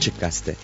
Açık Gazete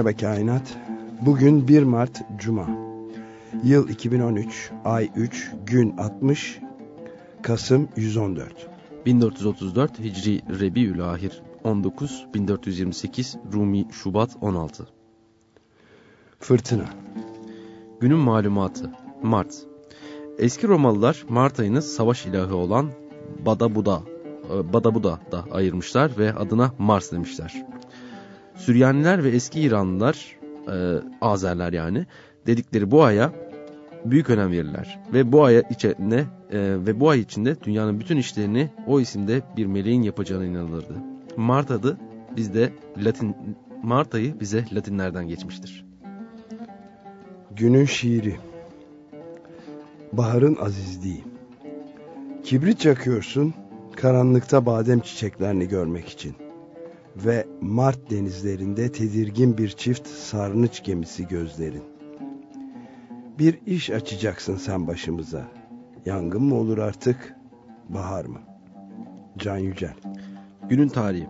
Merhaba Kainat. Bugün 1 Mart Cuma. Yıl 2013, ay 3, gün 60, Kasım 114. 1434 Hicri Rebiül Ahir 19, 1428 Rumi Şubat 16. Fırtına. Günün malumatı Mart. Eski Romalılar Mart ayını savaş ilahı olan Badabuda, e, Badabuda da ayırmışlar ve adına Mars demişler. Süryaniler ve eski İranlılar, e, Azerler yani, dedikleri bu aya büyük önem verirler. Ve bu aya içinde e, ve bu ay içinde dünyanın bütün işlerini o isimde bir meleğin yapacağına inanılırdı. Mart adı bizde Latin Mart ayı bize Latinlerden geçmiştir. Günün şiiri. Baharın azizliği. Kibrit yakıyorsun karanlıkta badem çiçeklerini görmek için ve Mart denizlerinde tedirgin bir çift sarnıç gemisi gözlerin. Bir iş açacaksın sen başımıza. Yangın mı olur artık, bahar mı? Can Yücel. Günün tarihi.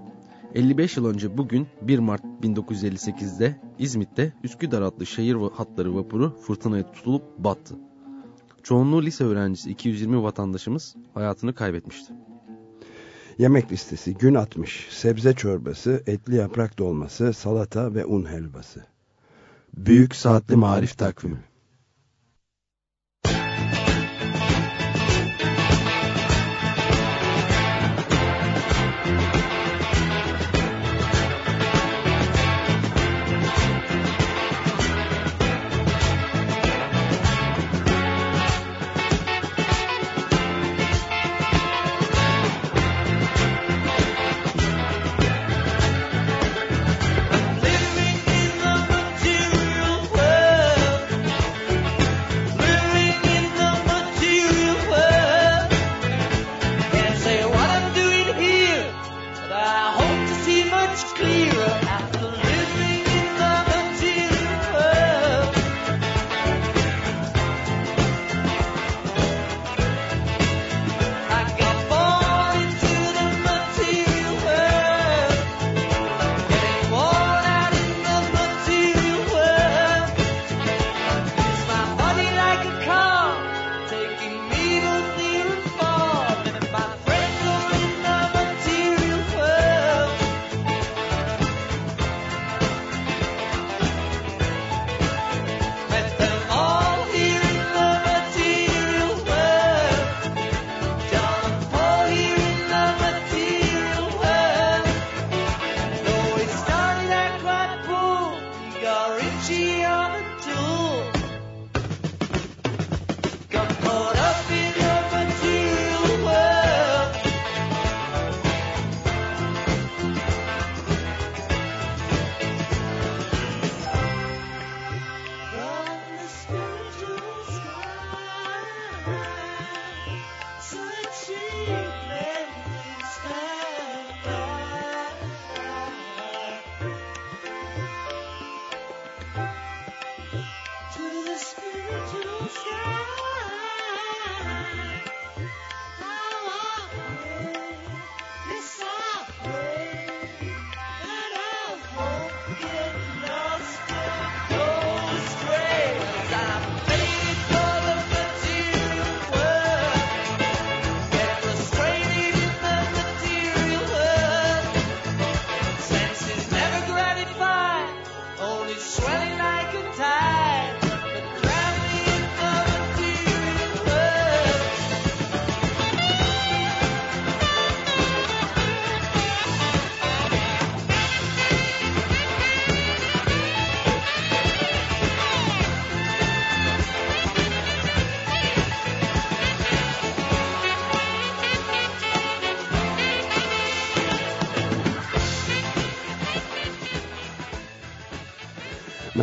55 yıl önce bugün 1 Mart 1958'de İzmit'te Üsküdar adlı şehir hatları vapuru fırtınaya tutulup battı. Çoğunluğu lise öğrencisi 220 vatandaşımız hayatını kaybetmişti. Yemek listesi gün 60. Sebze çorbası, etli yaprak dolması, salata ve un helvası. Büyük Saatli Marif Takvimi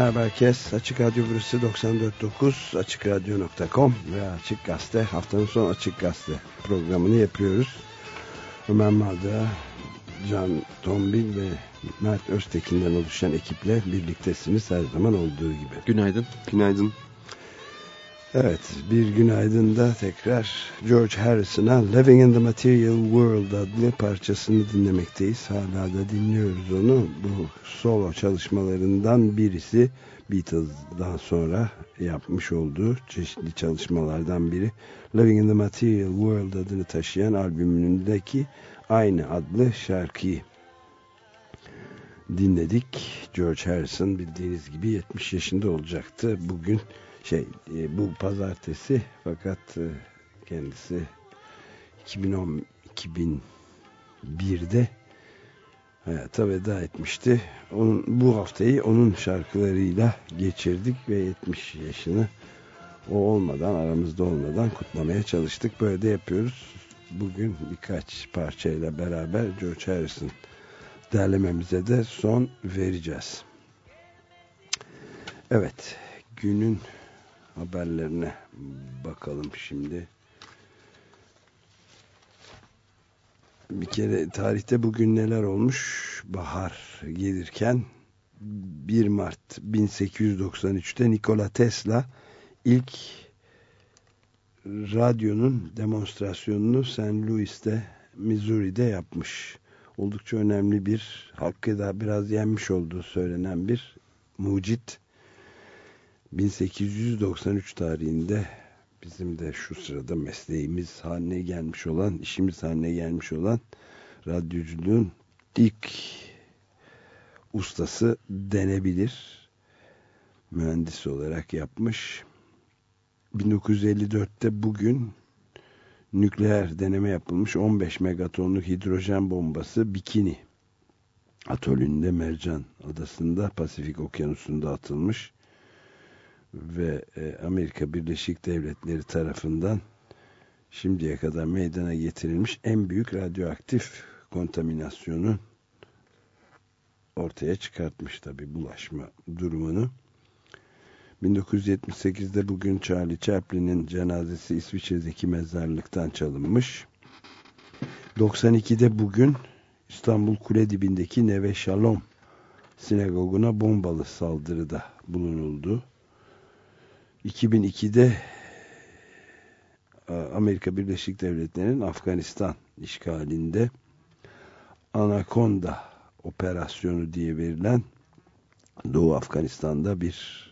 Merhaba herkes. Açık Radyo burası 94.9 AçıkRadyo.com ve Açık Gazete haftanın son Açık Gazete programını yapıyoruz. Ömer Madra, Can Tombil ve Mert Öztekin'den oluşan ekiple birliktesiniz her zaman olduğu gibi. Günaydın. Günaydın. Evet bir günaydın da tekrar George Harrison'a Living in the Material World adlı parçasını dinlemekteyiz. Hala da dinliyoruz onu. Bu solo çalışmalarından birisi Beatles'dan sonra yapmış olduğu çeşitli çalışmalardan biri. Living in the Material World adını taşıyan albümündeki aynı adlı şarkıyı dinledik. George Harrison bildiğiniz gibi 70 yaşında olacaktı. Bugün şey e, bu pazartesi fakat e, kendisi 2010 2001'de hayata veda etmişti. Onun, bu haftayı onun şarkılarıyla geçirdik ve 70 yaşını o olmadan aramızda olmadan kutlamaya çalıştık. Böyle de yapıyoruz. Bugün birkaç parçayla beraber George Harrison derlememize de son vereceğiz. Evet günün haberlerine bakalım şimdi. Bir kere tarihte bugün neler olmuş? Bahar gelirken 1 Mart 1893'te Nikola Tesla ilk radyonun demonstrasyonunu St. Louis'te Missouri'de yapmış. Oldukça önemli bir hakkı da biraz yenmiş olduğu söylenen bir mucit 1893 tarihinde bizim de şu sırada mesleğimiz haline gelmiş olan, işimiz haline gelmiş olan radyoculuğun ilk ustası denebilir. Mühendis olarak yapmış. 1954'te bugün nükleer deneme yapılmış 15 megatonluk hidrojen bombası Bikini atolünde Mercan adasında Pasifik okyanusunda atılmış ve e, Amerika Birleşik Devletleri tarafından şimdiye kadar meydana getirilmiş en büyük radyoaktif kontaminasyonu ortaya çıkartmış tabi bulaşma durumunu. 1978'de bugün Charlie Chaplin'in cenazesi İsviçre'deki mezarlıktan çalınmış. 92'de bugün İstanbul Kule dibindeki Neve Shalom sinagoguna bombalı saldırıda bulunuldu. 2002'de Amerika Birleşik Devletleri'nin Afganistan işgalinde Anaconda operasyonu diye verilen Doğu Afganistan'da bir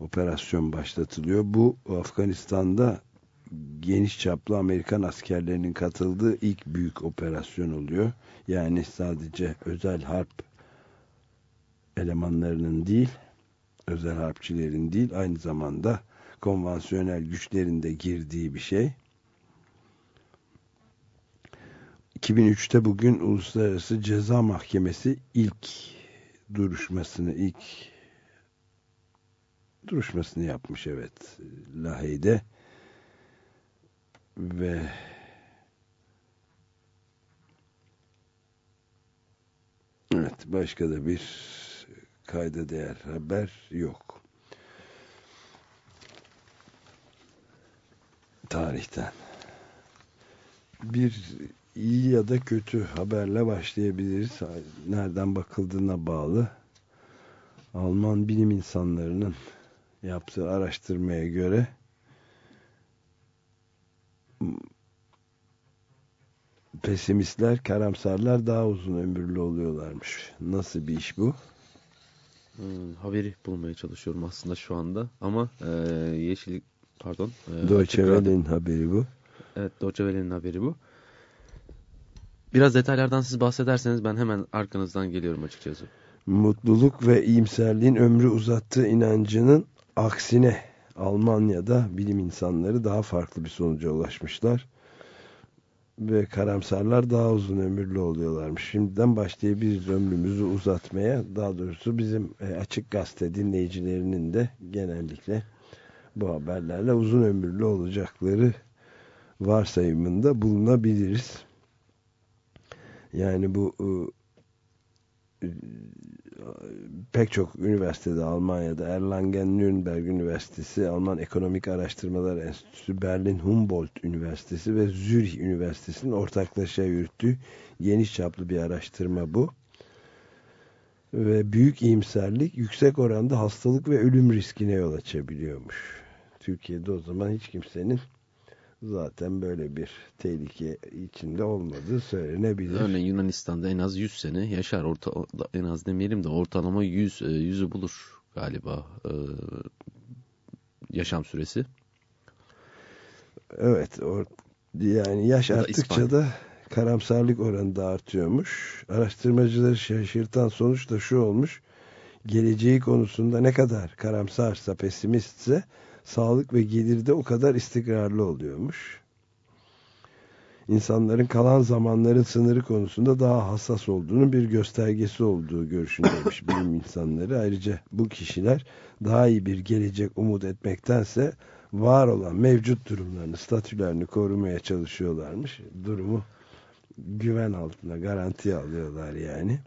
operasyon başlatılıyor. Bu Afganistan'da geniş çaplı Amerikan askerlerinin katıldığı ilk büyük operasyon oluyor. Yani sadece özel harp elemanlarının değil özel harpçilerin değil aynı zamanda konvansiyonel güçlerin de girdiği bir şey. 2003'te bugün Uluslararası Ceza Mahkemesi ilk duruşmasını ilk duruşmasını yapmış evet Lahey'de ve evet başka da bir kayda değer haber yok. Tarihten. Bir iyi ya da kötü haberle başlayabiliriz. Nereden bakıldığına bağlı. Alman bilim insanlarının yaptığı araştırmaya göre pesimistler, karamsarlar daha uzun ömürlü oluyorlarmış. Nasıl bir iş bu? Hmm, haberi bulmaya çalışıyorum aslında şu anda ama e, yeşillik pardon. E, Deutsche Welle'nin haberi bu. Evet Deutsche Welle'nin haberi bu. Biraz detaylardan siz bahsederseniz ben hemen arkanızdan geliyorum açıkçası. Mutluluk ve iyimserliğin ömrü uzattığı inancının aksine Almanya'da bilim insanları daha farklı bir sonuca ulaşmışlar ve karamsarlar daha uzun ömürlü oluyorlarmış. Şimdiden başlayabiliriz ömrümüzü uzatmaya. Daha doğrusu bizim e, açık gazete dinleyicilerinin de genellikle bu haberlerle uzun ömürlü olacakları varsayımında bulunabiliriz. Yani bu e, pek çok üniversitede Almanya'da Erlangen Nürnberg Üniversitesi, Alman Ekonomik Araştırmalar Enstitüsü, Berlin Humboldt Üniversitesi ve Zürich Üniversitesi'nin ortaklaşa yürüttüğü geniş çaplı bir araştırma bu. Ve büyük iyimserlik yüksek oranda hastalık ve ölüm riskine yol açabiliyormuş. Türkiye'de o zaman hiç kimsenin zaten böyle bir tehlike içinde olmadığı söylenebilir. Örneğin Yunanistan'da en az 100 sene yaşar. Orta, en az demeyelim de ortalama 100 yüzü bulur galiba e, yaşam süresi. Evet. Or, yani yaş arttıkça da karamsarlık oranı da artıyormuş. Araştırmacıları şaşırtan sonuç da şu olmuş. Geleceği konusunda ne kadar karamsarsa, pesimistse sağlık ve gelirde o kadar istikrarlı oluyormuş. İnsanların kalan zamanların sınırı konusunda daha hassas olduğunu bir göstergesi olduğu görüşündeymiş bilim insanları. Ayrıca bu kişiler daha iyi bir gelecek umut etmektense var olan mevcut durumlarını, statülerini korumaya çalışıyorlarmış. Durumu güven altına, garanti alıyorlar yani.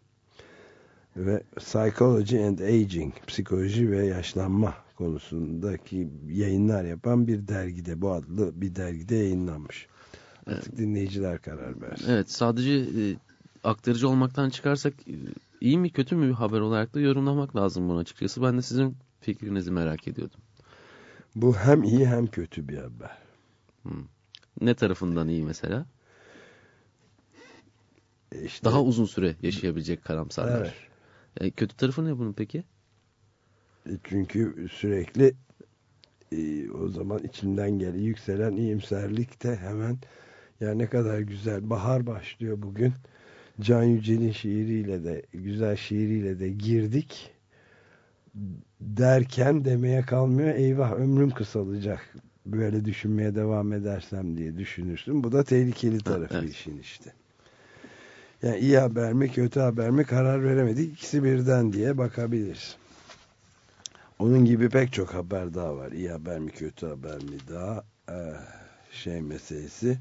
Ve Psychology and Aging, psikoloji ve yaşlanma konusundaki yayınlar yapan bir dergide bu adlı bir dergide yayınlanmış. Artık dinleyiciler karar versin. Evet sadece e, aktarıcı olmaktan çıkarsak e, iyi mi kötü mü bir haber olarak da yorumlamak lazım bunu açıkçası. Ben de sizin fikrinizi merak ediyordum. Bu hem iyi hem kötü bir haber. Hmm. Ne tarafından iyi mesela? E işte, Daha uzun süre yaşayabilecek karamsarlar. Evet. E, kötü tarafı ne bunun peki? E, çünkü sürekli e, o zaman içinden geliyor yükselen iyimserlik de hemen ya ne kadar güzel bahar başlıyor bugün. Can Yücel'in şiiriyle de güzel şiiriyle de girdik derken demeye kalmıyor eyvah ömrüm kısalacak böyle düşünmeye devam edersem diye düşünürsün. Bu da tehlikeli tarafı evet. işin işte. Yani iyi haber mi kötü haber mi karar veremedik. İkisi birden diye bakabiliriz. Onun gibi pek çok haber daha var. İyi haber mi kötü haber mi daha ee, şey meselesi.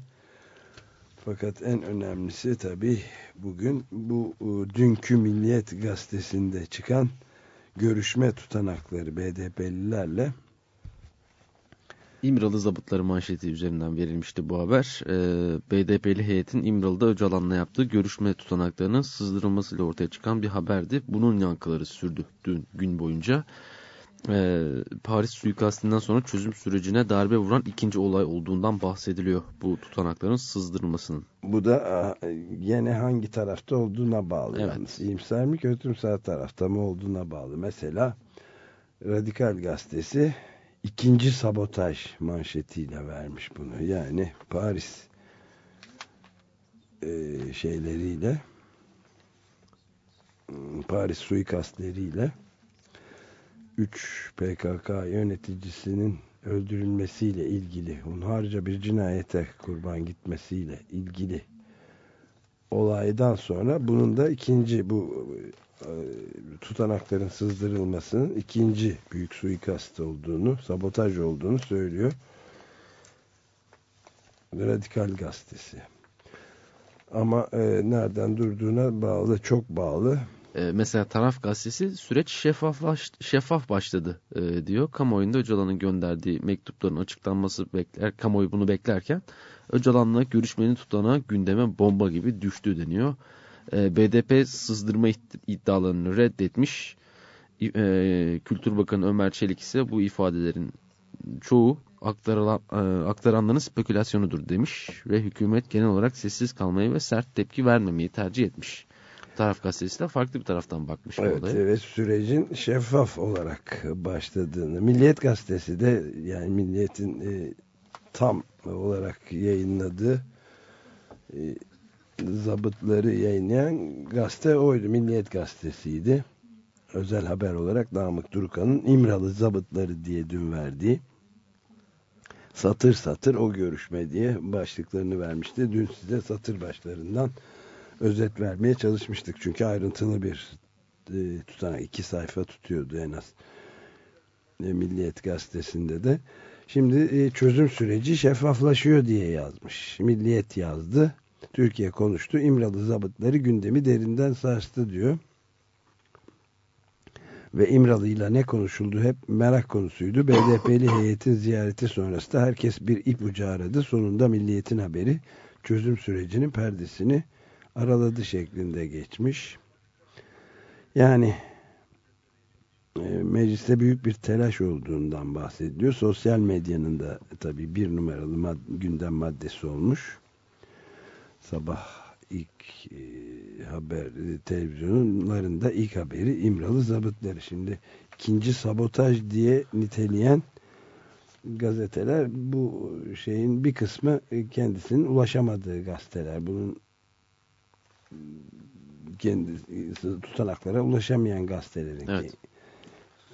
Fakat en önemlisi tabii bugün bu dünkü Milliyet Gazetesi'nde çıkan görüşme tutanakları BDP'lilerle İmralı zabıtları manşeti üzerinden verilmişti bu haber. Ee, BDP'li heyetin İmralı'da Öcalan'la yaptığı görüşme tutanaklarının sızdırılmasıyla ortaya çıkan bir haberdi. Bunun yankıları sürdü dün gün boyunca e, Paris suikastinden sonra çözüm sürecine darbe vuran ikinci olay olduğundan bahsediliyor bu tutanakların sızdırılmasının. Bu da yine hangi tarafta olduğuna bağlı. Evet. Yalnız. İyimser mi kötümser tarafta mı olduğuna bağlı. Mesela Radikal Gazetesi ikinci sabotaj manşetiyle vermiş bunu. Yani Paris e, şeyleriyle Paris suikastleriyle 3 PKK yöneticisinin öldürülmesiyle ilgili, hunharca bir cinayete kurban gitmesiyle ilgili olaydan sonra bunun da ikinci bu tutanakların sızdırılmasının ikinci büyük suikast olduğunu, sabotaj olduğunu söylüyor. Radikal gazetesi. Ama e, nereden durduğuna bağlı, çok bağlı e, mesela Taraf Gazetesi süreç şeffaf başladı e, diyor. Kamuoyunda Öcalan'ın gönderdiği mektupların açıklanması bekler, kamuoyu bunu beklerken Öcalan'la görüşmenin tutanağı gündeme bomba gibi düştü deniyor. E, BDP sızdırma iddialarını reddetmiş. E, Kültür Bakanı Ömer Çelik ise bu ifadelerin çoğu aktarılan, e, aktaranların spekülasyonudur demiş ve hükümet genel olarak sessiz kalmayı ve sert tepki vermemeyi tercih etmiş. Taraf gazetesi de farklı bir taraftan bakmış evet, olaya. Evet sürecin şeffaf olarak başladığını. Milliyet gazetesi de yani Milliyet'in e, tam olarak yayınladığı e, zabıtları yayınlayan gazete oydu. Milliyet gazetesiydi. Özel haber olarak Namık Durukan'ın İmralı zabıtları diye dün verdiği satır satır o görüşme diye başlıklarını vermişti. Dün size satır başlarından özet vermeye çalışmıştık. Çünkü ayrıntılı bir e, tutanak iki sayfa tutuyordu en az. E, Milliyet gazetesinde de. Şimdi e, çözüm süreci şeffaflaşıyor diye yazmış. Milliyet yazdı. Türkiye konuştu. İmralı zabıtları gündemi derinden sarstı diyor. ve İmralı'yla ne konuşuldu hep merak konusuydu. BDP'li heyetin ziyareti sonrasında herkes bir ipucu aradı. Sonunda Milliyet'in haberi çözüm sürecinin perdesini araladı şeklinde geçmiş. Yani e, mecliste büyük bir telaş olduğundan bahsediliyor. Sosyal medyanın da tabii bir numaralı mad gündem maddesi olmuş. Sabah ilk e, haber e, televizyonlarında ilk haberi İmralı zabıtları. Şimdi ikinci sabotaj diye niteleyen gazeteler bu şeyin bir kısmı kendisinin ulaşamadığı gazeteler. Bunun kendi tutanaklara ulaşamayan gazetelerin evet.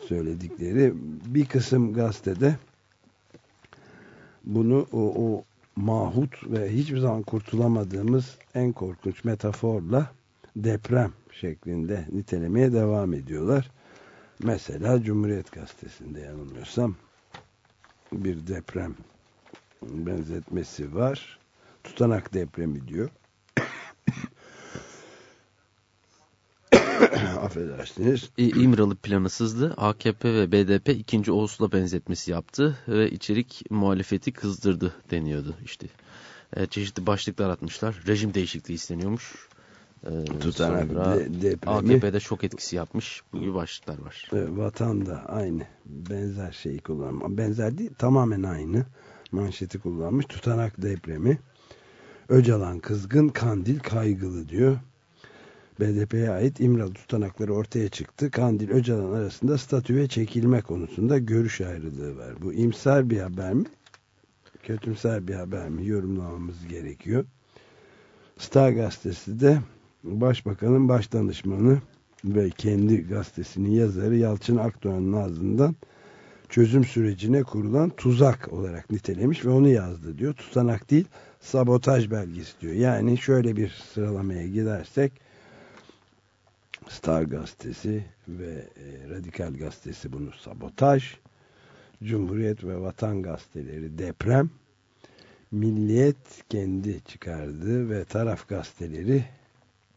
söyledikleri bir kısım gazetede bunu o, o mahut ve hiçbir zaman kurtulamadığımız en korkunç metaforla deprem şeklinde nitelemeye devam ediyorlar. Mesela Cumhuriyet Gazetesi'nde yanılmıyorsam bir deprem benzetmesi var. Tutanak depremi diyor. Affedersiniz. İmralı planı sızdı. AKP ve BDP ikinci Oslo benzetmesi yaptı ve içerik muhalefeti kızdırdı deniyordu işte. E, çeşitli başlıklar atmışlar. Rejim değişikliği isteniyormuş. E, de, depremi. AKP'de şok etkisi yapmış. Bu gibi başlıklar var. E, vatan da aynı. Benzer şeyi kullanma. Benzer değil tamamen aynı. Manşeti kullanmış. Tutanak depremi. Öcalan kızgın, Kandil kaygılı diyor. BDP'ye ait İmralı tutanakları ortaya çıktı. Kandil Öcalan arasında statüye çekilme konusunda görüş ayrılığı var. Bu imsar bir haber mi? Kötümser bir haber mi? Yorumlamamız gerekiyor. Star gazetesi de Başbakanın baş danışmanı ve kendi gazetesinin yazarı Yalçın Akdoğan'ın ağzından çözüm sürecine kurulan tuzak olarak nitelemiş ve onu yazdı diyor. Tutanak değil sabotaj belgesi diyor. Yani şöyle bir sıralamaya gidersek Star gazetesi ve e, Radikal gazetesi bunu sabotaj, Cumhuriyet ve Vatan gazeteleri deprem, Milliyet kendi çıkardı ve taraf gazeteleri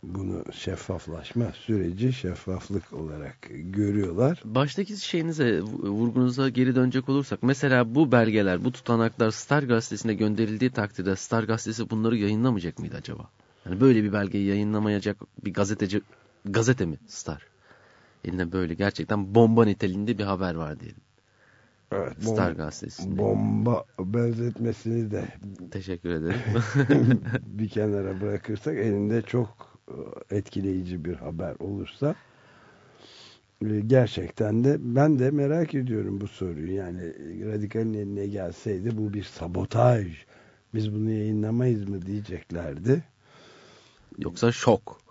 bunu şeffaflaşma süreci şeffaflık olarak görüyorlar. Baştaki şeyinize vurgunuza geri dönecek olursak mesela bu belgeler bu tutanaklar Star gazetesine gönderildiği takdirde Star gazetesi bunları yayınlamayacak mıydı acaba? Yani böyle bir belgeyi yayınlamayacak bir gazeteci gazete mi Star? Eline böyle gerçekten bomba niteliğinde bir haber var diyelim. Evet, Star gazetesinde. Bomba benzetmesini de teşekkür ederim. bir kenara bırakırsak elinde çok e, etkileyici bir haber olursa e, gerçekten de ben de merak ediyorum bu soruyu. Yani radikalin eline gelseydi bu bir sabotaj. Biz bunu yayınlamayız mı diyeceklerdi. Yoksa şok.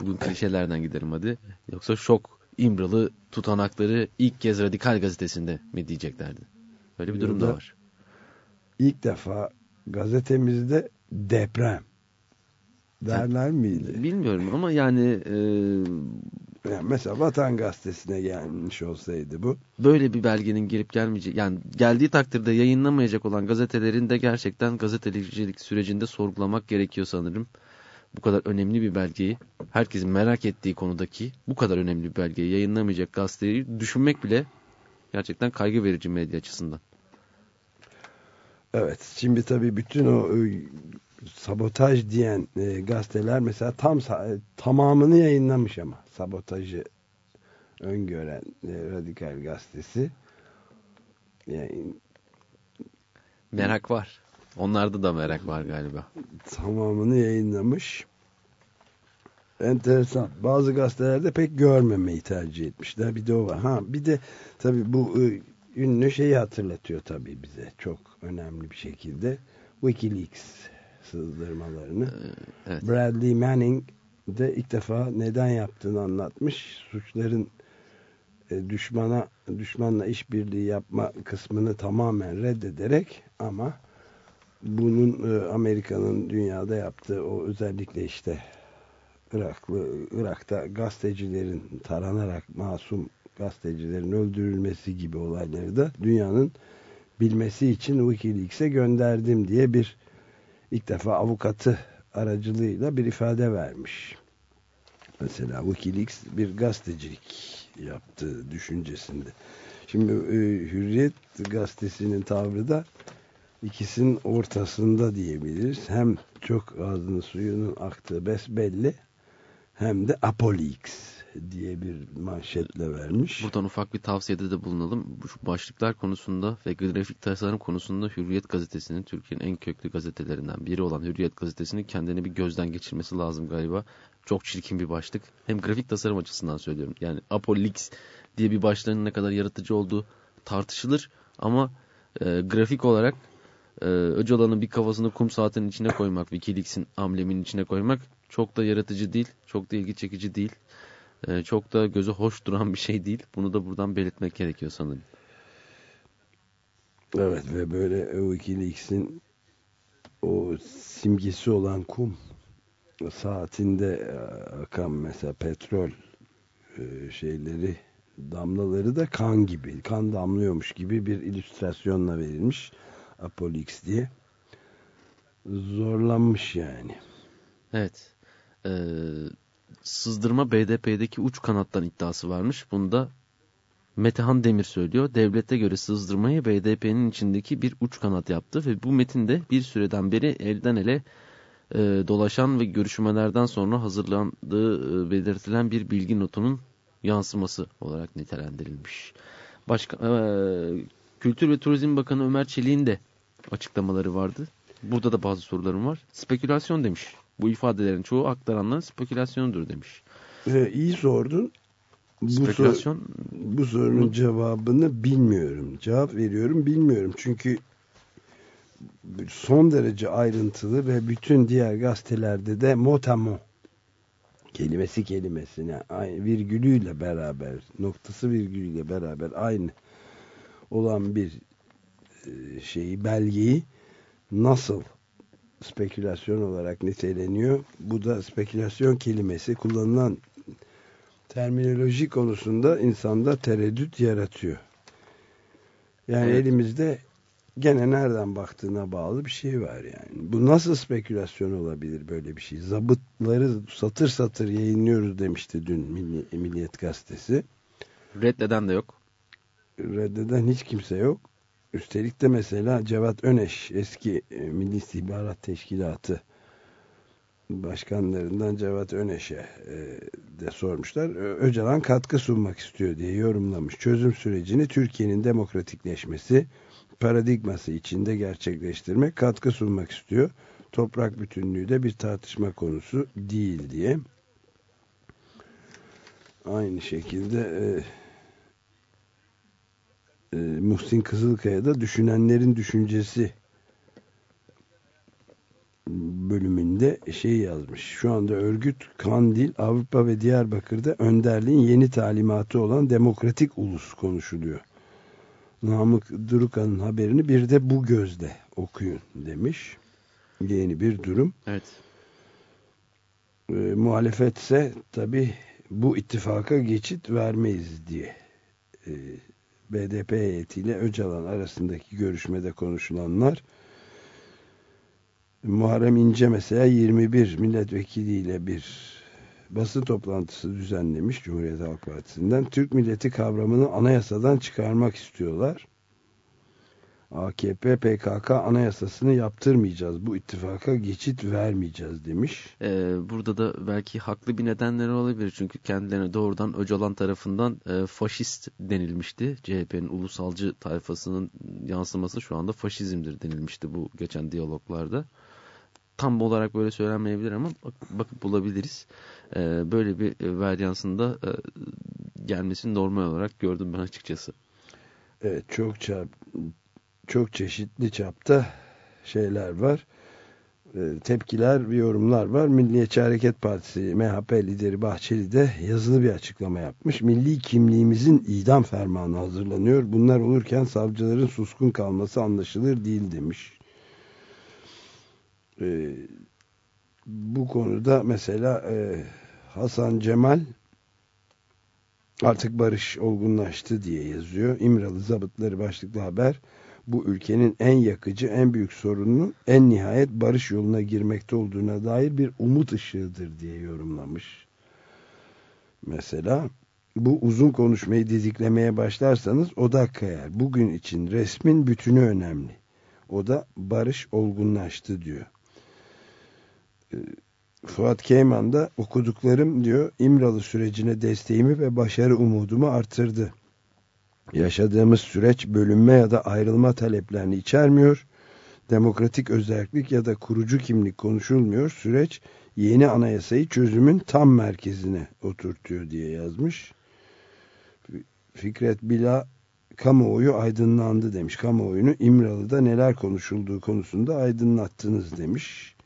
Bugün klişelerden giderim hadi. Yoksa şok İmralı tutanakları ilk kez Radikal gazetesinde mi diyeceklerdi. Öyle bir durum da var. İlk defa gazetemizde deprem derler miydi? Bilmiyorum ama yani, e, yani mesela Vatan Gazetesi'ne gelmiş olsaydı bu. Böyle bir belgenin gelip gelmeyecek yani geldiği takdirde yayınlamayacak olan gazetelerin de gerçekten gazetecilik sürecinde sorgulamak gerekiyor sanırım bu kadar önemli bir belgeyi, herkesin merak ettiği konudaki bu kadar önemli bir belgeyi yayınlamayacak gazeteyi düşünmek bile gerçekten kaygı verici medya açısından. Evet, şimdi tabii bütün o e, sabotaj diyen e, gazeteler mesela tam e, tamamını yayınlamış ama sabotajı öngören e, Radikal Gazetesi. Yani, merak var. Onlarda da merak var galiba. Tamamını yayınlamış. Enteresan. Bazı gazetelerde pek görmemeyi tercih etmişler. Bir de o var. Ha bir de tabii bu ıı, ünlü şeyi hatırlatıyor tabii bize. Çok önemli bir şekilde. Wikileaks sızdırmalarını. Ee, evet. Bradley Manning de ilk defa neden yaptığını anlatmış. Suçların e, düşmana düşmanla işbirliği yapma kısmını tamamen reddederek ama bunun e, Amerika'nın dünyada yaptığı o özellikle işte Iraklı, Irak'ta gazetecilerin taranarak masum gazetecilerin öldürülmesi gibi olayları da dünyanın bilmesi için Wikileaks'e gönderdim diye bir ilk defa avukatı aracılığıyla bir ifade vermiş. Mesela Wikileaks bir gazetecilik yaptığı düşüncesinde. Şimdi e, Hürriyet gazetesinin tavrı da ikisinin ortasında diyebiliriz. Hem çok ağzının suyunun aktığı besbelli hem de Apolix diye bir manşetle vermiş. Buradan ufak bir tavsiyede de bulunalım. Bu başlıklar konusunda ve grafik tasarım konusunda Hürriyet gazetesinin Türkiye'nin en köklü gazetelerinden biri olan Hürriyet gazetesinin kendini bir gözden geçirmesi lazım galiba. Çok çirkin bir başlık. Hem grafik tasarım açısından söylüyorum. Yani Apolix diye bir başlığın ne kadar yaratıcı olduğu tartışılır ama e, grafik olarak e, Öcalan'ın bir kafasını kum saatinin içine koymak, Wikileaks'in ambleminin içine koymak çok da yaratıcı değil, çok da ilgi çekici değil. E, çok da göze hoş duran bir şey değil. Bunu da buradan belirtmek gerekiyor sanırım. Evet ve böyle Wikileaks'in o simgesi olan kum saatinde e, akan mesela petrol e, şeyleri damlaları da kan gibi kan damlıyormuş gibi bir illüstrasyonla verilmiş Apolix diye zorlanmış yani. Evet. Ee, sızdırma BDP'deki uç kanattan iddiası varmış. Bunu da Metehan Demir söylüyor. Devlete göre sızdırmayı BDP'nin içindeki bir uç kanat yaptı ve bu metinde bir süreden beri elden ele e, dolaşan ve görüşmelerden sonra hazırlandığı e, belirtilen bir bilgi notunun yansıması olarak nitelendirilmiş. Başka, e, Kültür ve Turizm Bakanı Ömer Çelik'in de açıklamaları vardı. Burada da bazı sorularım var. Spekülasyon demiş. Bu ifadelerin çoğu aktaranların spekülasyonudur demiş. Ee, iyi sordun. Bu Spekülasyon... Sor bu sorunun cevabını bilmiyorum. Cevap veriyorum bilmiyorum. Çünkü son derece ayrıntılı ve bütün diğer gazetelerde de motamo kelimesi kelimesine virgülüyle beraber noktası virgülüyle beraber aynı olan bir şeyi belgeyi nasıl spekülasyon olarak niteleniyor. Bu da spekülasyon kelimesi kullanılan terminoloji konusunda insanda tereddüt yaratıyor. Yani evet. elimizde gene nereden baktığına bağlı bir şey var yani. Bu nasıl spekülasyon olabilir böyle bir şey? Zabıtları satır satır yayınlıyoruz demişti dün Milli, Milliyet Gazetesi. Reddeden de yok. Reddeden hiç kimse yok. Üstelik de mesela Cevat Öneş eski e, Milli İstihbarat Teşkilatı başkanlarından Cevat Öneş'e e, de sormuşlar. Öcalan katkı sunmak istiyor diye yorumlamış. Çözüm sürecini Türkiye'nin demokratikleşmesi paradigması içinde gerçekleştirmek, katkı sunmak istiyor. Toprak bütünlüğü de bir tartışma konusu değil diye. Aynı şekilde e, e, Muhsin Kızılkaya da düşünenlerin düşüncesi bölümünde şey yazmış. Şu anda örgüt Kandil, Avrupa ve Diyarbakır'da önderliğin yeni talimatı olan demokratik ulus konuşuluyor. Namık Durukan'ın haberini bir de bu gözle okuyun demiş. Yeni bir durum. Evet. E, muhalefetse tabi bu ittifaka geçit vermeyiz diye e, BDP heyetiyle Öcalan arasındaki görüşmede konuşulanlar Muharrem İnce mesela 21 milletvekiliyle bir basın toplantısı düzenlemiş Cumhuriyet Halk Partisi'nden. Türk milleti kavramını anayasadan çıkarmak istiyorlar. AKP PKK anayasasını yaptırmayacağız. Bu ittifaka geçit vermeyeceğiz demiş. Ee, burada da belki haklı bir nedenleri olabilir. Çünkü kendilerine doğrudan Öcalan tarafından e, faşist denilmişti. CHP'nin ulusalcı tayfasının yansıması şu anda faşizmdir denilmişti bu geçen diyaloglarda. Tam olarak böyle söylenmeyebilir ama bak, bakıp bulabiliriz. Ee, böyle bir e, varyansında e, gelmesini normal olarak gördüm ben açıkçası. Evet çok çarp çok çeşitli çapta şeyler var. E, tepkiler yorumlar var. Milliyetçi Hareket Partisi MHP lideri Bahçeli de yazılı bir açıklama yapmış. Milli kimliğimizin idam fermanı hazırlanıyor. Bunlar olurken savcıların suskun kalması anlaşılır değil demiş. E, bu konuda mesela e, Hasan Cemal artık barış olgunlaştı diye yazıyor. İmralı zabıtları başlıklı haber bu ülkenin en yakıcı, en büyük sorununun en nihayet barış yoluna girmekte olduğuna dair bir umut ışığıdır diye yorumlamış. Mesela bu uzun konuşmayı diziklemeye başlarsanız odak kayar. Bugün için resmin bütünü önemli. O da barış olgunlaştı diyor. Ee, Fuat Keyman da okuduklarım diyor İmralı sürecine desteğimi ve başarı umudumu artırdı. Yaşadığımız süreç bölünme ya da ayrılma taleplerini içermiyor. Demokratik özellik ya da kurucu kimlik konuşulmuyor. Süreç yeni anayasayı çözümün tam merkezine oturtuyor diye yazmış. Fikret Bila kamuoyu aydınlandı demiş. Kamuoyunu İmralı'da neler konuşulduğu konusunda aydınlattınız demiş.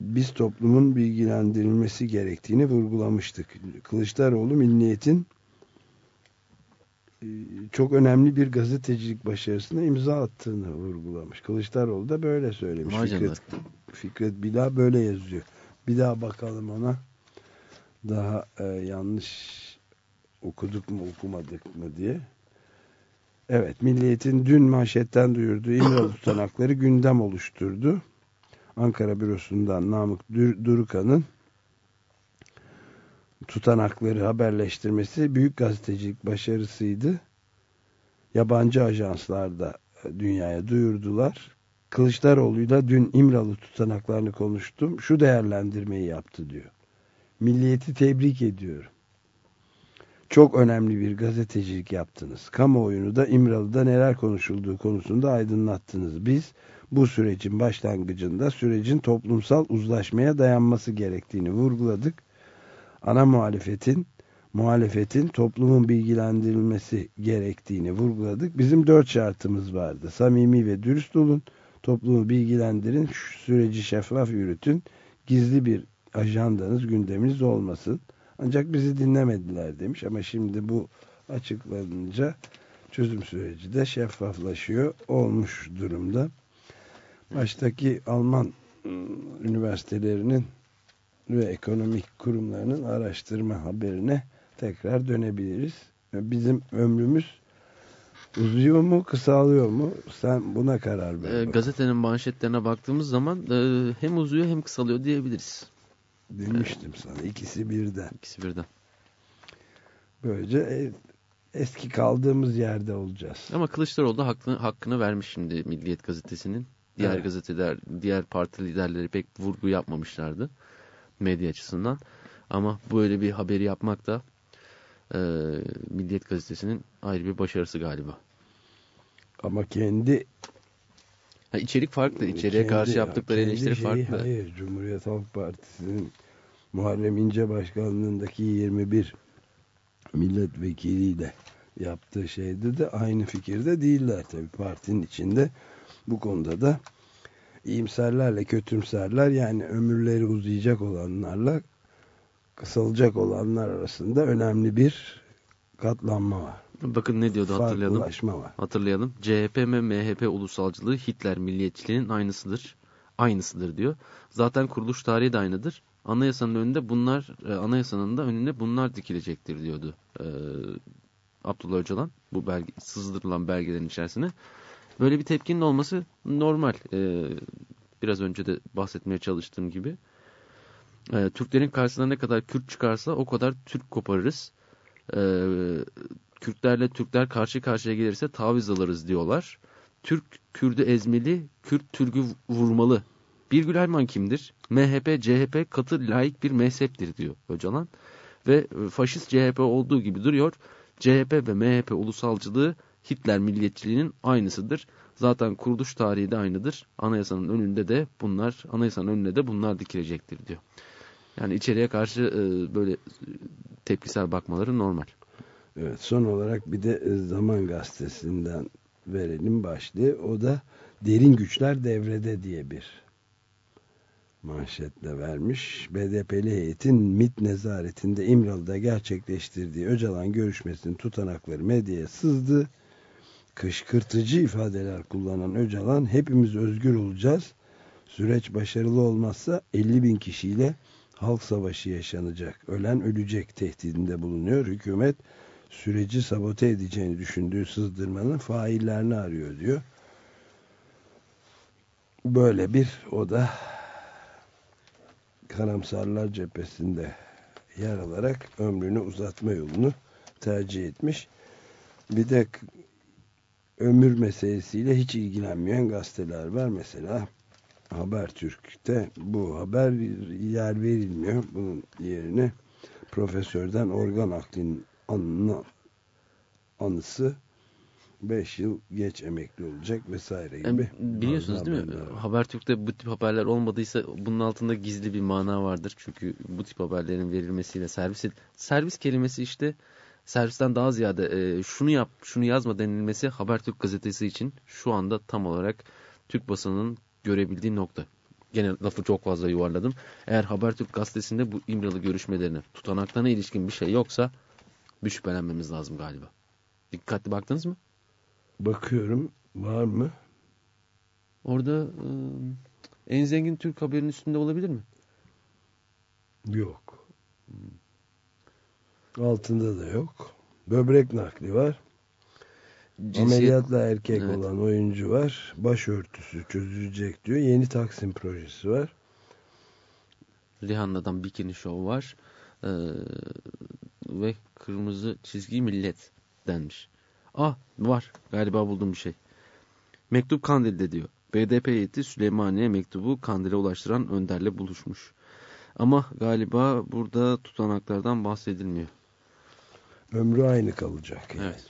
Biz toplumun bilgilendirilmesi gerektiğini vurgulamıştık. Kılıçdaroğlu milliyetin çok önemli bir gazetecilik başarısına imza attığını vurgulamış. Kılıçdaroğlu da böyle söylemiş. Fikret, Fikret Bila böyle yazıyor. Bir daha bakalım ona. Daha e, yanlış okuduk mu okumadık mı diye. Evet, Milliyet'in dün manşetten duyurduğu İmralı tutanakları gündem oluşturdu. Ankara bürosundan Namık Durukan'ın tutanakları haberleştirmesi büyük gazetecilik başarısıydı. Yabancı ajanslar da dünyaya duyurdular. Kılıçdaroğlu'yla dün İmralı tutanaklarını konuştum. Şu değerlendirmeyi yaptı diyor. Milliyeti tebrik ediyorum. Çok önemli bir gazetecilik yaptınız. Kamuoyunu da İmralı'da neler konuşulduğu konusunda aydınlattınız. Biz bu sürecin başlangıcında sürecin toplumsal uzlaşmaya dayanması gerektiğini vurguladık. Ana muhalefetin muhalefetin toplumun bilgilendirilmesi gerektiğini vurguladık. Bizim dört şartımız vardı. Samimi ve dürüst olun, toplumu bilgilendirin, süreci şeffaf yürütün, gizli bir ajandanız, gündeminiz olmasın. Ancak bizi dinlemediler demiş ama şimdi bu açıklanınca çözüm süreci de şeffaflaşıyor olmuş durumda. Baştaki Alman ıı, üniversitelerinin ve ekonomik kurumlarının araştırma haberine tekrar dönebiliriz. Bizim ömrümüz uzuyor mu kısalıyor mu sen buna karar ver. E, gazetenin manşetlerine baktığımız zaman e, hem uzuyor hem kısalıyor diyebiliriz. Demiştim e, sana ikisi birden. İkisi birden. Böylece e, eski kaldığımız yerde olacağız. Ama Kılıçdaroğlu da hakkını, hakkını vermiş şimdi Milliyet Gazetesi'nin. Diğer evet. gazeteler, diğer parti liderleri pek vurgu yapmamışlardı medya açısından. Ama böyle bir haberi yapmak da e, Milliyet Gazetesi'nin ayrı bir başarısı galiba. Ama kendi ha, içerik farklı. İçeriye kendi, karşı yaptıkları eleştiri şeyi, farklı. Hayır. Cumhuriyet Halk Partisi'nin Muharrem İnce başkanlığındaki 21 milletvekiliyle yaptığı şeyde de aynı fikirde değiller tabii partinin içinde. Bu konuda da iyimserlerle kötümserler yani ömürleri uzayacak olanlarla kısalacak olanlar arasında önemli bir katlanma var. Bakın ne diyordu hatırlayalım. Var. Hatırlayalım. CHP ve MHP ulusalcılığı Hitler milliyetçiliğinin aynısıdır. Aynısıdır diyor. Zaten kuruluş tarihi de aynıdır. Anayasanın önünde bunlar, e, anayasanın da önünde bunlar dikilecektir diyordu. Ee, Abdullah Öcalan bu belge, sızdırılan belgelerin içerisine. Böyle bir tepkinin olması normal. Ee, biraz önce de bahsetmeye çalıştığım gibi. Ee, Türklerin karşısına ne kadar Kürt çıkarsa o kadar Türk koparırız. Ee, Kürtlerle Türkler karşı karşıya gelirse taviz alırız diyorlar. Türk Kürdü ezmeli, Kürt Türk'ü vurmalı. Birgül Erman kimdir? MHP, CHP katı layık bir mezheptir diyor Öcalan. Ve faşist CHP olduğu gibi duruyor. CHP ve MHP ulusalcılığı Hitler milliyetçiliğinin aynısıdır. Zaten kuruluş tarihi de aynıdır. Anayasanın önünde de bunlar, anayasanın önünde de bunlar dikilecektir diyor. Yani içeriye karşı e, böyle tepkisel bakmaları normal. Evet son olarak bir de e, Zaman Gazetesi'nden verelim başlığı. O da derin güçler devrede diye bir manşetle vermiş. BDP'li heyetin MIT nezaretinde İmralı'da gerçekleştirdiği Öcalan görüşmesinin tutanakları medyaya sızdı kışkırtıcı ifadeler kullanan Öcalan hepimiz özgür olacağız. Süreç başarılı olmazsa 50 bin kişiyle halk savaşı yaşanacak. Ölen ölecek tehdidinde bulunuyor. Hükümet süreci sabote edeceğini düşündüğü sızdırmanın faillerini arıyor diyor. Böyle bir o da karamsarlar cephesinde yer alarak ömrünü uzatma yolunu tercih etmiş. Bir de ömür meselesiyle hiç ilgilenmeyen gazeteler var. Mesela Habertürk'te bu haber yer verilmiyor. Bunun yerine profesörden organ naklinin anına, anısı 5 yıl geç emekli olacak vesaire gibi. Yani biliyorsunuz değil mi? Var. Habertürk'te bu tip haberler olmadıysa bunun altında gizli bir mana vardır. Çünkü bu tip haberlerin verilmesiyle servis servis kelimesi işte servisten daha ziyade e, şunu yap, şunu yazma denilmesi Habertürk gazetesi için şu anda tam olarak Türk basının görebildiği nokta. Gene lafı çok fazla yuvarladım. Eğer Habertürk gazetesinde bu İmralı görüşmelerine, tutanaklarına ilişkin bir şey yoksa bir şüphelenmemiz lazım galiba. Dikkatli baktınız mı? Bakıyorum. Var mı? Orada e, en zengin Türk haberinin üstünde olabilir mi? Yok. Altında da yok. Böbrek nakli var. Cinsiyet... Ameliyatla erkek evet. olan oyuncu var. Başörtüsü çözülecek diyor. Yeni Taksim projesi var. Rihanna'dan Bikini Show var. Ee, ve Kırmızı Çizgi Millet denmiş. Ah var galiba buldum bir şey. Mektup Kandil'de diyor. BDP heyeti Süleymaniye mektubu Kandil'e ulaştıran Önder'le buluşmuş. Ama galiba burada tutanaklardan bahsedilmiyor. Ömrü aynı kalacak. Evet.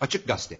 Açık Gazete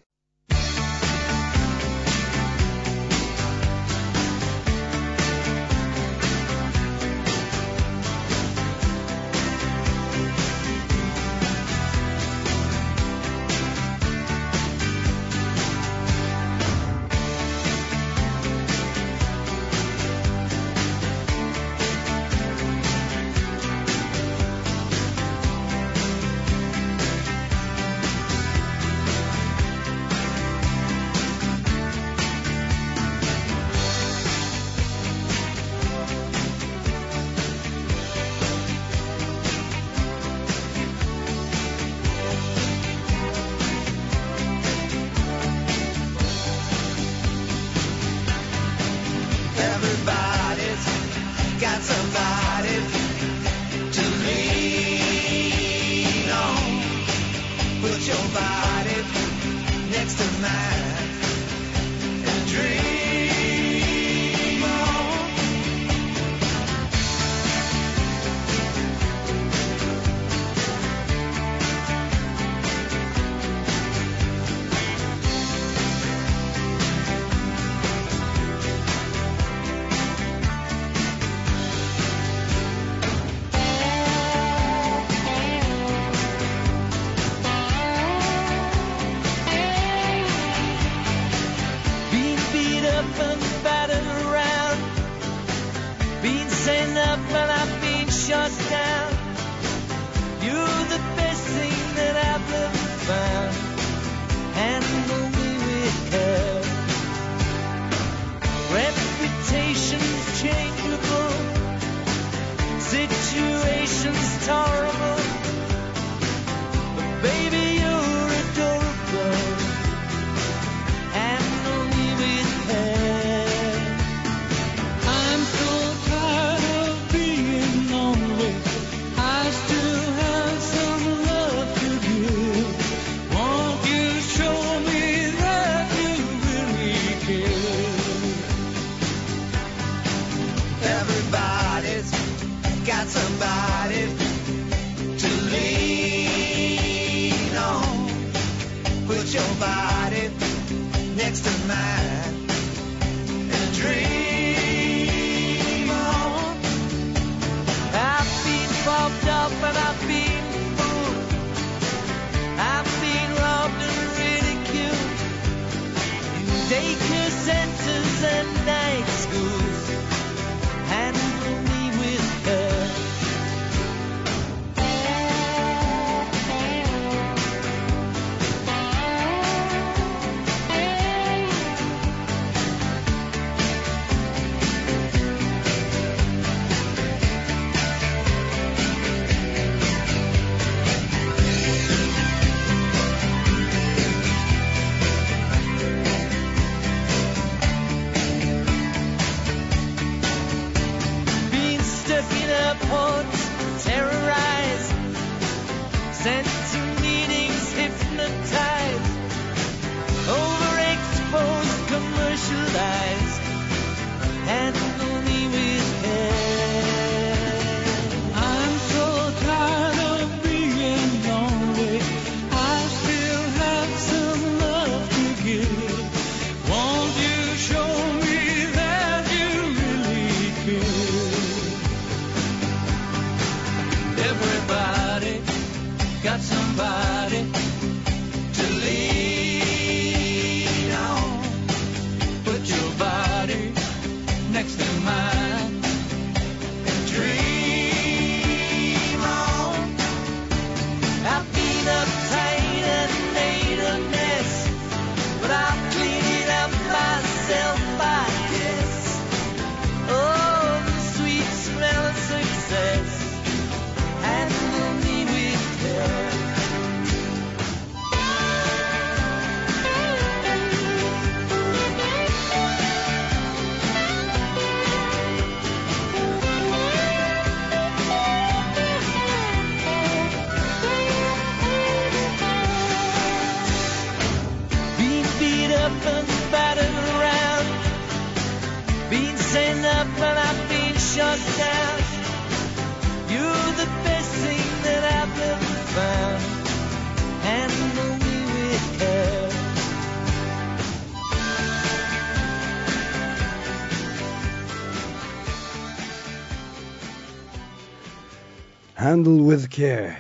Handle with care.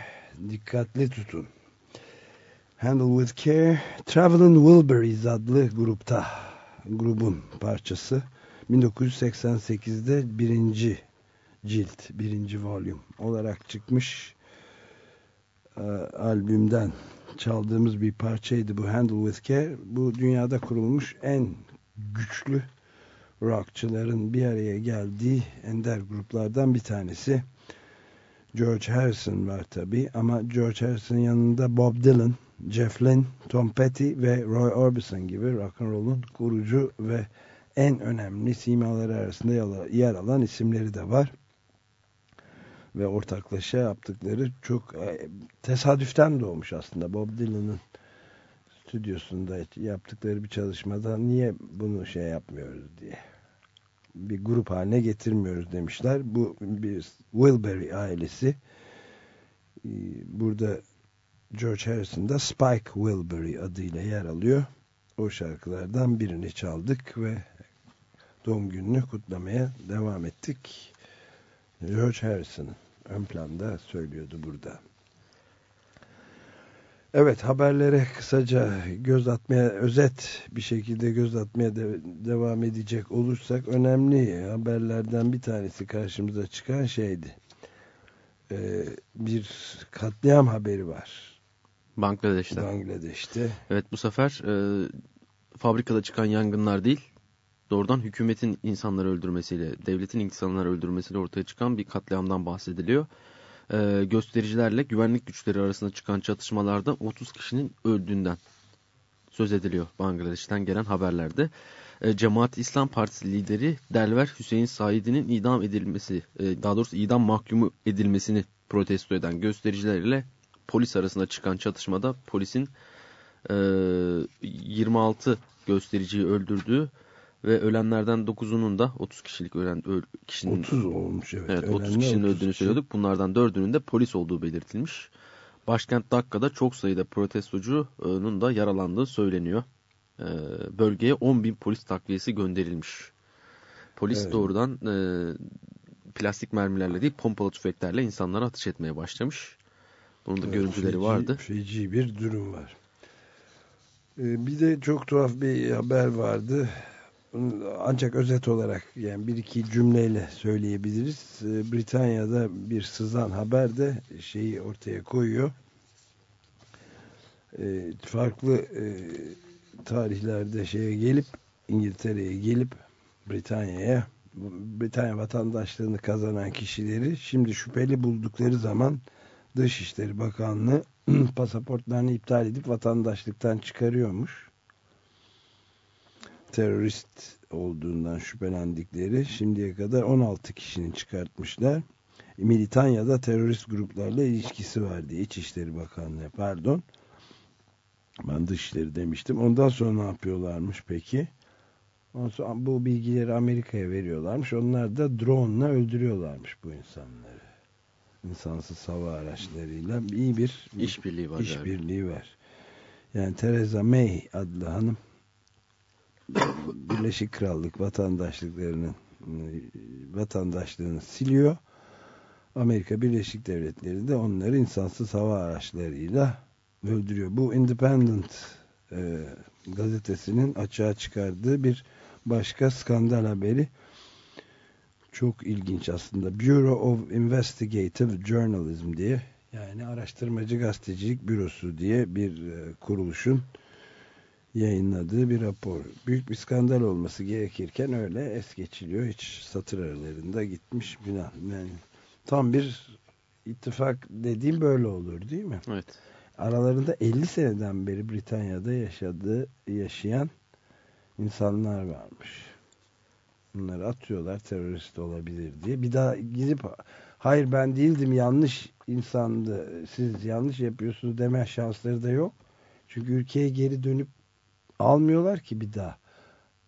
Dikkatli tutun. Handle with care. Traveling Wilburys adlı grupta. Grubun parçası. 1988'de birinci cilt, birinci volüm olarak çıkmış e, albümden çaldığımız bir parçaydı bu Handle with Care. Bu dünyada kurulmuş en güçlü rockçıların bir araya geldiği ender gruplardan bir tanesi. George Harrison var tabi ama George Harrison'ın yanında Bob Dylan, Jeff Lynne, Tom Petty ve Roy Orbison gibi rock'n'roll'un kurucu ve en önemli simaları arasında yer alan isimleri de var. Ve ortaklaşa yaptıkları çok e, tesadüften doğmuş aslında Bob Dylan'ın stüdyosunda yaptıkları bir çalışmada niye bunu şey yapmıyoruz diye bir grup haline getirmiyoruz demişler. Bu bir Wilbury ailesi. Ee, Burada George Harrison da Spike Wilbury adıyla yer alıyor. O şarkılardan birini çaldık ve doğum gününü kutlamaya devam ettik. George Harrison'ın ön planda söylüyordu burada. Evet haberlere kısaca göz atmaya özet bir şekilde göz atmaya de, devam edecek olursak önemli haberlerden bir tanesi karşımıza çıkan şeydi. Ee, bir katliam haberi var. Bangladeş'te. Bangladeş'te. Evet bu sefer e, fabrikada çıkan yangınlar değil doğrudan hükümetin insanları öldürmesiyle, devletin insanları öldürmesiyle ortaya çıkan bir katliamdan bahsediliyor. Ee, göstericilerle güvenlik güçleri arasında çıkan çatışmalarda 30 kişinin öldüğünden söz ediliyor Bangladeş'ten gelen haberlerde. Ee, Cemaat İslam Partisi lideri Delver Hüseyin Said'in idam edilmesi, e, daha doğrusu idam mahkumu edilmesini protesto eden göstericilerle polis arasında çıkan çatışmada polisin e, 26 göstericiyi öldürdüğü ve ölenlerden 9'unun da 30 kişilik ölen öl, kişinin 30 olmuş evet. Evet 30 Ölenler kişinin 30 öldüğünü kişi. söylüyorduk. Bunlardan 4'ünün de polis olduğu belirtilmiş. Başkent Dakka'da çok sayıda protestocunun da yaralandığı söyleniyor. Ee, bölgeye 10 bin polis takviyesi gönderilmiş. Polis Evet. doğrudan e, plastik mermilerle değil pompalı tüfeklerle insanlara ateş etmeye başlamış. Bunun da Evet, görüntüleri feci- vardı. Feci bir durum var. Ee, Bir de çok tuhaf bir haber vardı. Ancak özet olarak yani bir iki cümleyle söyleyebiliriz. Ee, Britanya'da bir sızan haber de şeyi ortaya koyuyor. Ee, Farklı e, tarihlerde şeye gelip İngiltere'ye gelip Britanya'ya Britanya vatandaşlığını kazanan kişileri şimdi şüpheli buldukları zaman Dışişleri Bakanlığı pasaportlarını iptal edip vatandaşlıktan çıkarıyormuş. Terörist olduğundan şüphelendikleri şimdiye kadar 16 kişinin çıkartmışlar. militan ya da terörist gruplarla ilişkisi var diye İçişleri Bakanlığı pardon. Ben dışişleri demiştim. Ondan sonra ne yapıyorlarmış peki? Ondan sonra bu bilgileri Amerika'ya veriyorlarmış. Onlar da drone'la öldürüyorlarmış bu insanları. İnsansız hava araçlarıyla iyi bir İşbirliği var. işbirliği var. Yani Theresa May adlı hanım Birleşik Krallık vatandaşlıklarının vatandaşlığını siliyor. Amerika Birleşik Devletleri de onları insansız hava araçlarıyla öldürüyor. Bu Independent e, gazetesinin açığa çıkardığı bir başka skandal haberi. Çok ilginç aslında. Bureau of Investigative Journalism diye yani araştırmacı gazetecilik bürosu diye bir e, kuruluşun yayınladığı bir rapor. Büyük bir skandal olması gerekirken öyle es geçiliyor. Hiç satır aralarında gitmiş filan. Yani tam bir ittifak dediğim böyle olur değil mi? Evet. Aralarında 50 seneden beri Britanya'da yaşadığı yaşayan insanlar varmış. Bunları atıyorlar terörist olabilir diye. Bir daha gidip hayır ben değildim yanlış insandı siz yanlış yapıyorsunuz deme şansları da yok. Çünkü ülkeye geri dönüp almıyorlar ki bir daha.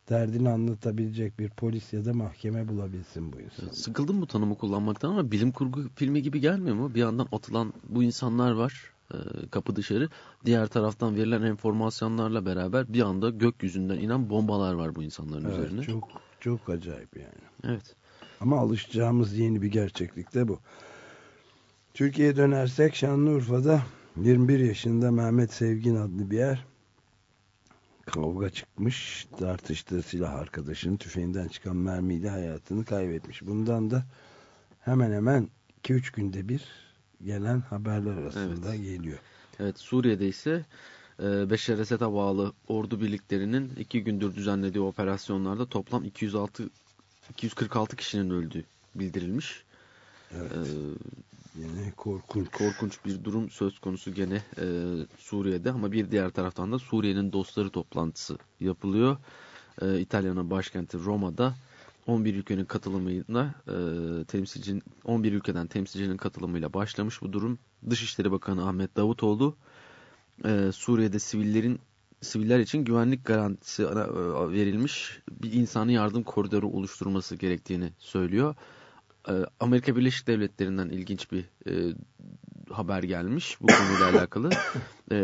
Derdini anlatabilecek bir polis ya da mahkeme bulabilsin bu insan. Sıkıldım bu tanımı kullanmaktan ama bilim kurgu filmi gibi gelmiyor mu? Bir yandan atılan bu insanlar var e, kapı dışarı. Diğer taraftan verilen enformasyonlarla beraber bir anda gökyüzünden inen bombalar var bu insanların Evet, üzerine. çok çok acayip yani. Evet. Ama alışacağımız yeni bir gerçeklik de bu. Türkiye'ye dönersek Şanlıurfa'da 21 yaşında Mehmet Sevgin adlı bir yer kavga çıkmış. Tartıştığı silah arkadaşının tüfeğinden çıkan mermiyle hayatını kaybetmiş. Bundan da hemen hemen 2-3 günde bir gelen haberler arasında geliyor. Evet Suriye'de ise e, Beşer Esed'e bağlı ordu birliklerinin iki gündür düzenlediği operasyonlarda toplam 206 246 kişinin öldüğü bildirilmiş. Evet. Yine korkunç. korkunç bir durum söz konusu gene e, Suriye'de ama bir diğer taraftan da Suriye'nin dostları toplantısı yapılıyor. E, İtalya'nın başkenti Roma'da 11 ülkenin katılımıyla e, temsilcinin 11 ülkeden temsilcinin katılımıyla başlamış bu durum. Dışişleri Bakanı Ahmet Davutoğlu e, Suriye'de sivillerin siviller için güvenlik garantisi e, verilmiş bir insani yardım koridoru oluşturması gerektiğini söylüyor. E, Amerika Birleşik Devletleri'nden ilginç bir e, haber gelmiş bu konuyla alakalı. E,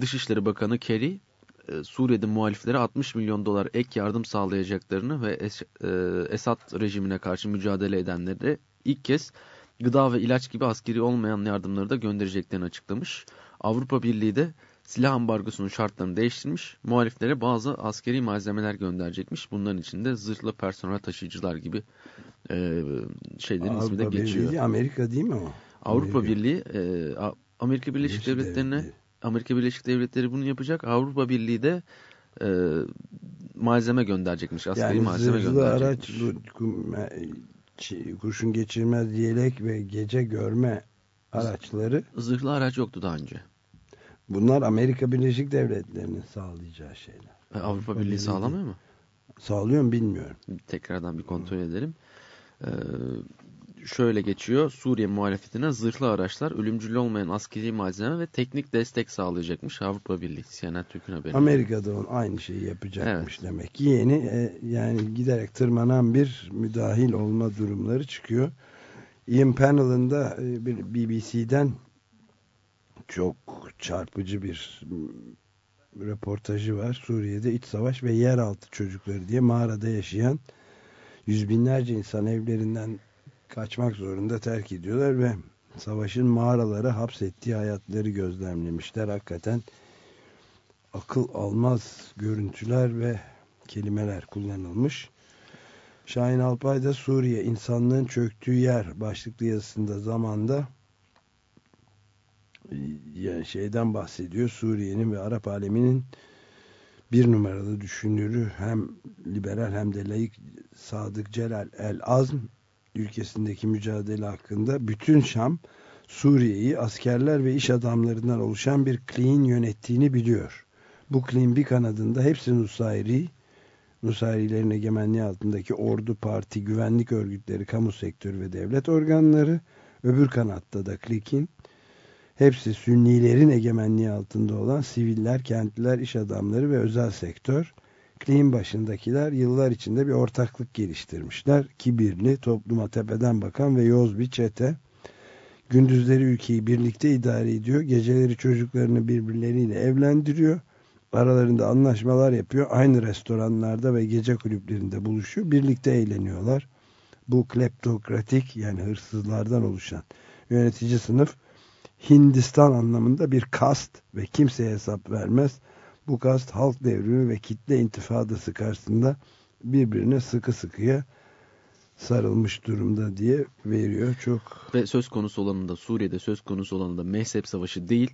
Dışişleri Bakanı Kerry e, Suriye'de muhaliflere 60 milyon dolar ek yardım sağlayacaklarını ve Es e, Esad rejimine karşı mücadele edenlere ilk kez gıda ve ilaç gibi askeri olmayan yardımları da göndereceklerini açıklamış. Avrupa Birliği de silah ambargosunun şartlarını değiştirmiş. Muhaliflere bazı askeri malzemeler gönderecekmiş. Bunların içinde zırhlı personel taşıyıcılar gibi e, şeylerin ismi de Avrupa geçiyor. Birliği Amerika değil mi o? Avrupa Amerika. Birliği e, Amerika Birleşik Devletleri'ne Amerika Birleşik Devletleri bunu yapacak. Avrupa Birliği de e, malzeme gönderecekmiş. Askeri Yani malzeme araç, gönderecekmiş. çi- kurşun geçirmez yelek ve gece görme araçları Zırhlı araç yoktu daha önce. Bunlar Amerika Birleşik Devletleri'nin sağlayacağı şeyler. E, Avrupa Birliği sağlamıyor mu? Sağlıyor mu bilmiyorum. Tekrardan bir kontrol edelim. E, şöyle geçiyor. Suriye muhalefetine zırhlı araçlar, ölümcül olmayan askeri malzeme ve teknik destek sağlayacakmış Avrupa Birliği. CNN Türk'ün haberi. Amerika'da on aynı şeyi yapacakmış demek ki. Yeni e, yani giderek tırmanan bir müdahil olma durumları çıkıyor. Ian Panel'ın da e, bir BBC'den çok çarpıcı bir röportajı var. Suriye'de iç savaş ve yeraltı çocukları diye mağarada yaşayan yüz binlerce insan evlerinden kaçmak zorunda terk ediyorlar ve savaşın mağaralara hapsettiği hayatları gözlemlemişler. Hakikaten akıl almaz görüntüler ve kelimeler kullanılmış. Şahin Alpay da Suriye insanlığın çöktüğü yer başlıklı yazısında zamanda yani şeyden bahsediyor. Suriye'nin ve Arap aleminin bir numaralı düşünürü hem liberal hem de layık Sadık Celal El Azm ülkesindeki mücadele hakkında bütün Şam Suriye'yi askerler ve iş adamlarından oluşan bir kliğin yönettiğini biliyor. Bu kliğin bir kanadında hepsi Nusayri, Nusayrilerin egemenliği altındaki ordu, parti, güvenlik örgütleri, kamu sektörü ve devlet organları. Öbür kanatta da Klik'in hepsi Sünnilerin egemenliği altında olan siviller, kentliler, iş adamları ve özel sektör. Klik'in başındakiler yıllar içinde bir ortaklık geliştirmişler. Kibirli, topluma tepeden bakan ve yoz bir çete. Gündüzleri ülkeyi birlikte idare ediyor. Geceleri çocuklarını birbirleriyle evlendiriyor. Aralarında anlaşmalar yapıyor. Aynı restoranlarda ve gece kulüplerinde buluşuyor. Birlikte eğleniyorlar. Bu kleptokratik yani hırsızlardan oluşan yönetici sınıf Hindistan anlamında bir kast ve kimseye hesap vermez. Bu kast halk devrimi ve kitle intifadası karşısında birbirine sıkı sıkıya sarılmış durumda diye veriyor. Çok Ve söz konusu olanında Suriye'de söz konusu olanında mezhep savaşı değil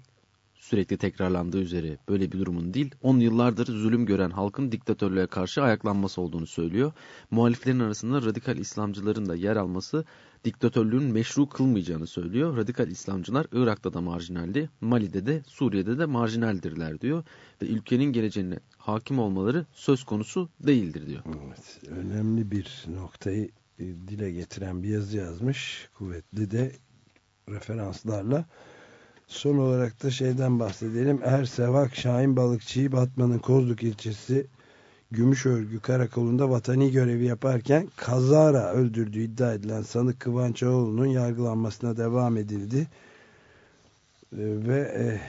sürekli tekrarlandığı üzere böyle bir durumun değil 10 yıllardır zulüm gören halkın diktatörlüğe karşı ayaklanması olduğunu söylüyor. Muhaliflerin arasında radikal İslamcıların da yer alması diktatörlüğün meşru kılmayacağını söylüyor. Radikal İslamcılar Irak'ta da marjinaldi, Mali'de de Suriye'de de marjinaldirler diyor. Ve ülkenin geleceğine hakim olmaları söz konusu değildir diyor. Evet, önemli bir noktayı e, dile getiren bir yazı yazmış. Kuvvetli de referanslarla. Son olarak da şeyden bahsedelim. Er Sevak Şahin Balıkçı'yı Batman'ın Kozluk ilçesi Gümüşörgü Karakolu'nda vatani görevi yaparken kazara öldürdüğü iddia edilen sanık Kıvanç Ağoğlu'nun yargılanmasına devam edildi. E, ve e,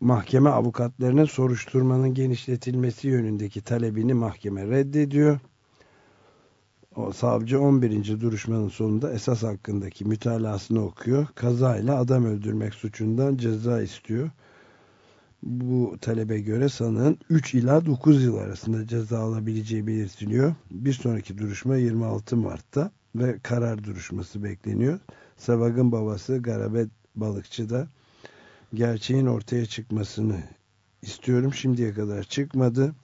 mahkeme avukatlarının soruşturmanın genişletilmesi yönündeki talebini mahkeme reddediyor. O savcı 11. duruşmanın sonunda esas hakkındaki mütalasını okuyor. Kazayla adam öldürmek suçundan ceza istiyor. Bu talebe göre sanığın 3 ila 9 yıl arasında ceza alabileceği belirtiliyor. Bir sonraki duruşma 26 Mart'ta ve karar duruşması bekleniyor. Savag'ın babası Garabet Balıkçı da gerçeğin ortaya çıkmasını istiyorum. Şimdiye kadar çıkmadı.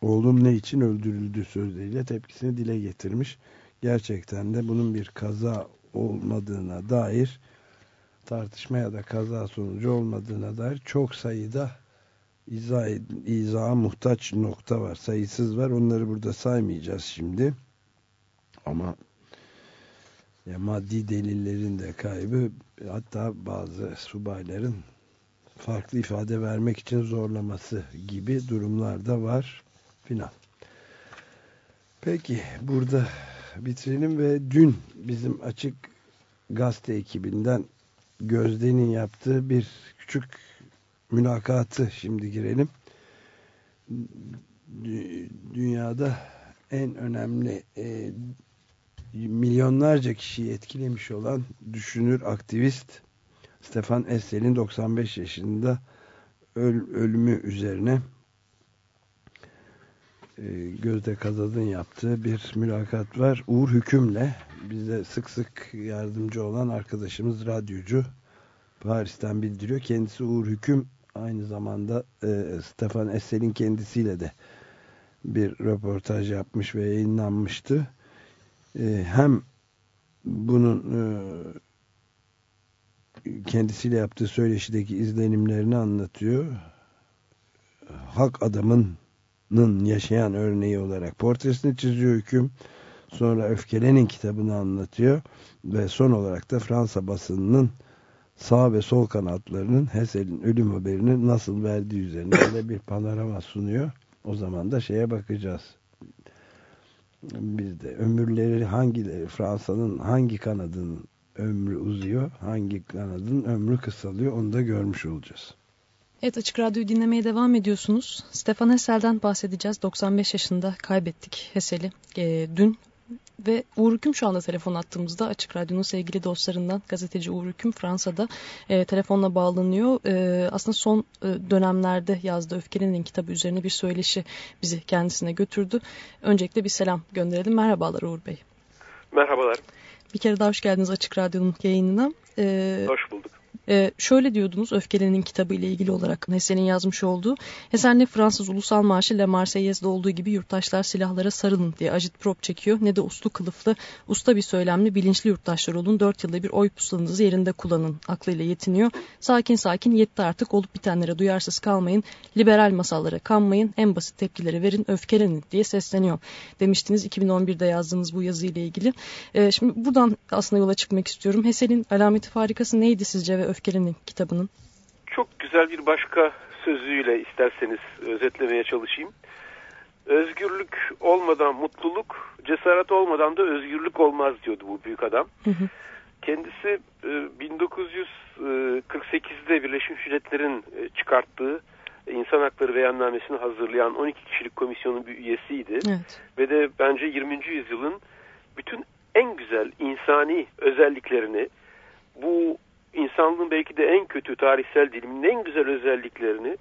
Oğlum ne için öldürüldü sözleriyle tepkisini dile getirmiş. Gerçekten de bunun bir kaza olmadığına dair tartışma ya da kaza sonucu olmadığına dair çok sayıda izah, izaha muhtaç nokta var. Sayısız var. Onları burada saymayacağız şimdi. Ama ya maddi delillerin de kaybı hatta bazı subayların farklı ifade vermek için zorlaması gibi durumlar da var filan. Peki burada bitirelim ve dün bizim açık gazete ekibinden Gözde'nin yaptığı bir küçük mülakatı şimdi girelim. Dü- Dünyada en önemli e, milyonlarca kişiyi etkilemiş olan düşünür, aktivist Stefan Essel'in 95 yaşında öl- ölümü üzerine e, Gözde Kazad'ın yaptığı bir mülakat var. Uğur Hüküm'le bize sık sık yardımcı olan arkadaşımız radyocu Paris'ten bildiriyor. Kendisi Uğur Hüküm aynı zamanda e, Stefan Essel'in kendisiyle de bir röportaj yapmış ve yayınlanmıştı. E, hem bunun e, kendisiyle yaptığı söyleşideki izlenimlerini anlatıyor. Hak adamının yaşayan örneği olarak portresini çiziyor hüküm. Sonra Öfkelenin kitabını anlatıyor. Ve son olarak da Fransa basınının sağ ve sol kanatlarının Hessel'in ölüm haberini nasıl verdiği üzerine böyle bir panorama sunuyor. O zaman da şeye bakacağız. Biz de ömürleri hangileri Fransa'nın hangi kanadının ömrü uzuyor, hangi kanadın ömrü kısalıyor onu da görmüş olacağız. Evet Açık Radyo'yu dinlemeye devam ediyorsunuz. Stefan Hessel'den bahsedeceğiz. 95 yaşında kaybettik Hessel'i e, dün. Ve Uğur Hüküm şu anda telefon attığımızda Açık Radyo'nun sevgili dostlarından gazeteci Uğur Hüküm Fransa'da e, telefonla bağlanıyor. E, aslında son e, dönemlerde yazdığı Öfkenin kitabı üzerine bir söyleşi bizi kendisine götürdü. Öncelikle bir selam gönderelim. Merhabalar Uğur Bey. Merhabalar, Bir kere daha hoş geldiniz Açık Radyo'nun yayınına. E, hoş bulduk. E, şöyle diyordunuz Öfkelenin kitabı ile ilgili olarak Hessel'in yazmış olduğu. Hessel ne Fransız ulusal marşı Le Marseillais'de olduğu gibi yurttaşlar silahlara sarılın diye agitprop çekiyor ne de uslu kılıflı usta bir söylemli bilinçli yurttaşlar olun. Dört yılda bir oy pusulanızı yerinde kullanın aklıyla yetiniyor. Sakin sakin yetti artık olup bitenlere duyarsız kalmayın. Liberal masallara kanmayın. En basit tepkileri verin öfkelenin diye sesleniyor. Demiştiniz 2011'de yazdığınız bu yazıyla ilgili. E, şimdi buradan aslında yola çıkmak istiyorum. Hessel'in alameti farikası neydi sizce ve öfkelenin kitabının? Çok güzel bir başka sözüyle isterseniz özetlemeye çalışayım. Özgürlük olmadan mutluluk, cesaret olmadan da özgürlük olmaz diyordu bu büyük adam. Hı hı. Kendisi e, 1948'de Birleşmiş Milletler'in e, çıkarttığı İnsan Hakları Beyannamesini hazırlayan 12 kişilik komisyonun bir üyesiydi. Evet. Ve de bence 20. yüzyılın bütün en güzel insani özelliklerini bu insanlığın belki de en kötü tarihsel diliminin en güzel özelliklerini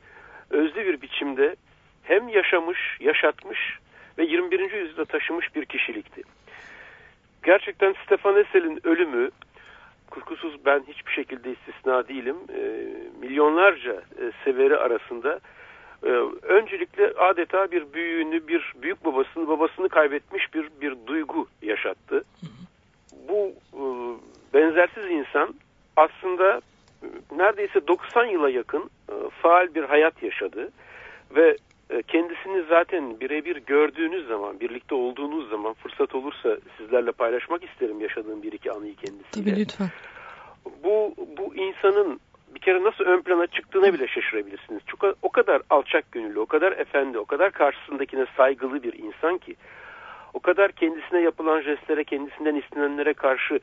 özlü bir biçimde hem yaşamış, yaşatmış ve 21. yüzyılda taşımış bir kişilikti. Gerçekten Stefan Essel'in ölümü kuşkusuz ben hiçbir şekilde istisna değilim. E, milyonlarca e, severi arasında e, öncelikle adeta bir büyüğünü, bir büyük babasını, babasını kaybetmiş bir bir duygu yaşattı. Bu e, benzersiz insan aslında e, neredeyse 90 yıla yakın e, faal bir hayat yaşadı ve e, kendisini zaten birebir gördüğünüz zaman, birlikte olduğunuz zaman fırsat olursa sizlerle paylaşmak isterim yaşadığım bir iki anıyı kendisiyle. Tabii lütfen. Bu, bu insanın bir kere nasıl ön plana çıktığına bile şaşırabilirsiniz. Çok, o kadar alçak gönüllü, o kadar efendi, o kadar karşısındakine saygılı bir insan ki o kadar kendisine yapılan jestlere, kendisinden istenenlere karşı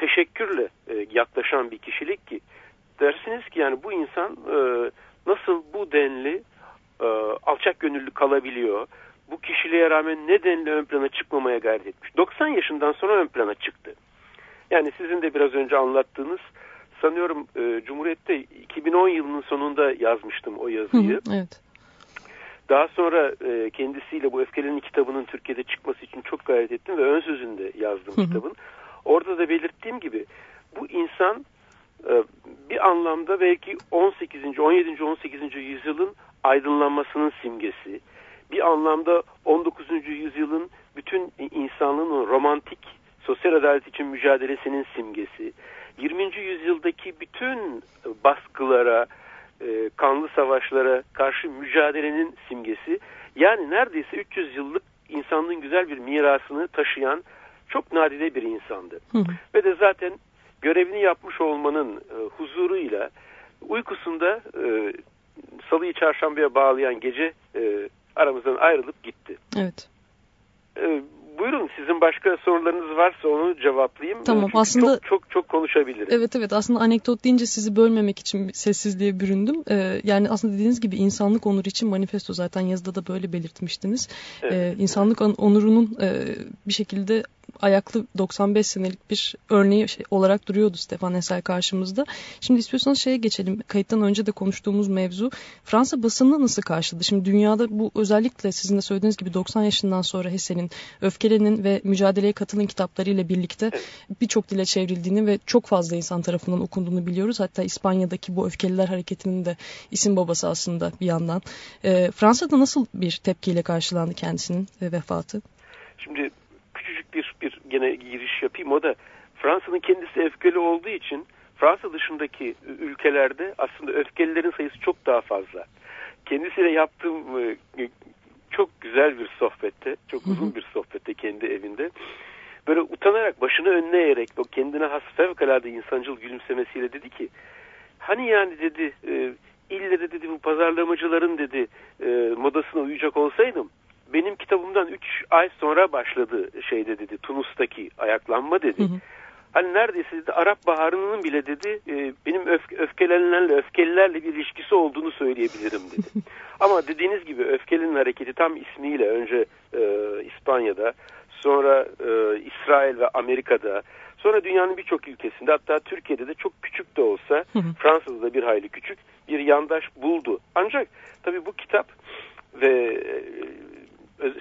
teşekkürle e, yaklaşan bir kişilik ki dersiniz ki yani bu insan e, nasıl bu denli e, alçak gönüllü kalabiliyor? Bu kişiliğe rağmen ne denli ön plana çıkmamaya gayret etmiş. 90 yaşından sonra ön plana çıktı. Yani sizin de biraz önce anlattığınız sanıyorum e, Cumhuriyet'te 2010 yılının sonunda yazmıştım o yazıyı. hı, evet. Daha sonra e, kendisiyle bu Öfkelerin kitabının Türkiye'de çıkması için çok gayret ettim ve ön sözünde yazdım Hı hı. kitabın. Orada da belirttiğim gibi bu insan e, bir anlamda belki 18. 17. 18. yüzyılın aydınlanmasının simgesi. Bir anlamda 19. yüzyılın bütün insanlığın romantik sosyal adalet için mücadelesinin simgesi. 20. yüzyıldaki bütün baskılara, e, kanlı savaşlara karşı mücadelenin simgesi. Yani neredeyse 300 yıllık insanlığın güzel bir mirasını taşıyan çok nadide bir insandı. Hı. Ve de zaten görevini yapmış olmanın e, huzuruyla uykusunda e, salıyı çarşambaya bağlayan gece e, aramızdan ayrılıp gitti. Evet. E, buyurun sizin başka sorularınız varsa onu cevaplayayım. Tamam, çünkü aslında- çok çok çok konuşabilirim. Evet evet aslında anekdot deyince sizi bölmemek için sessizliğe büründüm. Ee, yani aslında dediğiniz gibi insanlık onuru için manifesto zaten yazıda da böyle belirtmiştiniz. Evet. Ee, insanlık on- onurunun e, bir şekilde ayaklı 95 senelik bir örneği şey olarak duruyordu Stefan Hessel karşımızda. Şimdi istiyorsanız şeye geçelim. Kayıttan önce de konuştuğumuz mevzu. Fransa basını nasıl karşıladı? Şimdi dünyada bu özellikle sizin de söylediğiniz gibi 90 yaşından sonra Hessel'in Öfkelenin ve Mücadeleye Katılın kitaplarıyla birlikte birçok dile çevrildiğini ve çok fazla insan tarafından okunduğunu biliyoruz. Hatta İspanya'daki bu Öfkeliler Hareketi'nin de isim babası aslında bir yandan. Ee, Fransa'da nasıl bir tepkiyle karşılandı kendisinin e, vefatı? Şimdi gene giriş yapayım o da Fransa'nın kendisi öfkeli olduğu için Fransa dışındaki ülkelerde aslında öfkelilerin sayısı çok daha fazla. Kendisiyle yaptığım e, çok güzel bir sohbette, çok uzun bir sohbette kendi evinde. Böyle utanarak başını önüne eğerek o kendine has fevkalade insancıl gülümsemesiyle dedi ki hani yani dedi e, ille de dedi bu pazarlamacıların dedi e, modasına uyacak olsaydım benim kitabımdan 3 ay sonra başladı şeyde dedi Tunus'taki ayaklanma dedi. Hı hı. Hani neredeyse dedi Arap Baharı'nın bile dedi e, benim öfke, öfkelenenlerle öfkelilerle bir ilişkisi olduğunu söyleyebilirim dedi. Ama dediğiniz gibi öfkelinin hareketi tam ismiyle önce e, İspanya'da sonra e, İsrail ve Amerika'da sonra dünyanın birçok ülkesinde hatta Türkiye'de de çok küçük de olsa Hı hı. Fransa'da da bir hayli küçük bir yandaş buldu. Ancak tabii bu kitap ve e,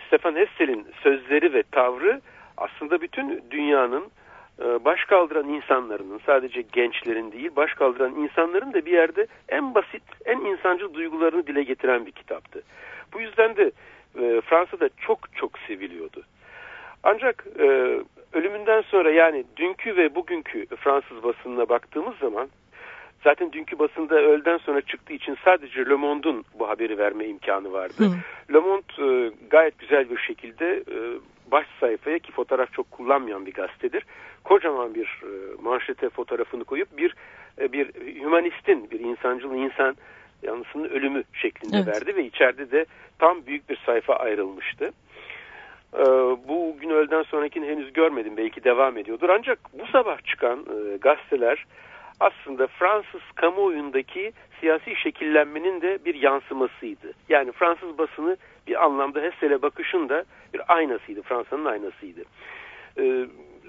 Stefan Hessel'in sözleri ve tavrı aslında bütün dünyanın e, baş kaldıran insanların sadece gençlerin değil baş kaldıran insanların da bir yerde en basit en insancıl duygularını dile getiren bir kitaptı. Bu yüzden de e, Fransa'da çok çok seviliyordu. Ancak e, ölümünden sonra yani dünkü ve bugünkü Fransız basınına baktığımız zaman zaten dünkü basında öğleden sonra çıktığı için sadece Le Monde'un bu haberi verme imkanı vardı. Hı. Le Monde e, gayet güzel bir şekilde e, baş sayfaya ki fotoğraf çok kullanmayan bir gazetedir. Kocaman bir e, manşete fotoğrafını koyup bir e, bir hümanistin, bir insancıl insan yanlısının ölümü şeklinde Evet. verdi ve içeride de tam büyük bir sayfa ayrılmıştı. Ee, bu gün öğleden sonrakini henüz görmedim. Belki devam ediyordur. Ancak bu sabah çıkan e, gazeteler aslında Fransız kamuoyundaki siyasi şekillenmenin de bir yansımasıydı. Yani Fransız basını bir anlamda Hessel'e bakışın da bir aynasıydı. Fransa'nın aynasıydı. Ee,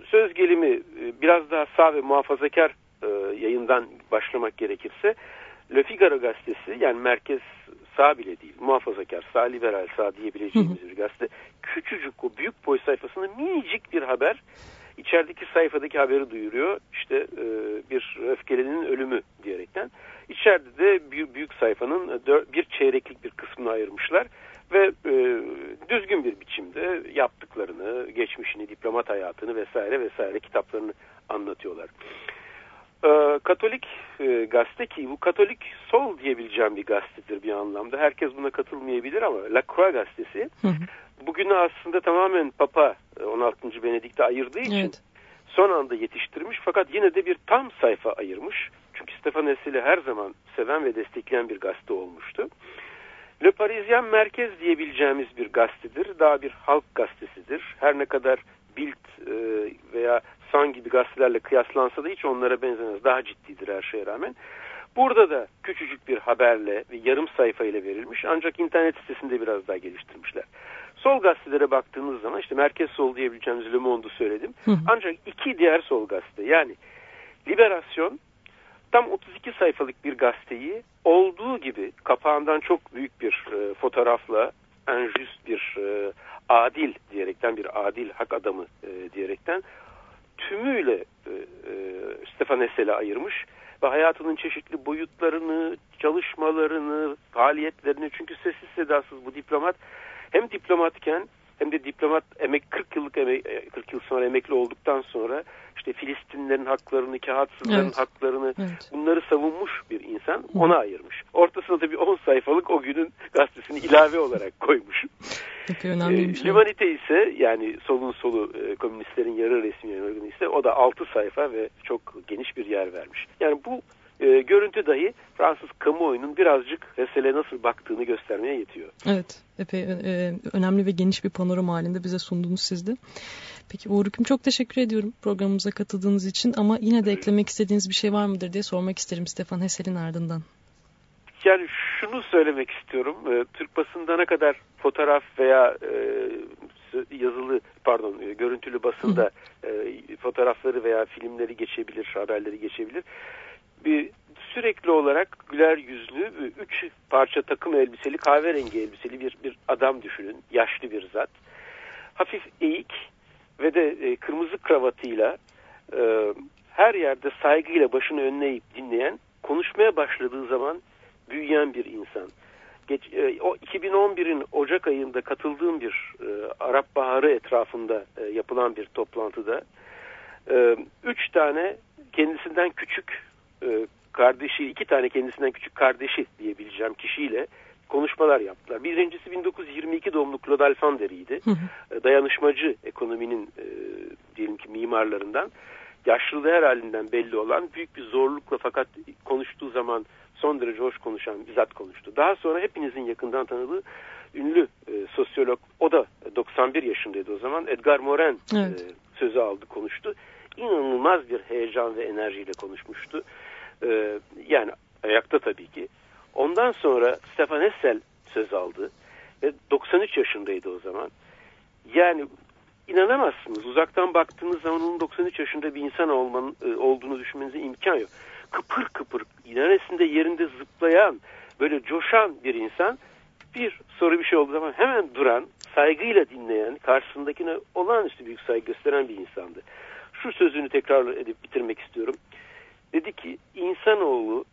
söz gelimi e, biraz daha sağ ve muhafazakar e, yayından başlamak gerekirse Le Figaro gazetesi yani merkez sağ bile değil muhafazakar sağ liberal sağ diyebileceğimiz bir gazete küçücük o büyük boy sayfasında minicik bir haber içerideki sayfadaki haberi duyuruyor işte e, bir öfkelinin ölümü diyerekten içeride de bir büyük sayfanın e, bir çeyreklik bir kısmını ayırmışlar ve e, düzgün bir biçimde yaptıklarını geçmişini diplomat hayatını vesaire vesaire kitaplarını anlatıyorlar. Ee, Katolik e, gazete ki bu Katolik sol diyebileceğim bir gazetedir bir anlamda. Herkes buna katılmayabilir ama La Croix gazetesi Hı hı. Bugünü aslında tamamen Papa e, 16. Benedikt'e ayırdığı için Evet. son anda yetiştirmiş fakat yine de bir tam sayfa ayırmış. Çünkü Stefan Hessel'i her zaman seven ve destekleyen bir gazete olmuştu. Le Parisien merkez diyebileceğimiz bir gazetedir. Daha bir halk gazetesidir. Her ne kadar Bild e, veya Sun gibi gazetelerle kıyaslansa da hiç onlara benzemez. Daha ciddidir her şeye rağmen. Burada da küçücük bir haberle ve yarım sayfa ile verilmiş ancak internet sitesinde biraz daha geliştirmişler. Sol gazetelere baktığınız zaman işte merkez sol diyebileceğimiz Le Monde'u söyledim. Hı hı. Ancak iki diğer sol gazete yani Liberasyon tam 32 sayfalık bir gazeteyi olduğu gibi kapağından çok büyük bir e, fotoğrafla en just bir e, adil diyerekten bir adil hak adamı e, diyerekten tümüyle e, e, Stefan Hessel'e ayırmış ve hayatının çeşitli boyutlarını, çalışmalarını, faaliyetlerini çünkü sessiz sedasız bu diplomat hem diplomatken hem de diplomat emek 40 yıllık emek, e, 40 yıl sonra emekli olduktan sonra işte Filistinlerin haklarını, kağıtsızların Evet. haklarını Evet. bunları savunmuş bir insan ona ayırmış. Ortasına da bir 10 sayfalık o günün gazetesini ilave olarak koymuş. Epey önemliymiş. E, Lümanite ise yani solun solu e, komünistlerin yarı resmi organı ise o da 6 sayfa ve çok geniş bir yer vermiş. Yani bu e, görüntü dahi Fransız kamuoyunun birazcık Hessel'e nasıl baktığını göstermeye yetiyor. Evet, epey e, önemli ve geniş bir panorama halinde bize sundunuz siz de. Peki Uğur Hüküm çok teşekkür ediyorum programımıza katıldığınız için ama yine de eklemek istediğiniz bir şey var mıdır diye sormak isterim Stefan Hessel'in ardından. Yani şunu söylemek istiyorum. E, Türk basında ne kadar fotoğraf veya e, yazılı pardon e, görüntülü basında e, fotoğrafları veya filmleri geçebilir, haberleri geçebilir. Bir sürekli olarak güler yüzlü, e, üç parça takım elbiseli, kahverengi elbiseli bir bir adam düşünün. Yaşlı bir zat. Hafif eğik ve de e, kırmızı kravatıyla e, her yerde saygıyla başını önüne eğip dinleyen, konuşmaya başladığı zaman büyüyen bir insan. Geç, e, o 2011'in Ocak ayında katıldığım bir e, Arap Baharı etrafında e, yapılan bir toplantıda e, üç tane kendisinden küçük e, kardeşi, iki tane kendisinden küçük kardeşi diyebileceğim kişiyle konuşmalar yaptılar. Birincisi 1922 doğumlu Claude Alfander'iydi. E, dayanışmacı ekonominin e, diyelim ki mimarlarından yaşlılığı her halinden belli olan büyük bir zorlukla fakat konuştuğu zaman son derece hoş konuşan bir zat konuştu. Daha sonra hepinizin yakından tanıdığı ünlü e, sosyolog o da 91 yaşındaydı o zaman Edgar Morin Evet. e, sözü aldı konuştu. İnanılmaz bir heyecan ve enerjiyle konuşmuştu. E, yani ayakta tabii ki. Ondan sonra Stefan Hessel söz aldı ve 93 yaşındaydı o zaman. Yani inanamazsınız. Uzaktan baktığınız zaman onun 93 yaşında bir insan olmanın, e, olduğunu düşünmenize imkan yok. Kıpır kıpır, neresinde yerinde zıplayan, böyle coşan bir insan bir soru bir şey olduğu zaman hemen duran, saygıyla dinleyen, karşısındakine olağanüstü büyük saygı gösteren bir insandı. şu sözünü tekrar edip bitirmek istiyorum. Dedi ki insanoğlu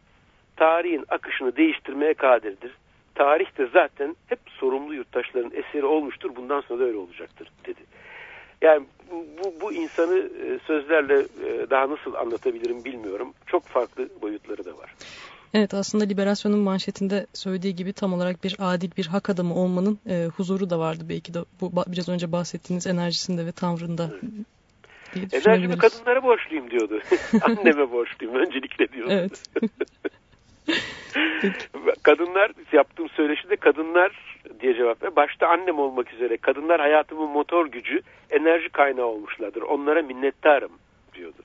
tarihin akışını değiştirmeye kadirdir. Tarih de zaten hep sorumlu yurttaşların eseri olmuştur. Bundan sonra da öyle olacaktır dedi. Yani bu, bu, bu insanı e, sözlerle e, daha nasıl anlatabilirim bilmiyorum. Çok farklı boyutları da var. Evet aslında Liberasyon'un manşetinde söylediği gibi tam olarak bir adil bir hak adamı olmanın e, huzuru da vardı belki de bu biraz önce bahsettiğiniz enerjisinde ve tavrında diye Enerjimi kadınlara borçluyum diyordu. Anneme borçluyum öncelikle diyordu. Evet. kadınlar yaptığım söyleşide kadınlar diye cevap ver. Başta annem olmak üzere kadınlar hayatımın motor gücü, enerji kaynağı olmuşlardır. Onlara minnettarım diyordu.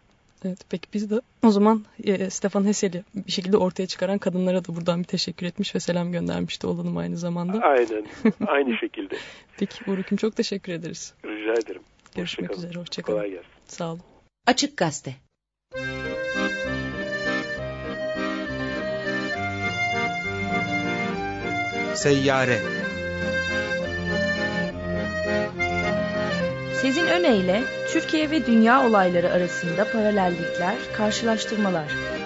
Evet, peki biz de o zaman e, Stefan Hessel'i bir şekilde ortaya çıkaran kadınlara da buradan bir teşekkür etmiş ve selam göndermiş de olalım aynı zamanda. Aynen. Aynı şekilde. Peki Uğur'cum çok teşekkür ederiz. Rica ederim. Görüşmek Hoşça üzere, hoşçakalın. Kolay gelsin. Sağ olun. Açık Gazete Seyyare Sezin Öne Türkiye ve dünya olayları arasında paralellikler, karşılaştırmalar.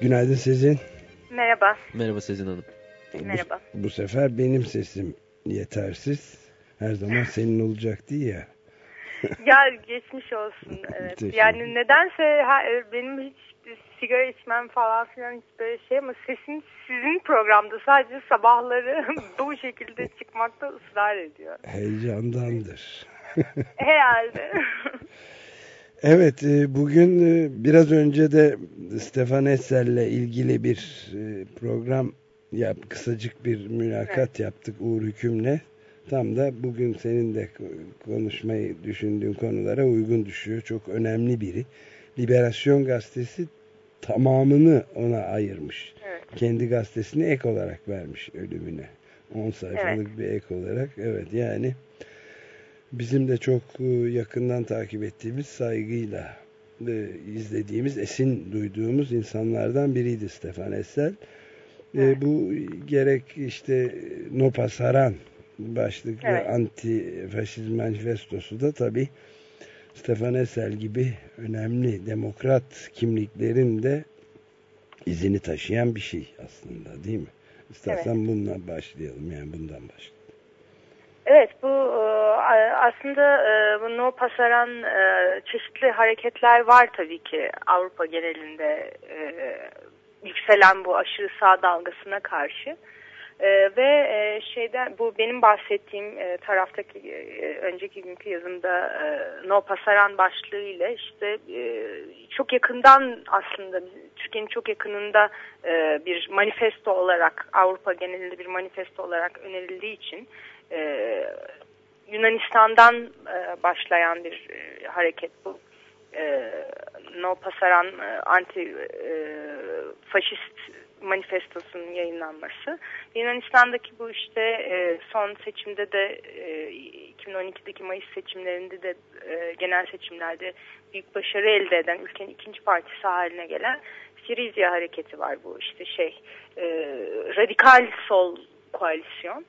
Günaydın Sezin. Merhaba, Merhaba Sezin Hanım. merhaba. Bu sefer benim sesim yetersiz. Her zaman senin olacaktı ya. Ya geçmiş olsun. Evet. Yani nedense ha, e, benim hiç sigara içmem falan filan hiç böyle şey ama sesin sizin programda sadece sabahları bu şekilde çıkmakta ısrar ediyor. Heyecandandır. Herhalde. Evet, e, bugün e, biraz önce de Stefan Essel'le ilgili bir e, program yap, kısacık bir mülakat yaptık Uğur Hüküm'le. Tam da bugün senin de konuşmayı düşündüğün konulara uygun düşüyor. Çok önemli biri. Liberasyon gazetesi tamamını ona ayırmış. Evet. Kendi gazetesini ek olarak vermiş ölümüne. 10 sayfalık bir ek olarak. Evet yani bizim de çok e, yakından takip ettiğimiz saygıyla e, izlediğimiz, esin duyduğumuz insanlardan biriydi Stefan Essel. E, bu gerek işte Nopa Saran başlıklı Evet. anti faşizm manifestosu da tabi Stefan Essel gibi önemli demokrat kimliklerin de izini taşıyan bir şey aslında değil mi? İstersen bununla başlayalım yani bundan başlayalım. Evet bu e, aslında e, bu No Pasaran e, çeşitli hareketler var tabii ki Avrupa genelinde yükselen bu aşırı sağ dalgasına karşı. E, ve e, şeyden bu benim bahsettiğim e, taraftaki e, önceki günkü yazımda e, No Pasaran başlığıyla işte e, çok yakından aslında Türkiye'nin çok yakınında e, bir manifesto olarak Avrupa genelinde bir manifesto olarak önerildiği için e, Yunanistan'dan e, başlayan bir e, hareket bu. E, no Pasaran e, anti e, manifestosunun yayınlanması. Yunanistan'daki bu işte e, son seçimde de e, 2012'deki Mayıs seçimlerinde de e, genel seçimlerde büyük başarı elde eden ülkenin ikinci partisi haline gelen Sirizya hareketi var bu işte şey e, radikal sol koalisyon.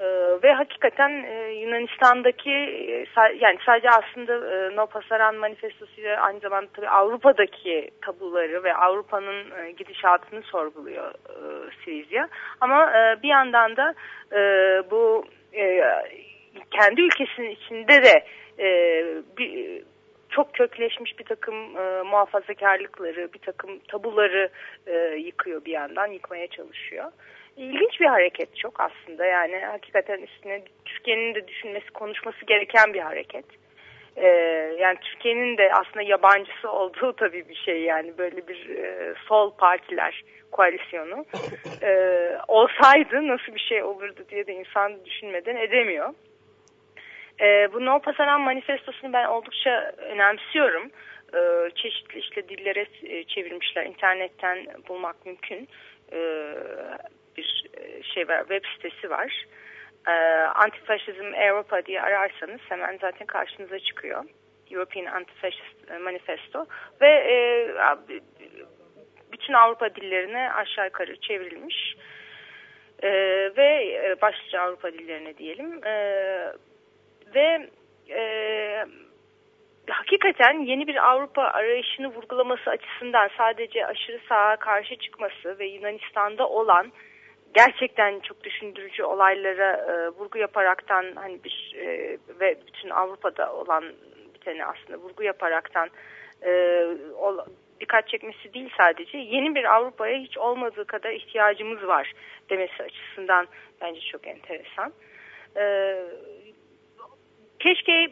Ee, ve hakikaten e, Yunanistan'daki e, yani sadece aslında e, No Pasaran manifestosu ile aynı zamanda tabii Avrupa'daki tabuları ve Avrupa'nın e, gidişatını sorguluyor e, Sirizya. Ama e, bir yandan da e, bu e, kendi ülkesinin içinde de e, bir, çok kökleşmiş bir takım e, muhafazakarlıkları, bir takım tabuları e, yıkıyor bir yandan, yıkmaya çalışıyor. İlginç bir hareket çok aslında yani hakikaten üstüne Türkiye'nin de düşünmesi, konuşması gereken bir hareket. Ee, yani Türkiye'nin de aslında yabancısı olduğu tabii bir şey yani böyle bir e, sol partiler koalisyonu Ee, olsaydı nasıl bir şey olurdu diye de insan düşünmeden edemiyor. Ee, bu No Pasaran manifestosunu ben oldukça önemsiyorum. Ee, çeşitli işte dillere e, çevirmişler. internetten bulmak mümkün. Ee, bir e, şey var, web sitesi var. Ee, Antifascism Europa diye ararsanız hemen zaten karşınıza çıkıyor. European Anti-Fascist Manifesto ve e, bütün Avrupa dillerine aşağı yukarı çevrilmiş. E, ve e, başlıca Avrupa dillerine diyelim. E, ve e, hakikaten yeni bir Avrupa arayışını vurgulaması açısından sadece aşırı sağa karşı çıkması ve Yunanistan'da olan gerçekten çok düşündürücü olaylara e, vurgu yaparaktan hani bir e, ve bütün Avrupa'da olan biteni aslında vurgu yaparaktan e, ol- dikkat çekmesi değil sadece yeni bir Avrupa'ya hiç olmadığı kadar ihtiyacımız var demesi açısından bence çok enteresan. E, keşke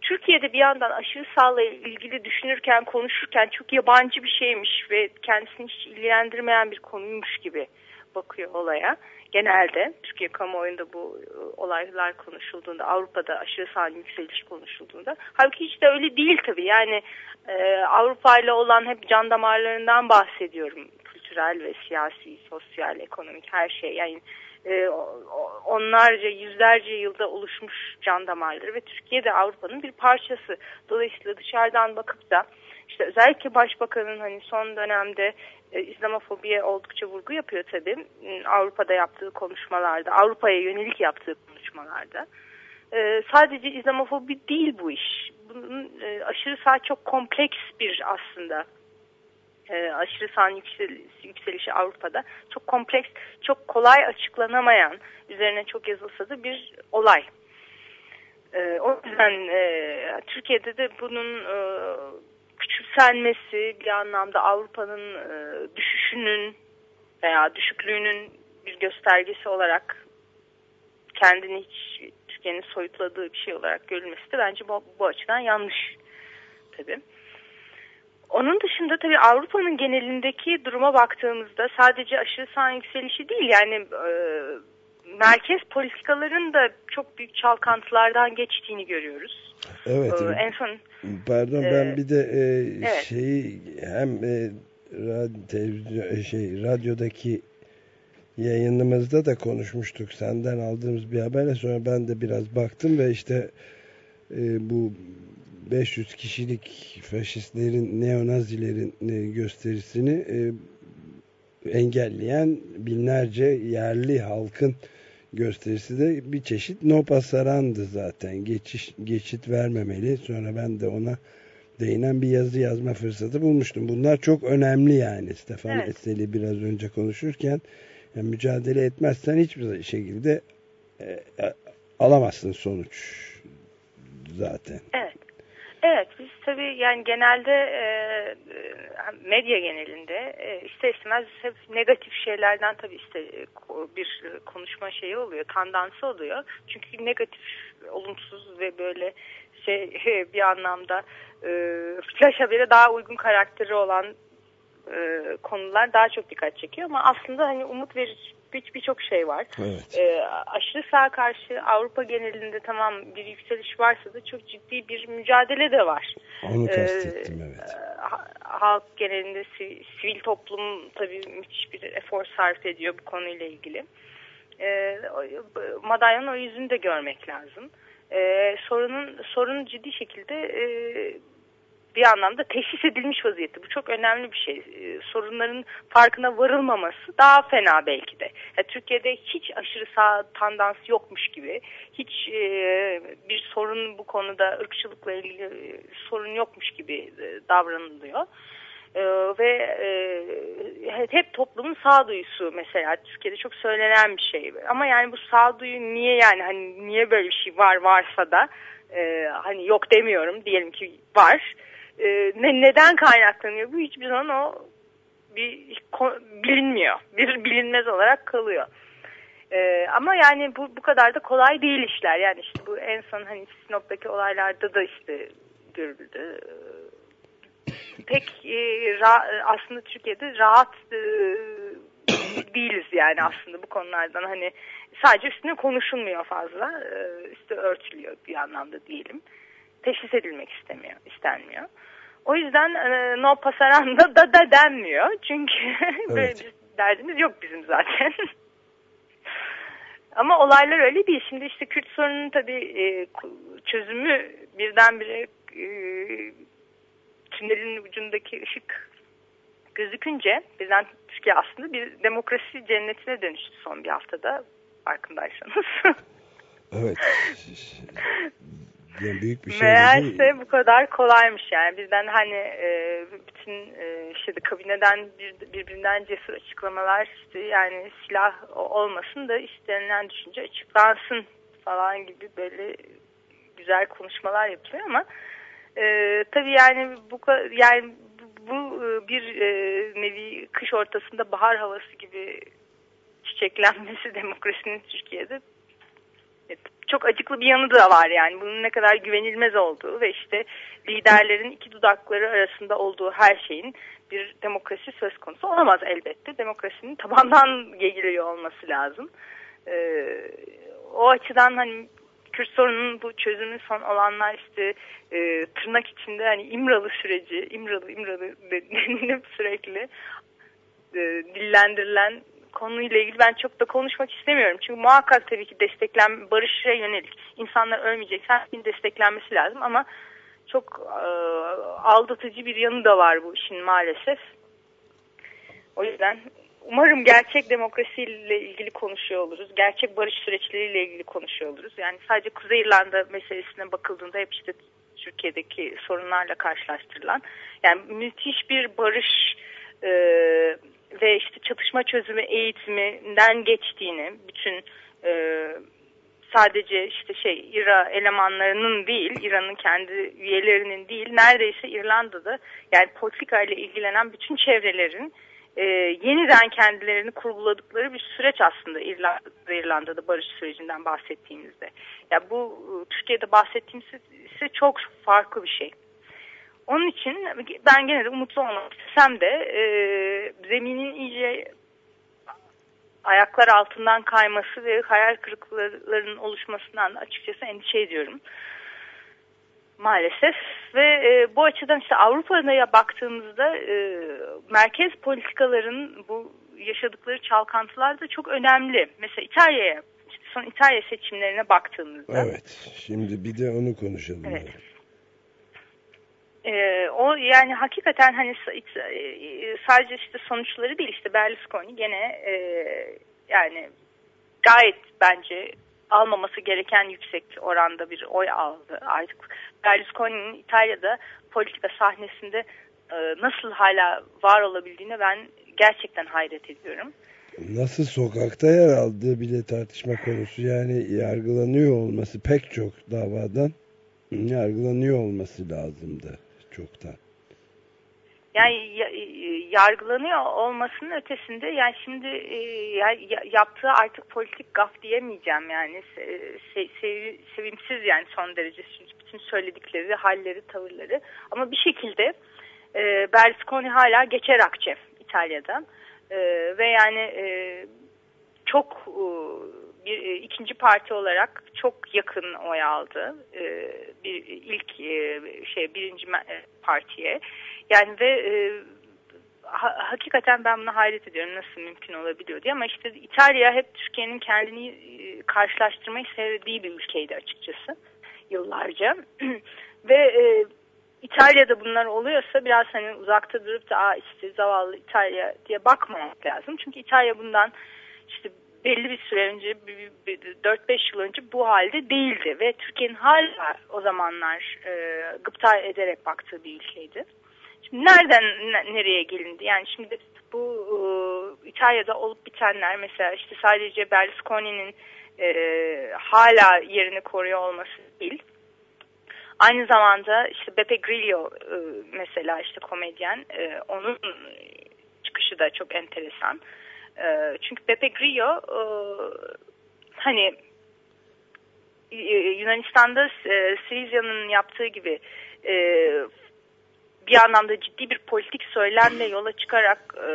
Türkiye'de bir yandan aşırı sağla ilgili düşünürken, konuşurken çok yabancı bir şeymiş ve kendisini hiç ilgilendirmeyen bir konuymuş gibi bakıyor olaya. Genelde Türkiye kamuoyunda bu e, olaylar konuşulduğunda, Avrupa'da aşırı sağ yükseliş konuşulduğunda. Halbuki hiç de öyle değil tabii. Yani e, Avrupa ile olan hep can damarlarından bahsediyorum. Kültürel ve siyasi, sosyal, ekonomik her şey. Yani e, onlarca, yüzlerce yılda oluşmuş can damarları ve Türkiye de Avrupa'nın bir parçası. Dolayısıyla dışarıdan bakıp da işte özellikle Başbakanın hani son dönemde e, İslamofobiye oldukça vurgu yapıyor tabii. M, Avrupa'da yaptığı konuşmalarda, Avrupa'ya yönelik yaptığı konuşmalarda. E, sadece İslamofobi değil bu iş. Bunun e, aşırı sağ çok kompleks bir aslında e, aşırı sağın yüksel, yükselişi Avrupa'da çok kompleks, çok kolay açıklanamayan, üzerine çok yazılsa da bir olay. E, o yüzden e, Türkiye'de de bunun e, küçümsenmesi bir anlamda Avrupa'nın e, düşüşünün veya düşüklüğünün bir göstergesi olarak kendini hiç Türkiye'nin soyutladığı bir şey olarak görülmesi de bence bu, bu açıdan yanlış tabii. Onun dışında tabii Avrupa'nın genelindeki duruma baktığımızda sadece aşırı sağ yükselişi değil yani e, merkez politikaların da çok büyük çalkantılardan geçtiğini görüyoruz. Evet. E, en son Pardon Ee, ben bir de e, evet. şeyi hem e, rad- televizyon e, şey radyodaki yayınımızda da konuşmuştuk. Senden aldığımız bir haberle sonra ben de biraz baktım ve işte e, bu 500 kişilik faşistlerin, neonazilerin e, gösterisini e, engelleyen binlerce yerli halkın gösterisi de bir çeşit no pasarandı zaten. Geçiş, geçit vermemeli. Sonra ben de ona değinen bir yazı yazma fırsatı bulmuştum. Bunlar çok önemli yani. Stefan Evet. Eseli biraz önce konuşurken yani mücadele etmezsen hiçbir şekilde e, e, alamazsın sonuç zaten. Evet. Evet biz tabii yani genelde e, e, medya genelinde e, ister istemez hep negatif şeylerden tabii işte e, bir e, konuşma şeyi oluyor, tandansı oluyor. Çünkü negatif, olumsuz ve böyle şey bir anlamda e, flash habere daha uygun karakteri olan e, konular daha çok dikkat çekiyor ama aslında hani umut verici bir- birçok şey var. Evet. E, aşırı sağ karşı Avrupa genelinde tamam bir yükseliş varsa da çok ciddi bir mücadele de var. Onu Ee, kastettim evet. Ha- halk genelinde si- sivil toplum tabii müthiş bir efor sarf ediyor bu konuyla ilgili. Ee, o- madalyonun o yüzünü de görmek lazım. Ee, sorunun sorun ciddi şekilde e, bir anlamda teşhis edilmiş vaziyette. Bu çok önemli bir şey. Ee, sorunların farkına varılmaması daha fena belki de. Ya, Türkiye'de hiç aşırı sağ tandans yokmuş gibi, hiç e, bir sorun bu konuda ırkçılıkla ilgili e, sorun yokmuş gibi e, davranılıyor. Ee, ve e, hep toplumun sağduyusu mesela Türkiye'de çok söylenen bir şey. Ama yani bu sağduyu niye yani hani niye böyle bir şey var varsa da e, hani yok demiyorum diyelim ki var. E, ne, neden kaynaklanıyor? Bu hiçbir zaman o bir bilinmiyor. Bir bilinmez olarak kalıyor. Ee, ama yani bu, bu kadar da kolay değil işler. Yani işte bu en son hani Sinop'taki olaylarda da işte görüldü. Pek e, ra- aslında Türkiye'de rahat e, değiliz yani aslında bu konulardan hani sadece üstüne konuşulmuyor fazla. Ee, üstü örtülüyor bir anlamda diyelim. Teşhis edilmek istemiyor, istenmiyor. O yüzden e, no pasaranda da da denmiyor. Çünkü böyle Evet. bir derdimiz yok bizim zaten. Ama olaylar öyle değil. Şimdi işte Kürt sorununun tabii e, çözümü birdenbire e, tünelin ucundaki ışık gözükünce birden Türkiye aslında bir demokrasi cennetine dönüştü son bir haftada farkındaysanız. Evet. Yani büyük bir şey Meğerse bu kadar kolaymış yani. Bizden hani e, bütün e, işte de kabineden bir, birbirinden cesur açıklamalar işte yani silah olmasın da istenilen düşünce açıklansın falan gibi böyle güzel konuşmalar yapılıyor ama e, tabii yani bu yani bu e, bir e, nevi kış ortasında bahar havası gibi çiçeklenmesi demokrasinin Türkiye'de çok acıklı bir yanı da var yani bunun ne kadar güvenilmez olduğu ve işte liderlerin iki dudakları arasında olduğu her şeyin bir demokrasi söz konusu olamaz elbette. Demokrasinin tabandan geliyor olması lazım. Ee, o açıdan hani Kürt sorununun bu çözümü son olanlar işte e, tırnak içinde hani İmralı süreci, İmralı İmralı denilip sürekli e, dillendirilen konuyla ilgili ben çok da konuşmak istemiyorum. Çünkü muhakkak tabii ki desteklen barışa yönelik insanlar ölmeyecek. Herkesin desteklenmesi lazım ama çok e, aldatıcı bir yanı da var bu işin maalesef. O yüzden umarım gerçek demokrasiyle ilgili konuşuyor oluruz. Gerçek barış süreçleriyle ilgili konuşuyor oluruz. Yani sadece Kuzey İrlanda meselesine bakıldığında hep işte Türkiye'deki sorunlarla karşılaştırılan yani müthiş bir barış e, ve işte çatışma çözümü eğitiminden geçtiğini bütün e, sadece işte şey İRA elemanlarının değil İran'ın kendi üyelerinin değil neredeyse İrlanda'da yani politika ile ilgilenen bütün çevrelerin e, yeniden kendilerini kurguladıkları bir süreç aslında İrlanda, İrlanda'da barış sürecinden bahsettiğimizde. Ya bu e, Türkiye'de bahsettiğimiz ise çok farklı bir şey. Onun için ben gene de umutlu olmak istesem de e, zeminin iyice ayaklar altından kayması ve hayal kırıklıklarının oluşmasından da açıkçası endişe ediyorum. Maalesef ve e, bu açıdan işte Avrupa'ya baktığımızda e, merkez politikaların bu yaşadıkları çalkantılar da çok önemli. Mesela İtalya'ya, işte son İtalya seçimlerine baktığımızda. Evet. Şimdi bir de onu konuşalım. Evet. Ee, o yani hakikaten hani e, sadece işte sonuçları değil işte Berlusconi gene e, yani gayet bence almaması gereken yüksek oranda bir oy aldı. Artık Berlusconi'nin İtalya'da politika sahnesinde e, nasıl hala var olabildiğine ben gerçekten hayret ediyorum. Nasıl sokakta yer aldığı bile tartışma konusu. Yani yargılanıyor olması pek çok davadan yargılanıyor olması lazımdı çoktan. Yani ya- yargılanıyor olmasının ötesinde yani şimdi e, ya- ya- yaptığı artık politik gaf diyemeyeceğim yani. Se- se- sev- sevimsiz yani son derece bütün söyledikleri halleri tavırları. Ama bir şekilde e, Berlusconi hala geçer akçe İtalya'da E, ve yani e, çok e, bir e, ikinci parti olarak çok yakın oy aldı. E, bir ilk e, şey birinci e, partiye. Yani ve e, ha- hakikaten ben buna hayret ediyorum nasıl mümkün olabiliyor diye. Ama işte İtalya hep Türkiye'nin kendini e, karşılaştırmayı sevdiği bir ülkeydi açıkçası yıllarca. Ve e, İtalya'da bunlar oluyorsa biraz hani uzakta durup da işte zavallı İtalya diye bakmamak lazım. Çünkü İtalya bundan işte belli bir süre önce bir- bir- bir- 4-5 yıl önce bu halde değildi ve Türkiye'nin hala o zamanlar e, gıpta ederek baktığı bir ülkeydi. Şimdi nereden ne- nereye gelindi? Yani şimdi bu e, İtalya'da olup bitenler mesela işte sadece Berlusconi'nin e, hala yerini koruyor olması değil. Aynı zamanda işte Beppe Grillo e, mesela işte komedyen e, onun çıkışı da çok enteresan. E, çünkü Beppe Grillo e, hani Yunanistan'da e, yaptığı gibi e, bir anlamda ciddi bir politik söylemle yola çıkarak e,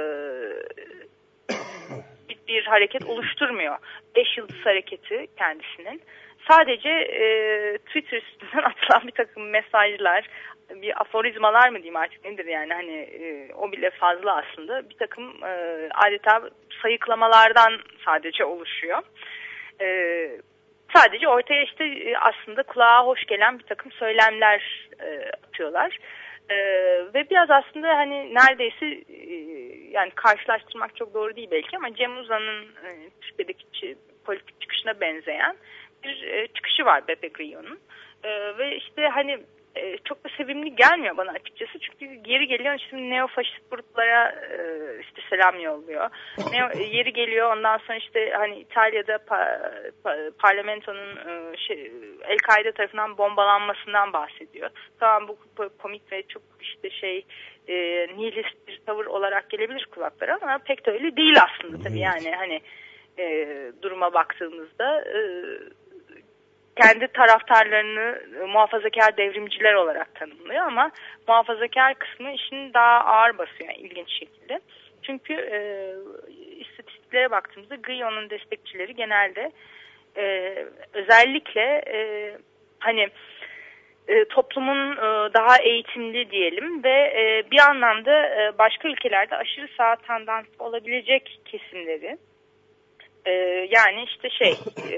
bir hareket oluşturmuyor. Beş Yıldız Hareketi kendisinin. Sadece e, Twitter üstünden atılan bir takım mesajlar, bir aforizmalar mı diyeyim artık nedir yani hani e, o bile fazla aslında. Bir takım e, adeta sayıklamalardan sadece oluşuyor. E, sadece ortaya işte e, aslında kulağa hoş gelen bir takım söylemler e, atıyorlar. E, ve biraz aslında hani neredeyse e, yani karşılaştırmak çok doğru değil belki ama Cem Uzan'ın e, Türkiye'deki politik çıkışına benzeyen bir e, çıkışı var Beppe Grillo'nun. E, ve işte hani e, çok da sevimli gelmiyor bana açıkçası. Çünkü geri geliyor şimdi neofaşist gruplara e, işte selam yolluyor. Neo, yeri geliyor ondan sonra işte hani İtalya'da pa, pa- parlamentonun e, şey, El-Kaide tarafından bombalanmasından bahsediyor. Tamam bu bu komik ve çok işte şey e, nihilist bir tavır olarak gelebilir kulaklara ama pek de öyle değil aslında tabii yani hani e, duruma baktığımızda e, kendi taraftarlarını e, muhafazakar devrimciler olarak tanımlıyor ama muhafazakar kısmı işin daha ağır basıyor yani ilginç şekilde. Çünkü e, istatistiklere baktığımızda Grion'un destekçileri genelde e, özellikle e, hani e, toplumun e, daha eğitimli diyelim ve e, bir anlamda e, başka ülkelerde aşırı sağ tendans olabilecek kesimleri e, yani işte şey e,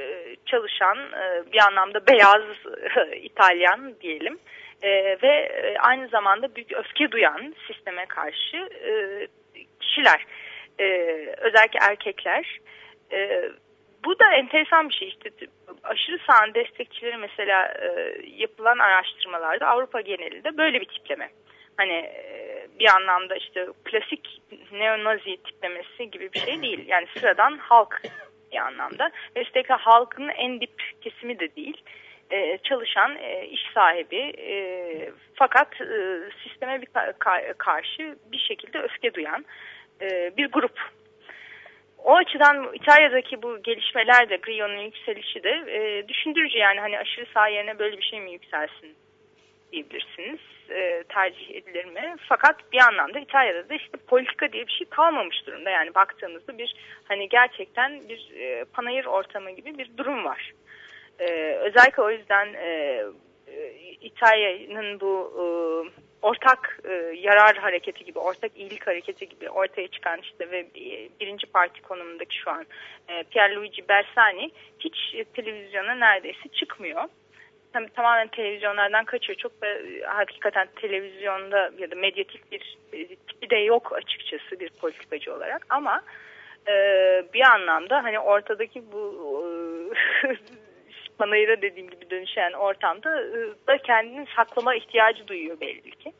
e, çalışan e, bir anlamda beyaz e, İtalyan diyelim. E, ve e, aynı zamanda büyük öfke duyan sisteme karşı e, kişiler E, özellikle erkekler. E, bu da enteresan bir şey işte. Aşırı sağın destekçileri mesela e, yapılan araştırmalarda Avrupa genelinde böyle bir tipleme. Hani e, bir anlamda işte klasik neonazi tiplemesi gibi bir şey değil. Yani sıradan halk bir anlamda. Ve de halkın en dip kesimi de değil. E, çalışan e, iş sahibi e, fakat e, sisteme bir ka- karşı bir şekilde öfke duyan e, bir grup o açıdan İtalya'daki bu gelişmeler de Grion'un yükselişi de e, düşündürücü yani hani aşırı sağ yerine böyle bir şey mi yükselsin diyebilirsiniz. E, tercih edilir mi? Fakat bir anlamda İtalya'da da işte politika diye bir şey kalmamış durumda. Yani baktığımızda bir hani gerçekten bir e, panayır ortamı gibi bir durum var. E, özellikle o yüzden e, e, İtalya'nın bu e, ortak e, yarar hareketi gibi, ortak iyilik hareketi gibi ortaya çıkan işte ve e, birinci parti konumundaki şu an e, Pierluigi Bersani hiç televizyona neredeyse çıkmıyor. Tam, tamamen televizyonlardan kaçıyor. Çok da e, hakikaten televizyonda ya da medyatik bir e, tipi de yok açıkçası bir politikacı olarak ama e, bir anlamda hani ortadaki bu e, panayıra dediğim gibi dönüşen ortamda e, da kendini saklama ihtiyacı duyuyor belli ki.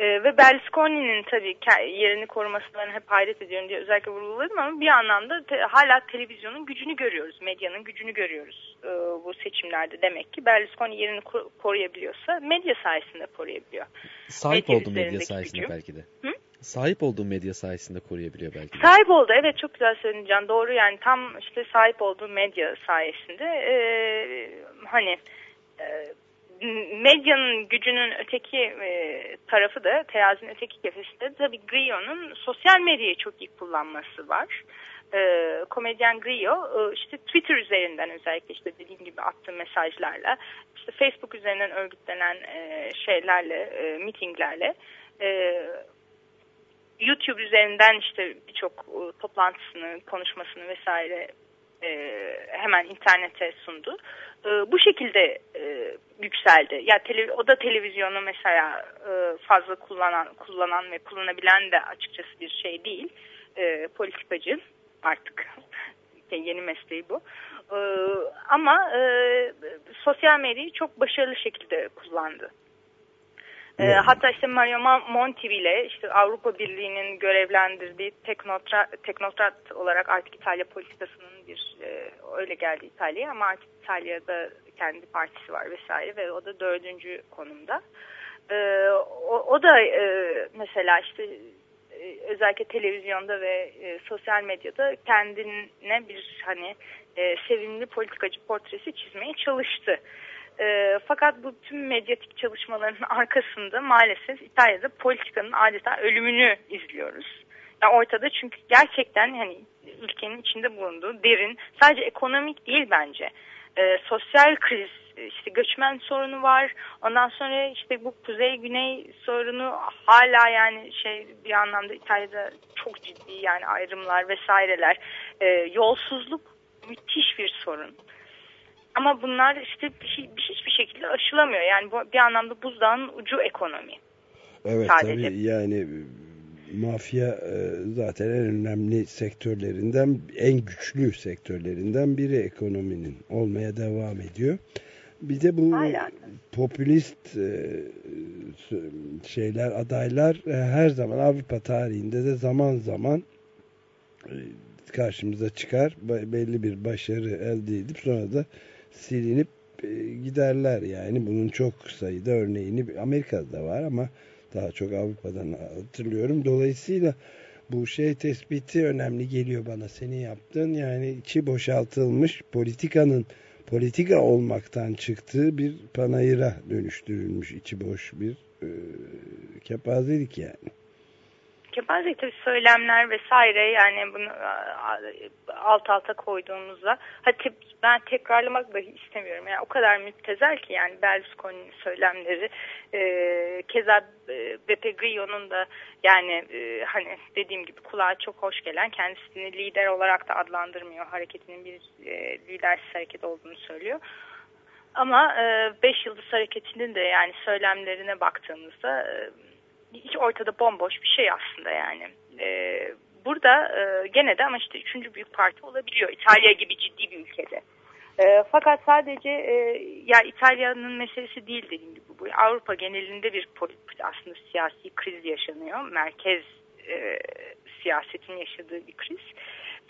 E, ve Berlusconi'nin tabii yerini korumasına ben hep hayret ediyorum diye özellikle vurguladım ama bir anlamda te- hala televizyonun gücünü görüyoruz, medyanın gücünü görüyoruz e, bu seçimlerde. Demek ki Berlusconi yerini ko- koruyabiliyorsa medya sayesinde koruyabiliyor. Sahip Medya olduğu medya sayesinde gücü. belki de. Hı? Sahip olduğu medya sayesinde koruyabiliyor belki de. Sahip oldu evet çok güzel söyledin Can doğru yani tam işte sahip olduğu medya sayesinde e, hani e, medyanın gücünün öteki e, tarafı da terazinin öteki kefesi de tabii Grio'nun sosyal medyayı çok iyi kullanması var. E, komedyen Grio e, işte Twitter üzerinden özellikle işte dediğim gibi attığı mesajlarla işte Facebook üzerinden örgütlenen e, şeylerle e, mitinglerle e, YouTube üzerinden işte birçok e, toplantısını, konuşmasını vesaire e, hemen internete sundu. E, bu şekilde e, yükseldi. Ya tele, o da televizyonu mesela e, fazla kullanan, kullanan ve kullanabilen de açıkçası bir şey değil. E, politikacı artık yeni mesleği bu. E, ama e, sosyal medyayı çok başarılı şekilde kullandı. E, hatta işte Mario Ma- Monti bile işte Avrupa Birliği'nin görevlendirdiği teknokrat, teknokrat olarak artık İtalya politikasının bir e, öyle geldi İtalya'ya ama artık İtalya'da kendi partisi var vesaire ve o da dördüncü konumda. E, o, o da e, mesela işte e, özellikle televizyonda ve e, sosyal medyada kendine bir hani e, sevimli politikacı portresi çizmeye çalıştı. E, fakat bu tüm medyatik çalışmaların arkasında maalesef İtalya'da politikanın adeta ölümünü izliyoruz. Yani ortada çünkü gerçekten hani ülkenin içinde bulunduğu derin sadece ekonomik değil bence. E, sosyal kriz işte göçmen sorunu var. Ondan sonra işte bu kuzey güney sorunu hala yani şey bir anlamda İtalya'da çok ciddi yani ayrımlar vesaireler. E, yolsuzluk müthiş bir sorun. Ama bunlar işte bir şey- bir- hiçbir şekilde aşılamıyor. Yani bu bir anlamda buzdağın ucu ekonomi. Evet Sadece. tabii yani e, mafya e, zaten en önemli sektörlerinden en güçlü sektörlerinden biri ekonominin olmaya devam ediyor. Bir de bu Hala. popülist e, şeyler adaylar her zaman Avrupa tarihinde de zaman zaman karşımıza çıkar. Belli bir başarı elde edip sonra da silinip e, giderler yani. Bunun çok sayıda örneğini Amerika'da da var ama daha çok Avrupa'dan hatırlıyorum. Dolayısıyla bu şey tespiti önemli geliyor bana senin yaptığın yani içi boşaltılmış politikanın politika olmaktan çıktığı bir panayıra dönüştürülmüş içi boş bir e, kepazelik yani. Kepazelik tabii söylemler vesaire yani bunu a- alt alta koyduğumuzda hadi ben tekrarlamak dahi istemiyorum. Yani o kadar müptezel ki yani Berlusconi'nin söylemleri e, keza e, Beppe Grillo'nun da yani e, hani dediğim gibi kulağa çok hoş gelen kendisini lider olarak da adlandırmıyor. Hareketinin bir e, lidersiz hareket olduğunu söylüyor. Ama 5 yıldız hareketinin de yani söylemlerine baktığımızda e, hiç ortada bomboş bir şey aslında yani. Ee, burada e, gene de ama işte üçüncü büyük parti olabiliyor İtalya gibi ciddi bir ülkede. Ee, fakat sadece e, ya İtalya'nın meselesi değil dediğim gibi bu Avrupa genelinde bir aslında siyasi kriz yaşanıyor. Merkez e, siyasetin yaşadığı bir kriz.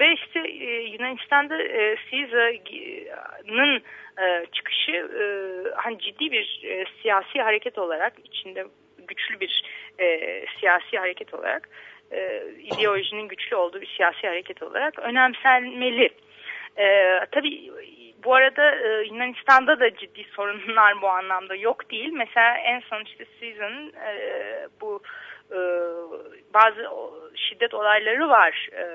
Ve işte e, Yunanistan'da e, Syriza'nın e, çıkışı e, hani ciddi bir e, siyasi hareket olarak içinde güçlü bir e, siyasi hareket olarak e, ideolojinin güçlü olduğu bir siyasi hareket olarak önemsenmeli. E, tabii bu arada e, Yunanistan'da da ciddi sorunlar bu anlamda yok değil. Mesela en son işte Season'ın e, bu e, bazı şiddet olayları var e,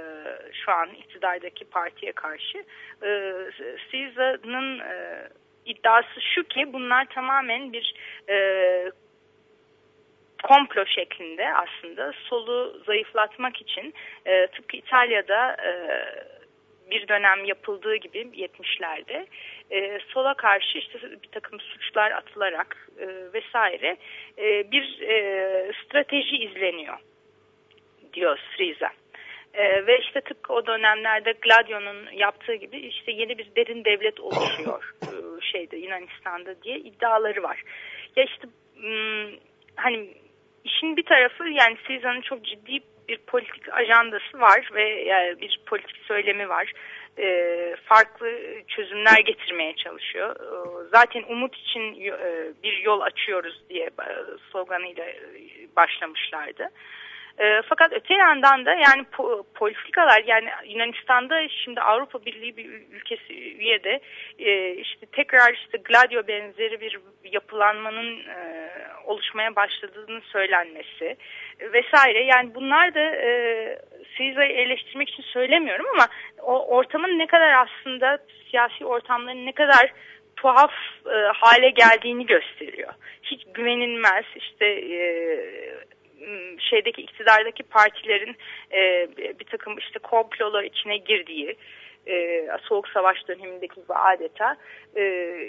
şu an iktidardaki partiye karşı. E, Season'ın e, iddiası şu ki bunlar tamamen bir e, komplo şeklinde aslında solu zayıflatmak için e, tıpkı İtalya'da e, bir dönem yapıldığı gibi 70'lerde e, sola karşı işte bir takım suçlar atılarak e, vesaire e, bir e, strateji izleniyor diyor Syriza. E, ve işte tıpkı o dönemlerde Gladio'nun yaptığı gibi işte yeni bir derin devlet oluşuyor e, şeyde Yunanistan'da diye iddiaları var. Ya işte hmm, hani işin bir tarafı yani Syriza'nın çok ciddi bir politik ajandası var ve yani bir politik söylemi var. E, farklı çözümler getirmeye çalışıyor. E, zaten umut için e, bir yol açıyoruz diye e, sloganıyla e, başlamışlardı. E, fakat öte yandan da yani po- politikalar yani Yunanistan'da şimdi Avrupa Birliği bir ül- ülkesi üye de e, işte tekrar işte Gladio benzeri bir yapılanmanın e, oluşmaya başladığını söylenmesi e, vesaire yani bunlar da e, Syriza'yı eleştirmek için söylemiyorum ama o ortamın ne kadar aslında siyasi ortamların ne kadar tuhaf e, hale geldiğini gösteriyor. Hiç güvenilmez işte e, şeydeki iktidardaki partilerin e, bir takım işte komplolar içine girdiği e, soğuk savaş dönemindeki gibi adeta e,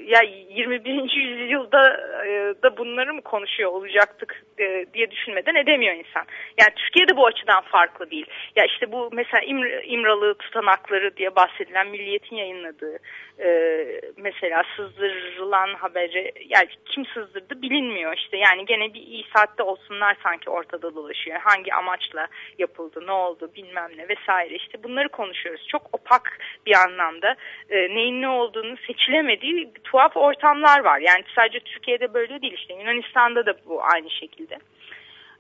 ya 21. yüzyılda e, da bunları mı konuşuyor olacaktık e, diye düşünmeden edemiyor insan. Yani Türkiye'de bu açıdan farklı değil. Ya işte bu mesela İmr İmralı tutanakları diye bahsedilen Milliyet'in yayınladığı e, mesela sızdırılan haberi yani kim sızdırdı bilinmiyor işte yani gene bir iyi saatte olsunlar sanki ortada dolaşıyor. Hangi amaçla yapıldı, ne oldu bilmem ne vesaire işte bunları konuşuyoruz. Çok opak bir anlamda e, neyin ne olduğunu seçilemediği tuhaf ortamlar var. Yani sadece Türkiye'de böyle değil işte Yunanistan'da da bu aynı şekilde.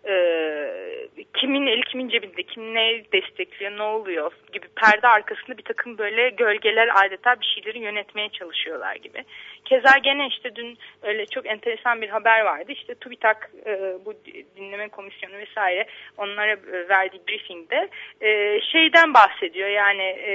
Ee, kimin eli kimin cebinde, kim ne destekliyor, ne oluyor gibi perde arkasında bir takım böyle gölgeler adeta bir şeyleri yönetmeye çalışıyorlar gibi. Keza gene işte dün öyle çok enteresan bir haber vardı. İşte TÜBİTAK e, bu dinleme komisyonu vesaire onlara e, verdiği briefingde e, şeyden bahsediyor. Yani e,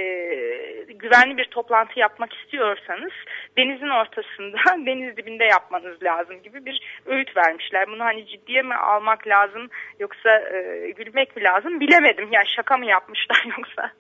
güvenli bir toplantı yapmak istiyorsanız denizin ortasında, deniz dibinde yapmanız lazım gibi bir öğüt vermişler. Bunu hani ciddiye mi almak lazım yoksa e, gülmek mi lazım bilemedim. Yani şaka mı yapmışlar yoksa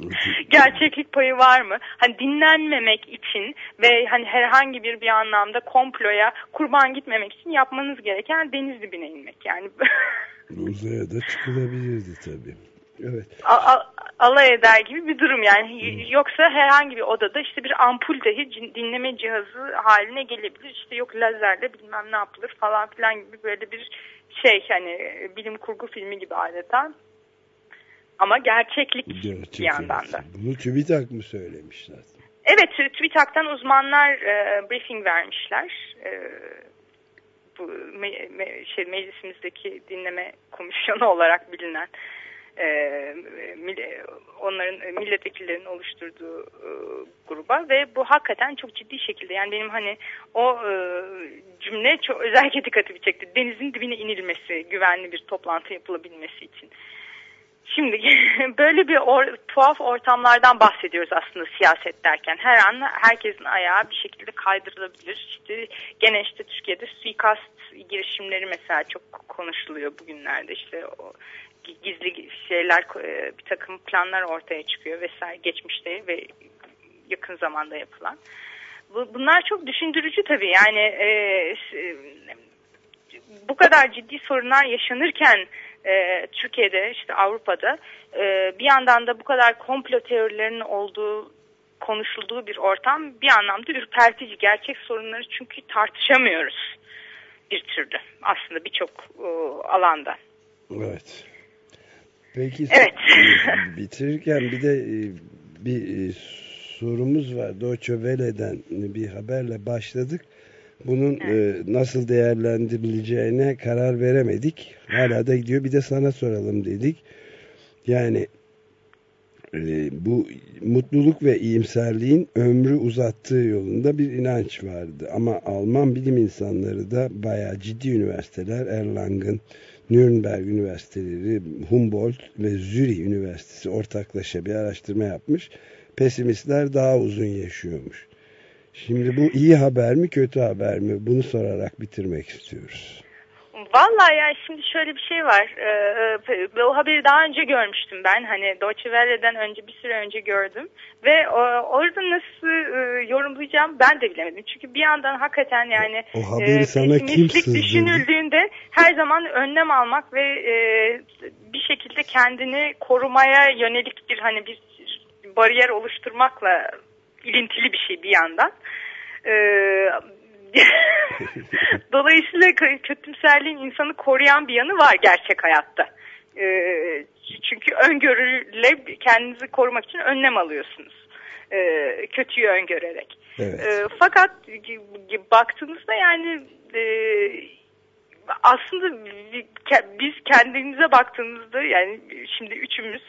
gerçeklik payı var mı? Hani dinlenmemek için ve hani herhangi bir bir anlamda komploya kurban gitmemek için yapmanız gereken deniz dibine inmek. Yani Uzaya da çıkılabilirdi tabii. Evet. a- a- alay eder gibi bir durum yani. Yoksa herhangi bir odada işte bir ampul dahi dinleme cihazı haline gelebilir. İşte yok lazerle bilmem ne yapılır falan filan gibi böyle bir şey hani bilim kurgu filmi gibi adeta. Ama gerçeklik Gerçek bir yandan da. evet. Bunu TÜBİTAK mı söylemişler? Evet, Tü- TÜBİTAK'tan uzmanlar e, briefing vermişler. E, bu me- me- şey, meclisimizdeki dinleme komisyonu olarak bilinen onların e, milletvekillerinin oluşturduğu e, gruba ve bu hakikaten çok ciddi şekilde yani benim hani o e, cümle çok özellikle dikkatimi çekti. Denizin dibine inilmesi, güvenli bir toplantı yapılabilmesi için. Şimdi böyle bir or, tuhaf ortamlardan bahsediyoruz aslında siyaset derken. Her an herkesin ayağı bir şekilde kaydırılabilir. İşte gene işte Türkiye'de suikast girişimleri mesela çok konuşuluyor bugünlerde. İşte o gizli şeyler e, bir takım planlar ortaya çıkıyor vesaire geçmişte ve yakın zamanda yapılan. Bu, bunlar çok düşündürücü tabii. Yani e, s- bu kadar ciddi sorunlar yaşanırken e, Türkiye'de işte Avrupa'da e, bir yandan da bu kadar komplo teorilerinin olduğu konuşulduğu bir ortam bir anlamda ürpertici gerçek sorunları çünkü tartışamıyoruz bir türlü aslında birçok e, alanda. Evet. Peki Evet. bitirirken bir de e, bir e, sorumuz var. Deutsche Welle'den bir haberle başladık. Bunun e, nasıl değerlendirileceğine karar veremedik. Hala da gidiyor. Bir de sana soralım dedik. Yani bu mutluluk ve iyimserliğin ömrü uzattığı yolunda bir inanç vardı. Ama Alman bilim insanları da bayağı ciddi üniversiteler Erlangen, Nürnberg Üniversiteleri, Humboldt ve Zürich Üniversitesi ortaklaşa bir araştırma yapmış. Pesimistler daha uzun yaşıyormuş. Şimdi bu iyi haber mi kötü haber mi? Bunu sorarak bitirmek istiyoruz. Vallahi ya şimdi şöyle bir şey var. Ee, o haberi daha önce görmüştüm ben. Hani Deutsche Welle'den önce bir süre önce gördüm. Ve e, orada nasıl e, yorumlayacağım ben de bilemedim. Çünkü bir yandan hakikaten yani O haberi e, sana kim düşünüldüğünde her zaman önlem almak ve e, bir şekilde kendini korumaya yönelik bir hani bir bariyer oluşturmakla ilintili bir şey bir yandan. Ee, Dolayısıyla kötümserliğin insanı koruyan bir yanı var gerçek hayatta. Ee, çünkü öngörüyle kendinizi korumak için önlem alıyorsunuz. Ee, kötüyü öngörerek. Evet. Ee, fakat baktığınızda yani e, aslında biz kendimize baktığımızda yani şimdi üçümüz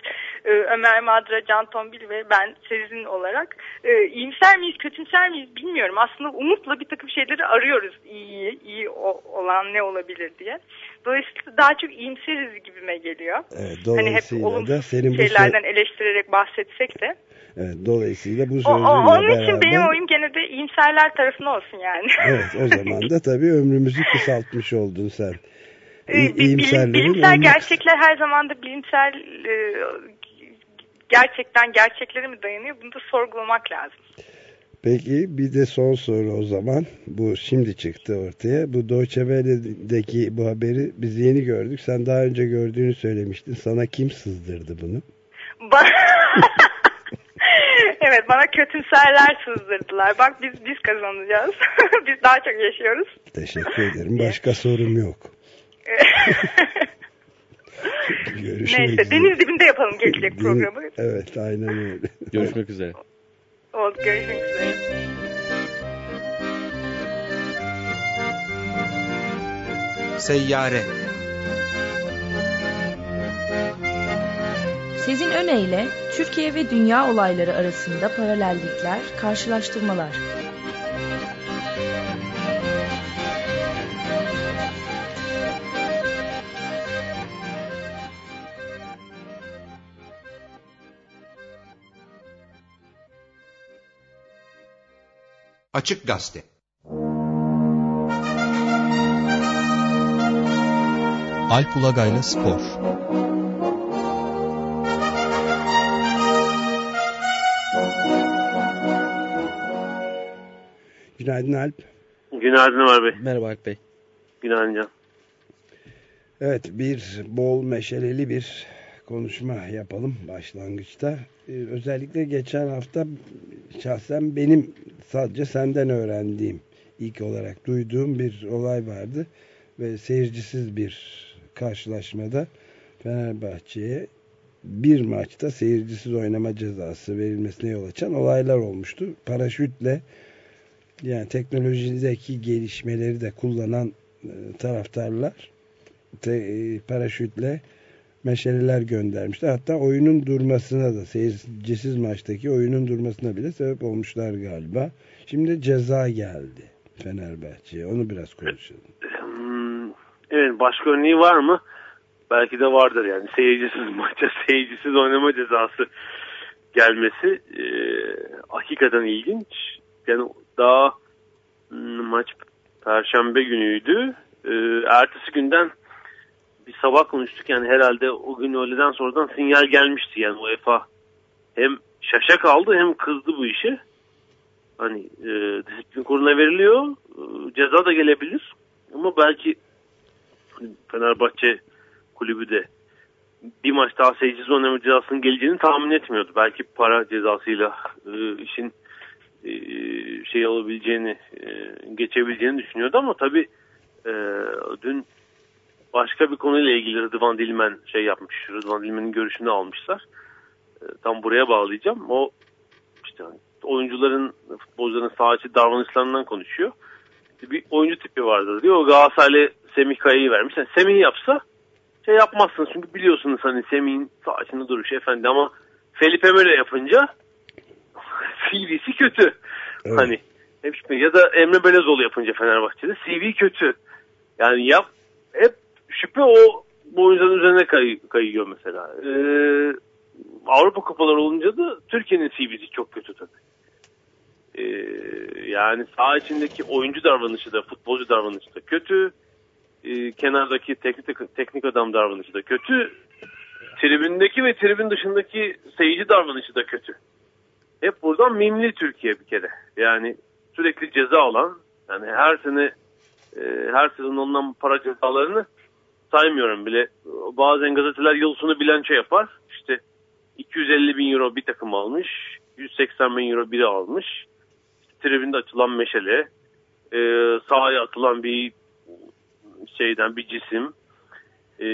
e, Ömer Madra, Can Tombil ve ben Sezin olarak e, iyimser miyiz, kötümser miyiz bilmiyorum. Aslında umutla bir takım şeyleri arıyoruz iyi, iyi olan ne olabilir diye. Dolayısıyla daha çok iyimseriz gibime geliyor. Evet, Hani hep olumsuz senin bu şeylerden eleştirerek bahsetsek de. Evet, dolayısıyla bu o- onun için beraber... benim oyum gene de iyimserler tarafına olsun yani. Evet o zaman da tabii ömrümüzü kısaltmış oldun sen. Ee, iyimserlerin bilimsel ömrü- gerçekler her zaman da bilimsel e, gerçekten gerçeklere mi dayanıyor bunu da sorgulamak lazım. Peki bir de son soru o zaman. Bu şimdi çıktı ortaya. Bu Deutsche Welle'deki bu haberi biz yeni gördük. Sen daha önce gördüğünü söylemiştin. Sana kim sızdırdı bunu? Ba- evet bana kötümserler sızdırdılar. Bak biz biz kazanacağız. biz daha çok yaşıyoruz. Teşekkür ederim. Başka sorum yok. Görüşmek Neyse üzere. deniz dibinde yapalım gelecek programı. Evet aynen öyle. Görüşmek üzere. Oldu görüşmek üzere. Seyyare Sezin Öne Türkiye ve dünya olayları arasında paralellikler, karşılaştırmalar. Açık Gazete Alp Ulagay'la Spor Günaydın Alp. Günaydın Ömer Bey. Merhaba Alp Bey. Günaydın Can. Evet bir bol meşaleli bir konuşma yapalım başlangıçta. Ee, özellikle geçen hafta şahsen benim sadece senden öğrendiğim ilk olarak duyduğum bir olay vardı. Ve seyircisiz bir karşılaşmada Fenerbahçe'ye bir maçta seyircisiz oynama cezası verilmesine yol açan olaylar olmuştu. Paraşütle yani teknolojideki gelişmeleri de kullanan e, taraftarlar e, paraşütle meşaleler göndermişler. Hatta oyunun durmasına da seyircisiz maçtaki oyunun durmasına bile sebep olmuşlar galiba. Şimdi ceza geldi Fenerbahçe'ye. Onu biraz konuşalım. Hmm, evet başka örneği var mı? Belki de vardır yani seyircisiz maça seyircisiz oynama cezası gelmesi e, hakikaten ilginç. Yani daha hmm, maç Perşembe günüydü. E, ertesi günden bir sabah konuştuk yani herhalde o gün öğleden sonradan sinyal gelmişti yani UEFA hem şaşa kaldı hem kızdı bu işe. Hani e, disiplin kuruluna veriliyor. E, ceza da gelebilir. Ama belki Fenerbahçe kulübü de bir maç daha seyircisiz oynama cezasının geleceğini tahmin etmiyordu. Belki para cezasıyla e, işin e, şey olabileceğini e, geçebileceğini düşünüyordu ama tabii e, dün başka bir konuyla ilgili Rıdvan Dilmen şey yapmış. Rıdvan Dilmen'in görüşünü almışlar. E, tam buraya bağlayacağım. O işte oyuncuların, futbolcuların saha içi davranışlarından konuşuyor. Bir oyuncu tipi vardır diyor. O Galatasaraylı Semih Kaya'yı vermiş. Yani Semih yapsa şey yapmazsınız. Çünkü biliyorsunuz hani Semih'in saha içinde duruşu efendi ama Felipe Melo yapınca CV'si kötü. Evet. Hani hep ya da Emre Belezoğlu yapınca Fenerbahçe'de CV kötü. Yani yap hep şüphe o bu oyuncuların üzerine kay, kayıyor mesela. Ee, Avrupa kupaları olunca da Türkiye'nin CV'si çok kötü tabii. Ee, yani saha içindeki oyuncu davranışı da futbolcu davranışı da kötü. Ee, kenardaki teknik, teknik adam davranışı da kötü. Tribündeki ve tribün dışındaki seyirci davranışı da kötü. Hep buradan mimli Türkiye bir kere. Yani sürekli ceza alan yani her sene e, her sezon alınan para cezalarını saymıyorum bile. Bazen gazeteler yıl sonu bilanço yapar. İşte 250 bin euro bir takım almış. 180 bin euro biri almış. Tribünde açılan meşale. E, sahaya atılan bir şeyden bir cisim. E,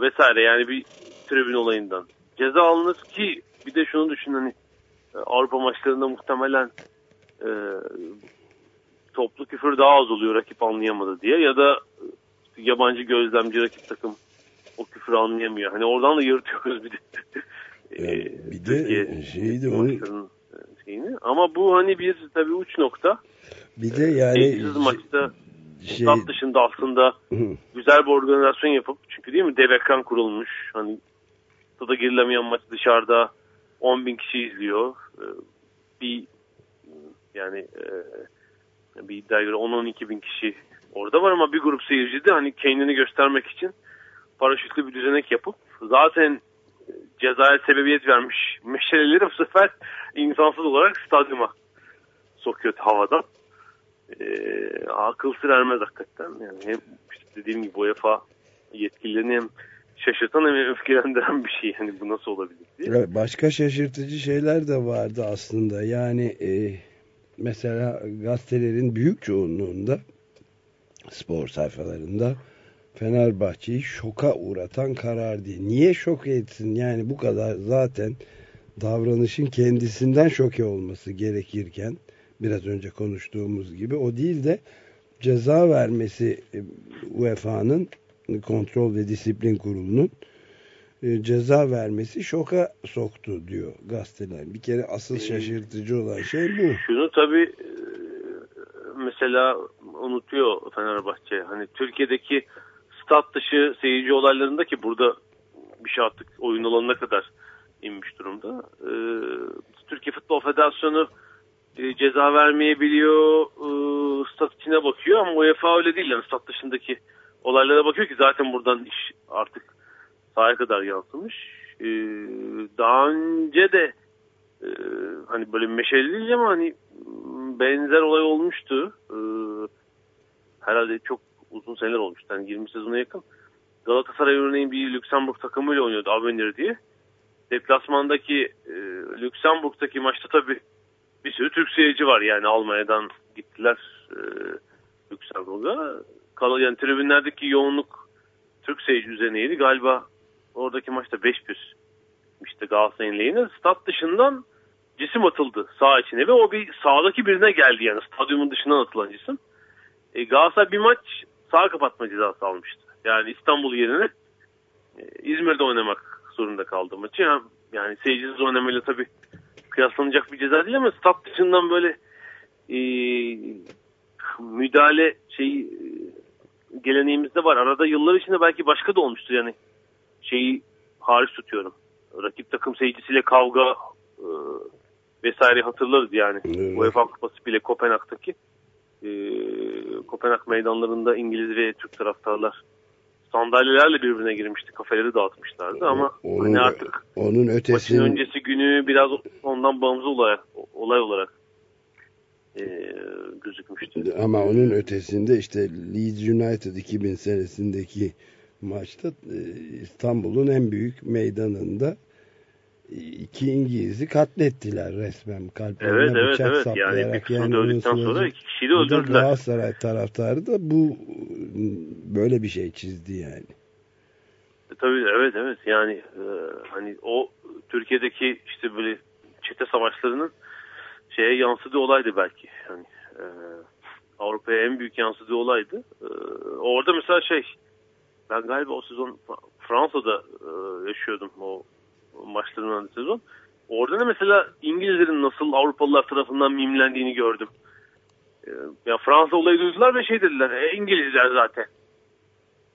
vesaire yani bir tribün olayından. Ceza alınır ki bir de şunu düşün hani Avrupa maçlarında muhtemelen e, toplu küfür daha az oluyor rakip anlayamadı diye ya da yabancı gözlemci rakip takım o küfür anlayamıyor. Hani oradan da yırtıyoruz bir de. Yani bir de şeyi de onu şeyini. Ama bu hani bir tabii uç nokta. bir de yani Eksiz maçta şey stat dışında aslında güzel bir organizasyon yapıp çünkü değil mi dev ekran kurulmuş. Hani stada girilemeyen maç dışarıda 10 bin kişi izliyor. Ee, Bir yani e, bir iddia göre 10-12 bin kişi orada var ama bir grup seyirci de hani kendini göstermek için paraşütlü bir düzenek yapıp zaten cezaya sebebiyet vermiş meşaleleri bu sefer insansız olarak stadyuma sokuyor havadan. Ee, akıl sır ermez hakikaten. Yani hem işte dediğim gibi UEFA yetkililerini hem şaşırtan hem öfkelendiren bir şey. Yani bu nasıl olabilir diye. Başka şaşırtıcı şeyler de vardı aslında. Yani e, mesela gazetelerin büyük çoğunluğunda spor sayfalarında Fenerbahçe'yi şoka uğratan karar diye. Niye şok etsin? Yani bu kadar zaten davranışın kendisinden şoke olması gerekirken biraz önce konuştuğumuz gibi o değil de ceza vermesi e, UEFA'nın kontrol ve disiplin kurulunun e, ceza vermesi şoka soktu diyor gazeteler. Bir kere asıl şaşırtıcı olan şey bu. Şunu tabii mesela unutuyor Fenerbahçe. Hani Türkiye'deki stat dışı seyirci olaylarında ki burada bir şey artık oyun alanına kadar inmiş durumda. Ee, Türkiye Futbol Federasyonu e, ceza vermeyebiliyor, e, stat içine bakıyor ama UEFA öyle değil. Yani stat dışındaki olaylara bakıyor ki zaten buradan iş artık sahaya kadar yansımış. Ee, daha önce de e, hani böyle meşale değil ama hani benzer olay olmuştu. Ee, herhalde çok uzun seneler olmuştu. Yani 20 sezona yakın. Galatasaray örneğin bir Lüksemburg takımıyla oynuyordu Avenir diye. Deplasmandaki e, Lüksemburg'daki maçta tabii bir sürü Türk seyirci var. Yani Almanya'dan gittiler e, Lüksemburg'a. Yani tribünlerdeki yoğunluk Türk seyirci üzerineydi. Galiba oradaki maçta 5-1 işte Galatasaray'ın lehine. Stat dışından cisim atıldı sağ içine ve o bir sağdaki birine geldi yani stadyumun dışından atılan cisim. E, Galatasaray bir maç sağ kapatma cezası almıştı. Yani İstanbul yerine e, İzmir'de oynamak zorunda kaldı maçı. Yani, yani seyircisiz oynamayla tabii kıyaslanacak bir ceza değil ama stat dışından böyle e, müdahale şey e, geleneğimizde var. Arada yıllar içinde belki başka da olmuştur yani şeyi hariç tutuyorum. Rakip takım seyircisiyle kavga e, vesaire hatırlarız yani. Evet. UEFA Kupası bile Kopenhag'daki e, Kopenhag meydanlarında İngiliz ve Türk taraftarlar sandalyelerle birbirine girmişti. Kafeleri dağıtmışlardı ama Onun, hani artık onun ötesi öncesi günü biraz ondan bağımsız olay, olay olarak e, gözükmüştü. ama onun ötesinde işte Leeds United 2000 senesindeki maçta e, İstanbul'un en büyük meydanında iki İngiliz'i katlettiler resmen kalplerine Evet evet bıçak evet yani bir saplayarak. kısmını bunun dövdükten sonra iki kişiyi de öldürdüler. Galatasaray taraftarı da bu böyle bir şey çizdi yani. E, Tabii evet evet yani e, hani o Türkiye'deki işte böyle çete savaşlarının şeye yansıdığı olaydı belki. Hani e, Avrupa'ya en büyük yansıdığı olaydı. E, orada mesela şey ben galiba o sezon Fra- Fransa'da e, yaşıyordum o maçların önünde sezon. Orada da mesela İngilizlerin nasıl Avrupalılar tarafından mimlendiğini gördüm. E, ya Fransa olayı duydular ve şey dediler e, İngilizler zaten.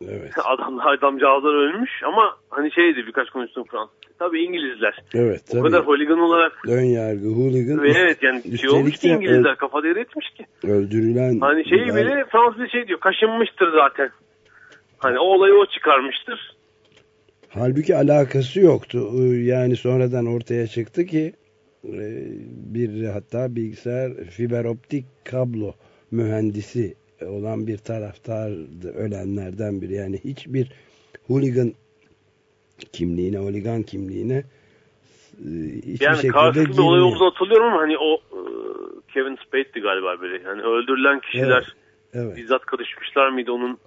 Evet. Adam, adamcağızlar ölmüş ama hani şeydi birkaç konuştum Fransız. Tabii İngilizler. Evet O tabii. kadar holigan olarak Ön yargı, hooligan. ve evet yani şey Üstelik olmuş ki İngilizler kafa değeri etmiş ki. öldürülen Hani şey bile Fransız şey diyor kaşınmıştır zaten. Hani o olayı o çıkarmıştır. Halbuki alakası yoktu. Yani sonradan ortaya çıktı ki e, bir hatta bilgisayar fiber optik kablo mühendisi olan bir taraftar ölenlerden biri. Yani hiçbir hooligan kimliğine, hooligan kimliğine e, hiçbir Yani şekilde karşılıklı olay olduğunu hatırlıyorum ama hani o e, Kevin Spade'di galiba biri. Yani öldürülen kişiler Evet. bizzat karışmışlar mıydı onun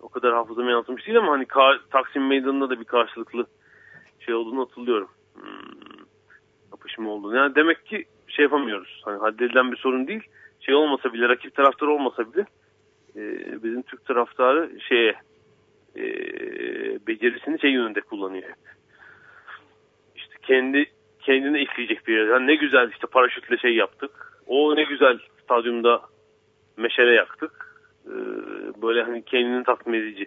o kadar hafızama yansımış değil ama hani Taksim Meydanı'nda da bir karşılıklı şey olduğunu hatırlıyorum. Hmm, kapışma olduğunu. Yani demek ki şey yapamıyoruz. Hani haddedilen bir sorun değil. Şey olmasa bile rakip taraftar olmasa bile e, bizim Türk taraftarı şeye e, becerisini şey yönünde kullanıyor. İşte kendi kendine işleyecek bir yer. Yani ne güzel işte paraşütle şey yaptık. O ne güzel stadyumda meşale yaktık. Ee, böyle hani kendini tatmin edici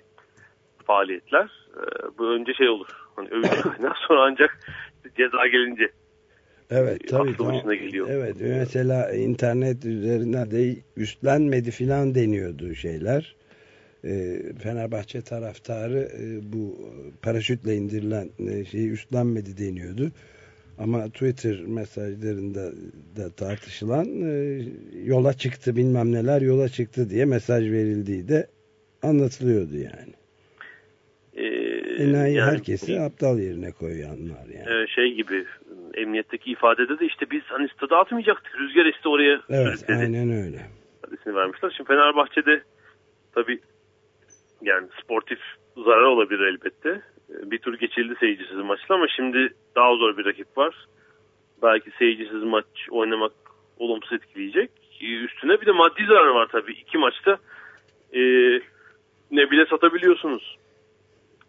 faaliyetler. Ee, bu önce şey olur. Hani övücü sonra ancak ceza gelince Evet tabii. aklı tamam. geliyor. Evet mesela internet üzerinden de üstlenmedi filan deniyordu şeyler. Ee, Fenerbahçe taraftarı e, bu paraşütle indirilen e, şeyi üstlenmedi deniyordu. Ama Twitter mesajlarında da tartışılan e, yola çıktı bilmem neler yola çıktı diye mesaj verildiği de anlatılıyordu yani. Ee, Enayi yani- herkesi aptal yerine koyanlar yani. Ee, şey gibi emniyetteki ifadede de işte biz hani stada atmayacaktık. Rüzgar esti oraya Evet sürükledi. aynen öyle. ifadesini vermişler. Şimdi Fenerbahçe'de tabii yani sportif zarar olabilir elbette. Ee, Bir tur geçildi seyircisiz maçla ama şimdi daha zor bir rakip var. Belki seyircisiz maç oynamak olumsuz etkileyecek. Ee, Üstüne bir de maddi zararı var tabii. İki maçta e, ne bile satabiliyorsunuz.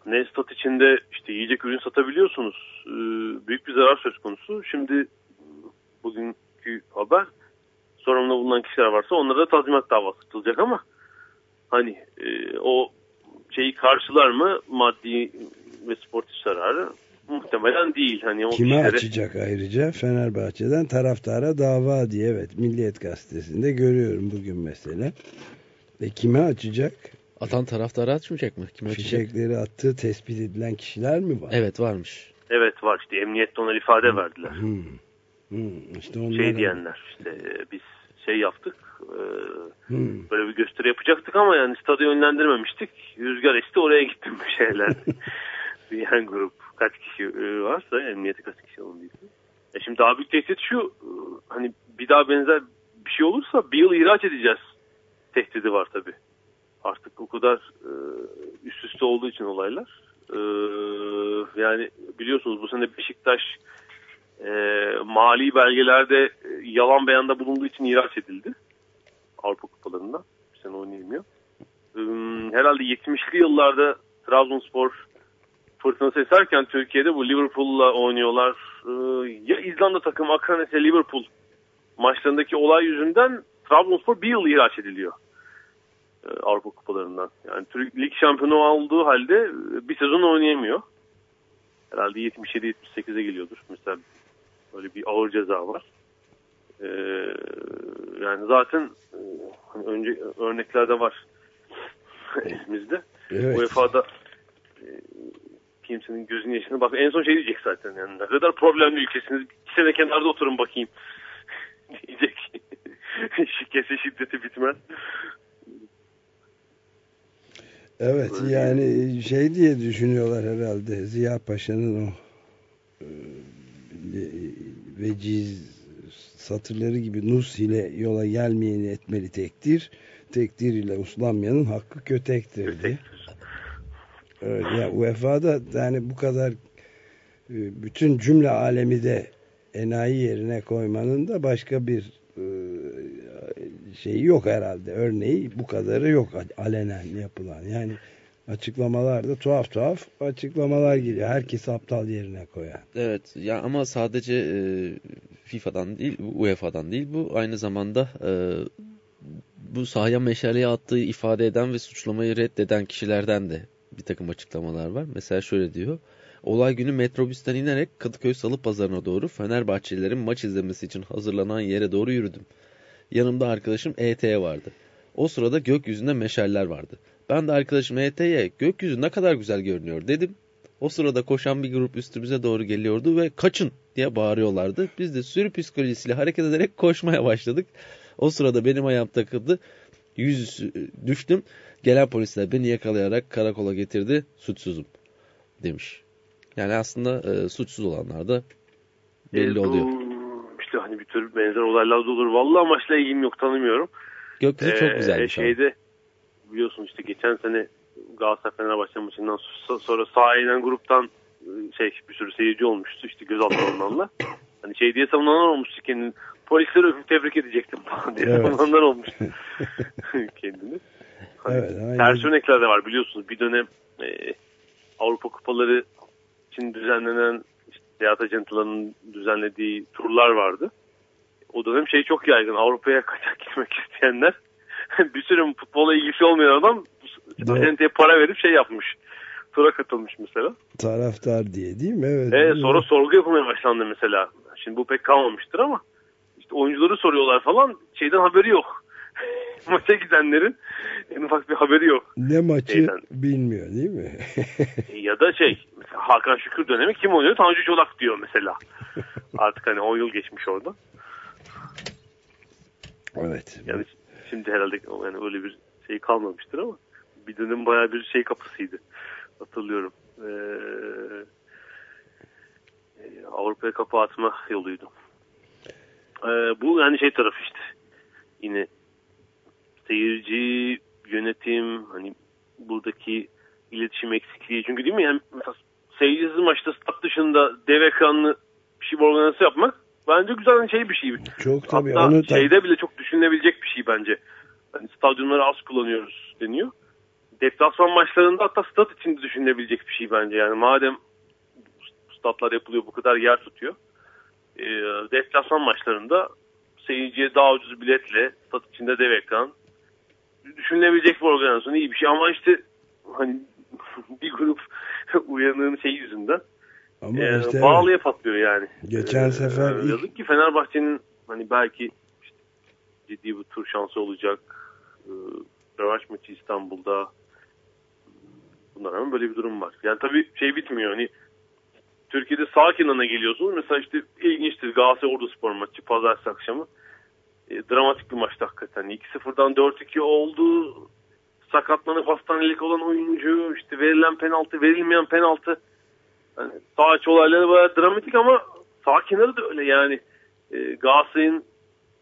Ne stat içinde işte yiyecek ürün satabiliyorsunuz. Ee, büyük bir zarar söz konusu. Şimdi bugünkü haber sorumlu bulunan kişiler varsa onlara da tazminat davası açılacak ama hani e, o şeyi karşılar mı maddi ve sportif zararı muhtemelen değil. Hani o Kime kişilere açacak ayrıca? Fenerbahçe'den taraftara dava diye evet Milliyet Gazetesi'nde görüyorum bugün mesela. Ve kime açacak? Atan taraftarı açmayacak mı? Kim açacak? Fişekleri attığı tespit edilen kişiler mi var? Evet varmış. evet var işte emniyette ona ifade verdiler. Hmm. Hmm, işte onlar Şey diyenler işte e, biz şey yaptık e, Hmm. böyle bir gösteri yapacaktık ama yani stadı yönlendirmemiştik. Rüzgar esti oraya gittim bir şeyler. diyen grup kaç kişi e, varsa emniyete kaç kişi alın diye. E şimdi daha büyük tehdit şu e, hani bir daha benzer bir şey olursa bir yıl ihraç edeceğiz tehdidi var tabi. Artık o kadar e, üst üste olduğu için olaylar. Yani biliyorsunuz bu sene Beşiktaş mali belgelerde yalan beyanda bulunduğu için ihraç edildi. Avrupa kupalarında. Bir sene oynayamıyor. E, herhalde 70'li yıllarda Trabzonspor fırtınası eserken Türkiye'de bu Liverpool'la oynuyorlar. E, ya İzlanda takımı Akranes'e Liverpool maçlarındaki olay yüzünden Trabzonspor bir yıl ihraç ediliyor. E, Avrupa kupalarından. Yani Türk lig şampiyonu olduğu halde e, bir sezon oynayamıyor. Herhalde 77-78'e geliyordur. Mesela böyle bir ağır ceza var. E, yani zaten e, hani önce örneklerde var elimizde. Evet. UEFA'da e, kimsenin gözünün yaşına bak en son şey diyecek zaten yani ne kadar problemli ülkesiniz iki sene kenarda oturun bakayım diyecek. Şiddeti şiddeti bitmez. Evet Öyle yani şey diye düşünüyorlar herhalde Ziya Paşa'nın o e, veciz satırları gibi Nus ile yola gelmeyeni etmeli tektir. Tekdir ile uslanmayanın hakkı kötektir diye. Evet, ya UEFA'da yani bu kadar e, bütün cümle alemi de enayi yerine koymanın da başka bir e, şeyi yok herhalde. Örneği bu kadarı yok alenen yapılan. Yani açıklamalarda tuhaf tuhaf açıklamalar geliyor. Herkes aptal yerine koyan. Evet ya ama sadece e, FIFA'dan değil UEFA'dan değil bu aynı zamanda e, bu sahaya meşaleye attığı ifade eden ve suçlamayı reddeden kişilerden de bir takım açıklamalar var. Mesela şöyle diyor. Olay günü metrobüsten inerek Kadıköy Salı Pazarı'na doğru Fenerbahçelilerin maç izlemesi için hazırlanan yere doğru yürüdüm. Yanımda arkadaşım ET vardı. O sırada gökyüzünde meşaller vardı. Ben de arkadaşım ET'ye gökyüzü ne kadar güzel görünüyor dedim. O sırada koşan bir grup üstümüze doğru geliyordu ve kaçın diye bağırıyorlardı. Biz de sürü psikolojisiyle hareket ederek koşmaya başladık. O sırada benim ayağım takıldı. Yüzüstü düştüm. Gelen polisler beni yakalayarak karakola getirdi. Suçsuzum demiş. Yani aslında e, suçsuz olanlar da belli E, bu, oluyor. İşte hani bir tür benzer olaylar da olur. Vallahi maçla ilgim yok tanımıyorum. Gökyüzü çok Ee, güzelmiş. ama. Şeyde biliyorsun işte geçen sene Galatasaray Fenerbahçe maçından so- sonra sahaya inen gruptan e, şey bir sürü seyirci olmuştu işte gözaltı alınanlar. Hani şey diye savunanlar olmuştu kendini. Polisleri öpüp tebrik edecektim falan diye Evet. savunanlar olmuştu kendini. Hani Evet, aynen. ters örnekler de var biliyorsunuz. Bir dönem e, Avrupa Kupaları için düzenlenen işte, seyahat ajantalarının düzenlediği turlar vardı. O dönem şey çok yaygın. Avrupa'ya kaçak gitmek isteyenler bir sürü futbola ilgisi olmayan adam acenteye para verip şey yapmış. Tura katılmış mesela. Taraftar diye değil mi? Evet. E, sonra sorgu yapılmaya başlandı mesela. Şimdi bu pek kalmamıştır ama işte oyuncuları soruyorlar falan şeyden haberi yok. Maça gidenlerin en ufak bir haberi yok. Ne maçı Şeyden. bilmiyor değil mi? Ya da şey mesela Hakan Şükür dönemi kim oynuyor? Tanju Çolak diyor mesela. Artık hani 10 yıl geçmiş orada. evet. Yani şimdi herhalde yani öyle bir şey kalmamıştır ama bir dönem bayağı bir şey kapısıydı. Hatırlıyorum. Ee, e, Avrupa'ya kapı atma yoluydu. Ee, bu yani şey tarafı işte. Yine seyirci, yönetim, hani buradaki iletişim eksikliği. Çünkü değil mi yani mesela seyircisiz maçta stat dışında dev ekranlı bir şey organizasyonu yapmak bence güzel şey bir şey. Çok tabii. Hatta onu da- şeyde bile çok düşünülebilecek bir şey bence. Hani stadyumları az kullanıyoruz deniyor. Deplasman maçlarında hatta stat içinde düşünülebilecek bir şey bence. Yani madem statlar yapılıyor bu kadar yer tutuyor. E, deplasman maçlarında seyirciye daha ucuz biletle stat içinde dev ekran düşünülebilecek bir organizasyon iyi bir şey ama işte hani bir grup uyanığın şey yüzünden Ama e, işte bağlıya patlıyor yani. Geçen E, sefer ilk- yazık ki Fenerbahçe'nin hani belki işte ciddi bir tur şansı olacak. E, rövanş maçı İstanbul'da. Bunlar ama böyle bir durum var. Yani tabii şey bitmiyor hani Türkiye'de sağ kenarına geliyorsunuz. Mesela işte ilginçtir Galatasaray Ordu Spor maçı pazartesi akşamı. E, dramatik bir maçtı hakikaten. 2-0'dan 4-2 oldu. Sakatlanıp hastanelik olan oyuncu, işte verilen penaltı, verilmeyen penaltı. Yani sağ içi olayları bayağı dramatik ama sağ kenarı da öyle yani. E, Galatasaray'ın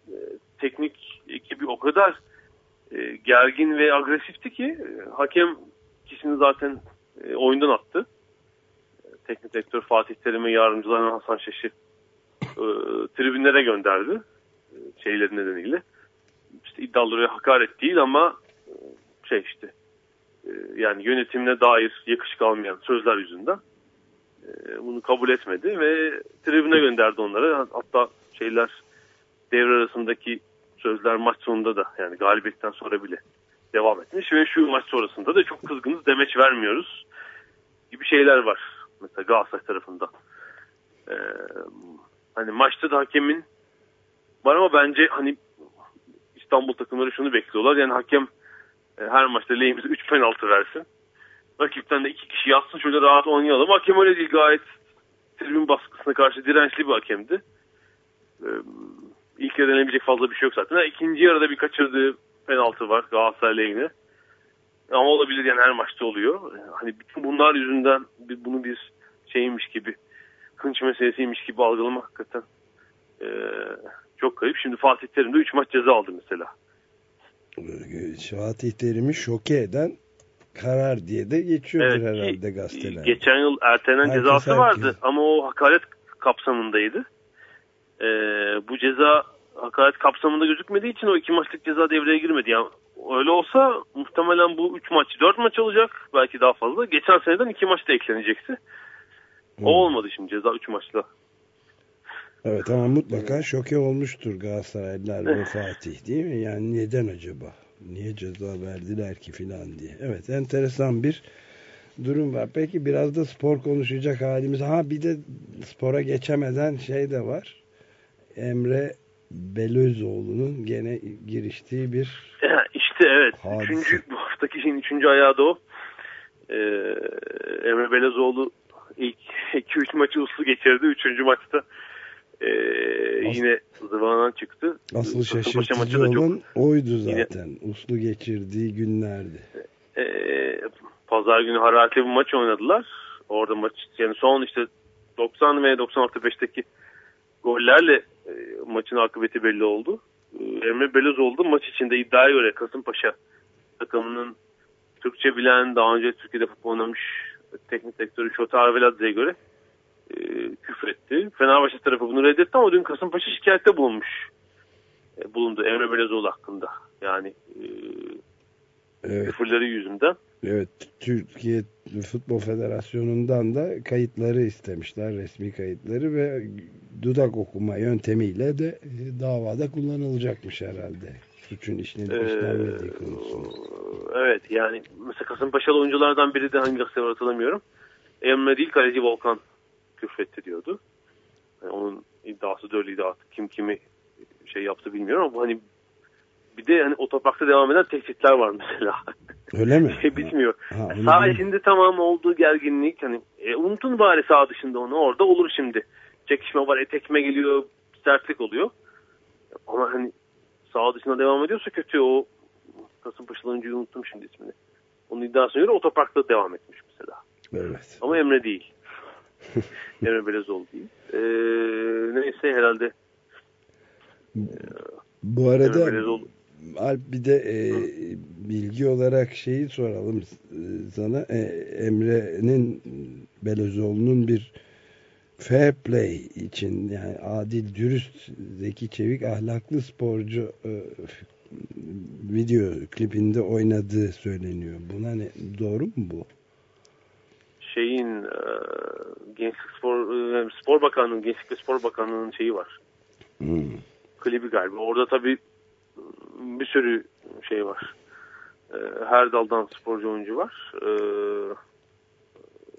e, teknik ekibi o kadar e, gergin ve agresifti ki e, hakem kişinin zaten e, oyundan attı. Teknik direktör Fatih Terim'e yardımcılarına Hasan Şaş'ı e, tribünlere gönderdi. E, şeyleri nedeniyle. İşte iddiaları hakaret değil ama e, şey işte e, yani yönetimine dair yakışık almayan sözler yüzünden e, bunu kabul etmedi ve tribüne gönderdi onları. Hatta şeyler devre arasındaki sözler maç sonunda da yani galibiyetten sonra bile devam etmiş ve şu maç sonrasında da çok kızgınız demeç vermiyoruz gibi şeyler var mesela Galatasaray tarafında. Ee, hani maçta da hakemin var ama bence hani İstanbul takımları şunu bekliyorlar yani hakem e, her maçta lehimize 3 penaltı versin. Rakipten de 2 kişi yatsın şöyle rahat oynayalım. Hakem öyle değil gayet tribün baskısına karşı dirençli bir hakemdi. Ee, ilk yarı denebilecek fazla bir şey yok zaten. Ha, İkinci yarıda bir kaçırdığı penaltı var Galatasaray lehine. Ama olabilir yani her maçta oluyor. Hani bütün bunlar yüzünden bunu bir şeymiş gibi hınç meselesiymiş gibi algılamak hakikaten ee, çok kayıp. Şimdi Fatih Terim de 3 maç ceza aldı mesela. Fatih Terim'i şoke eden karar diye de geçiyordur Evet, herhalde gazeteler. Geçen yıl ertelenen Herkes cezası herkes. vardı ama o hakaret kapsamındaydı. Ee, bu ceza hakaret kapsamında gözükmediği için o iki maçlık ceza devreye girmedi. Yani öyle olsa muhtemelen bu üç maç, dört maç olacak. Belki daha fazla. Geçen seneden iki maç da eklenecekti. O olmadı şimdi ceza üç maçla. Evet ama mutlaka şoke olmuştur Galatasaraylılar ve Fatih değil mi? Yani neden acaba? Niye ceza verdiler ki filan diye. Evet enteresan bir durum var. Peki biraz da spor konuşacak halimiz. Ha bir de spora geçemeden şey de var. Emre Belözoğlu'nun gene giriştiği bir işte evet. Hadise. Üçüncü, bu haftaki şeyin üçüncü ayağı da o. Ee, Emre Belezoğlu ilk 2-3 maçı uslu geçirdi. Üçüncü maçta ee, yine zıvanadan çıktı. asıl şaşırtıcı maçı da çok olan oydu Yine- zaten. Uslu geçirdiği günlerdi. Ee, pazar günü hararetli bir maç oynadılar. Orada maç yani son işte 90 ve 96'daki gollerle e, maçın akıbeti belli oldu. Emre Belözoğlu da maç içinde iddiaya göre Kasımpaşa takımının Türkçe bilen, daha önce Türkiye'de futbol oynamış teknik direktörü Şota Arveladze'ye göre e, küfretti. Fenerbahçe tarafı bunu reddetti ama dün Kasımpaşa şikayette bulunmuş. E, bulundu Emre Belözoğlu hakkında. Yani e, Evet. küfürleri yüzünden. Evet, Türkiye Futbol Federasyonu'ndan da kayıtları istemişler, resmi kayıtları ve dudak okuma yöntemiyle de e, davada kullanılacakmış herhalde. Suçun işlenip Ee, işlenmediği konusunda. Evet yani mesela Kasımpaşalı oyunculardan biri de hangi gazete var hatırlamıyorum. Emre değil kaleci Volkan küfretti diyordu. Yani onun iddiası da öyleydi artık kim kimi şey yaptı bilmiyorum ama hani bir de hani otoparkta devam eden tehditler var mesela. Öyle mi? şey bitmiyor. Ha, Sağ içinde tamam olduğu gerginlik hani e, unutun bari sağ dışında onu orada olur şimdi. Çekişme var, etekme geliyor, sertlik oluyor. Ama hani sağ dışında devam ediyorsa kötü o Kasımpaşalı oyuncuyu unuttum şimdi ismini. Onun iddiasına göre otoparkta devam etmiş mesela. Evet. Ama Emre değil. Emre Belezoğlu değil. Ee, neyse herhalde Bu arada Alp bir de e, bilgi olarak şeyi soralım e, sana. E, Emre'nin Belözoğlu'nun bir fair play için yani adil, dürüst, zeki, çevik, ahlaklı sporcu e, video klipinde oynadığı söyleniyor. Buna ne doğru mu bu? şeyin e, Gençlik Spor e, Spor Bakanlığı'nın Gençlik ve Spor Bakanlığı'nın şeyi var. Hmm. klibi galiba. Orada tabii bir sürü şey var. Ee, Her daldan sporcu oyuncu var. Ee,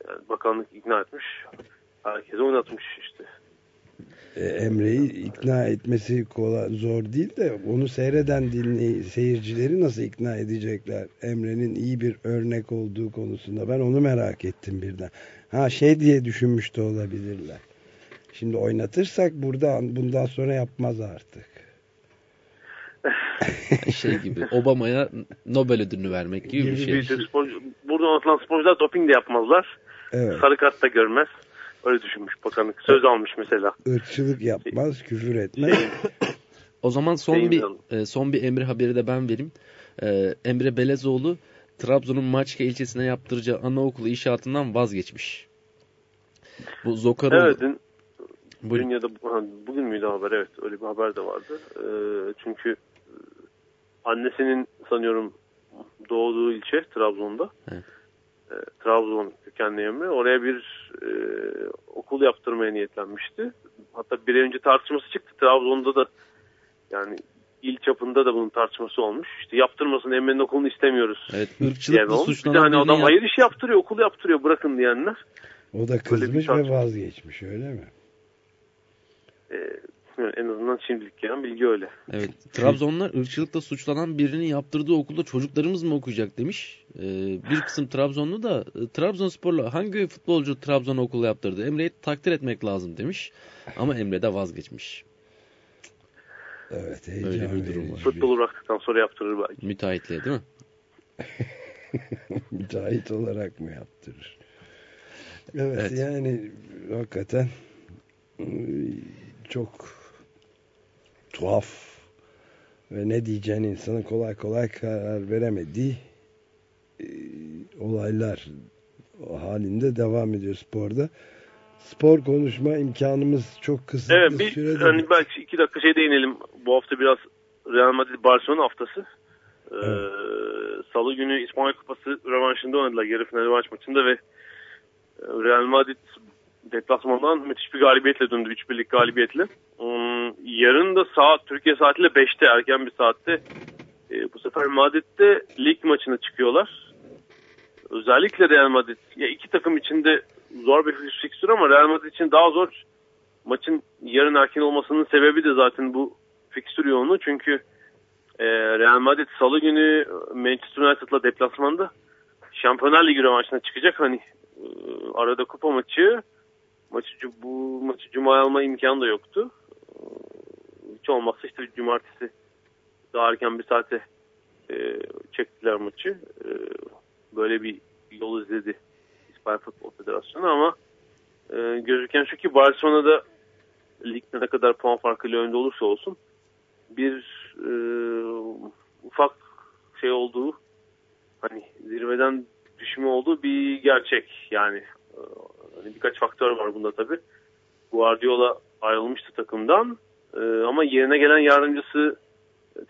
yani bakanlık ikna etmiş. Herkese oynatmış işte. e, Emre'yi ikna etmesi kolay, zor değil de onu seyreden dinley seyircileri nasıl ikna edecekler? Emre'nin iyi bir örnek olduğu konusunda ben onu merak ettim birden. Ha şey diye düşünmüş de olabilirler. Şimdi oynatırsak burada bundan sonra yapmaz artık. şey gibi Obama'ya Nobel ödülünü vermek gibi bir şey. Bir Türk sporcu, buradan atılan sporcular doping de yapmazlar. Evet. Sarı kart da görmez. Öyle düşünmüş bakanlık. Söz almış mesela. Irkçılık yapmaz, küfür etmez. O zaman son bir e, son bir Emre haberi de ben vereyim. E, Emre Belezoğlu Trabzon'un Maçka ilçesine yaptıracağı anaokulu inşaatından vazgeçmiş. Bu Zokaroğlu Evet dün, Buyurun. dün ya da bugün müydü haber? Evet öyle bir haber de vardı. Ee, çünkü annesinin sanıyorum doğduğu ilçe Trabzon'da. Evet. Ee, Trabzon kökenli Emre. Oraya bir e, okul yaptırmaya niyetlenmişti. Hatta bir önce tartışması çıktı. Trabzon'da da yani il çapında da bunun tartışması olmuş. İşte yaptırmasın Emre'nin okulunu istemiyoruz. Evet, ırkçılıkla olmuş. Bir de suçlanan hani adam yap- hayır işi yaptırıyor, okul yaptırıyor bırakın diyenler. O da kızmış ve vazgeçmiş öyle mi? Ee, en azından şimdilik gelen bilgi öyle. Evet. Trabzonlar ırkçılıkla suçlanan birinin yaptırdığı okulda çocuklarımız mı okuyacak demiş. Ee, bir kısım Trabzonlu da e, Trabzonsporlu hangi futbolcu Trabzon okulu yaptırdı? Emre'yi takdir etmek lazım demiş. Ama Emre de vazgeçmiş. Evet Öyle heyecan bir durum var. Futbolu bıraktıktan sonra yaptırır belki. Müteahhitliğe değil mi? Müteahhit olarak mı yaptırır? Evet, Evet. yani hakikaten ıı, çok tuhaf ve ne diyeceğini insanın kolay kolay karar veremediği ıı, olaylar halinde devam ediyor sporda. Spor konuşma imkanımız çok kısıtlı Evet bir sürede. hani belki iki dakika şey değinelim. Bu hafta biraz Real Madrid Barcelona haftası. Ee, Salı günü İspanya Kupası rövanşında oynadılar yarı final rövanş maçında ve e, Real Madrid deplasmandan müthiş bir galibiyetle döndü. 3-1'lik galibiyetle. Hmm, yarın da saat Türkiye saatiyle 5'te erken bir saatte e, bu sefer Madrid'de lig maçına çıkıyorlar. Özellikle Real Madrid ya iki takım içinde zor bir fikstür ama Real Madrid için daha zor maçın yarın erken olmasının sebebi de zaten bu fikstür yoğunluğu. Çünkü e, Real Madrid salı günü Manchester United'la deplasmanda Şampiyonlar Ligi rövanşına çıkacak. Hani e, arada kupa maçı maçı bu maçı cuma alma imkanı da yoktu. Hiç olmazsa işte cumartesi daha erken bir saate e, çektiler maçı. E, böyle bir yol izledi İspanya Futbol Federasyonu ama e, gözüken şu ki Barcelona'da ligde ne kadar puan farkıyla önde olursa olsun bir e, ufak şey olduğu hani zirveden düşme olduğu bir gerçek yani e, hani birkaç faktör var bunda tabi Guardiola ayrılmıştı takımdan. E, ama yerine gelen yardımcısı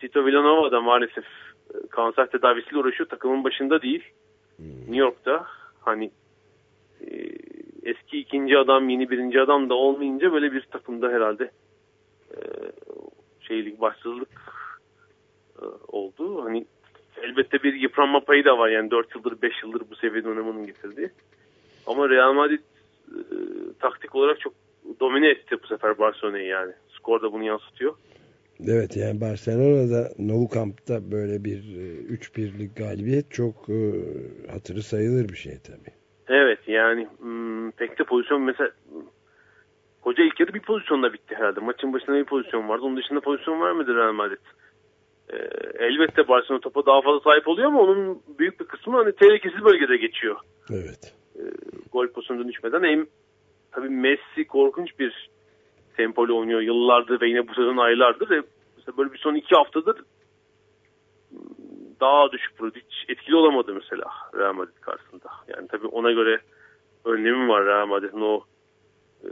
Tito Villanova da maalesef e, kanser tedavisiyle uğraşıyor. Takımın başında değil. New York'ta. Hani e, eski ikinci adam yeni birinci adam da olmayınca böyle bir takımda herhalde e, şeylik başsızlık e, oldu. Hani elbette bir yıpranma payı da var. Yani 4 yıldır 5 yıldır bu seviyede oynamanın getirdiği. Ama Real Madrid e, taktik olarak çok domine etti bu sefer Barcelona'yı yani. Skor da bunu yansıtıyor. Evet yani Barcelona'da Nou Camp'ta böyle bir e, 3-1'lik galibiyet çok e, hatırı sayılır bir şey tabii. Evet yani hmm, pek de pozisyon mesela hoca ilk yarı bir pozisyonla bitti herhalde. Maçın başında bir pozisyon vardı. Onun dışında pozisyon vermedi Real Madrid. Ee, elbette Barcelona topa daha fazla sahip oluyor ama onun büyük bir kısmı hani tehlikesiz bölgede geçiyor. Evet. Gol pozisyonuna düşmeden. Hem, tabii Messi korkunç bir tempoyla oynuyor yıllardır ve yine bu sezon aylardır. Ve mesela böyle bir son iki haftadır daha düşük vuruyor. Hiç etkili olamadı mesela Real Madrid karşısında. Yani tabii ona göre önlemi var Real Madrid'in o e,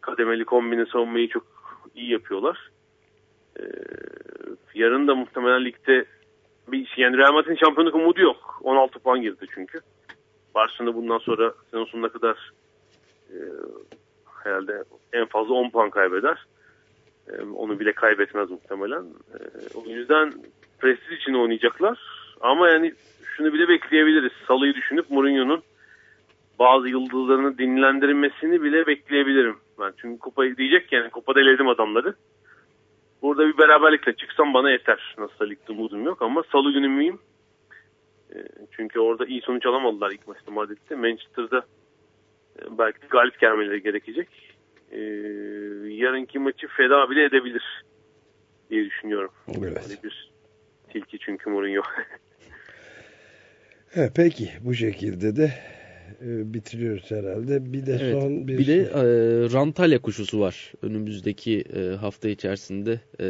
kademeli kombine savunmayı çok iyi yapıyorlar. E, yarın da muhtemelen ligde bir yani Real Madrid'in şampiyonluk umudu yok. 16 puan girdi çünkü. Barcelona bundan sonra sezon sonuna kadar e, herhalde en fazla 10 puan kaybeder. E, onu bile kaybetmez muhtemelen. E, o yüzden prestij için oynayacaklar. Ama yani şunu bile bekleyebiliriz. Salı'yı düşünüp Mourinho'nun bazı yıldızlarını dinlendirmesini bile bekleyebilirim. Ben çünkü kupayı diyecek yani kupada eledim adamları. Burada bir beraberlikle çıksam bana yeter. Nasılsa ligde umudum yok ama salı günü müyüm? E, çünkü orada iyi sonuç alamadılar ilk maçta Madrid'de. Manchester'da e, belki galip gelmeleri gerekecek. E, yarınki maçı feda bile edebilir diye düşünüyorum. Evet. Böyle bir tilki çünkü Mourinho. Evet, peki bu şekilde de e, bitiriyoruz herhalde. Bir de Evet, son bir, bir de e, Rantalya kuşusu var. Önümüzdeki e, hafta içerisinde e,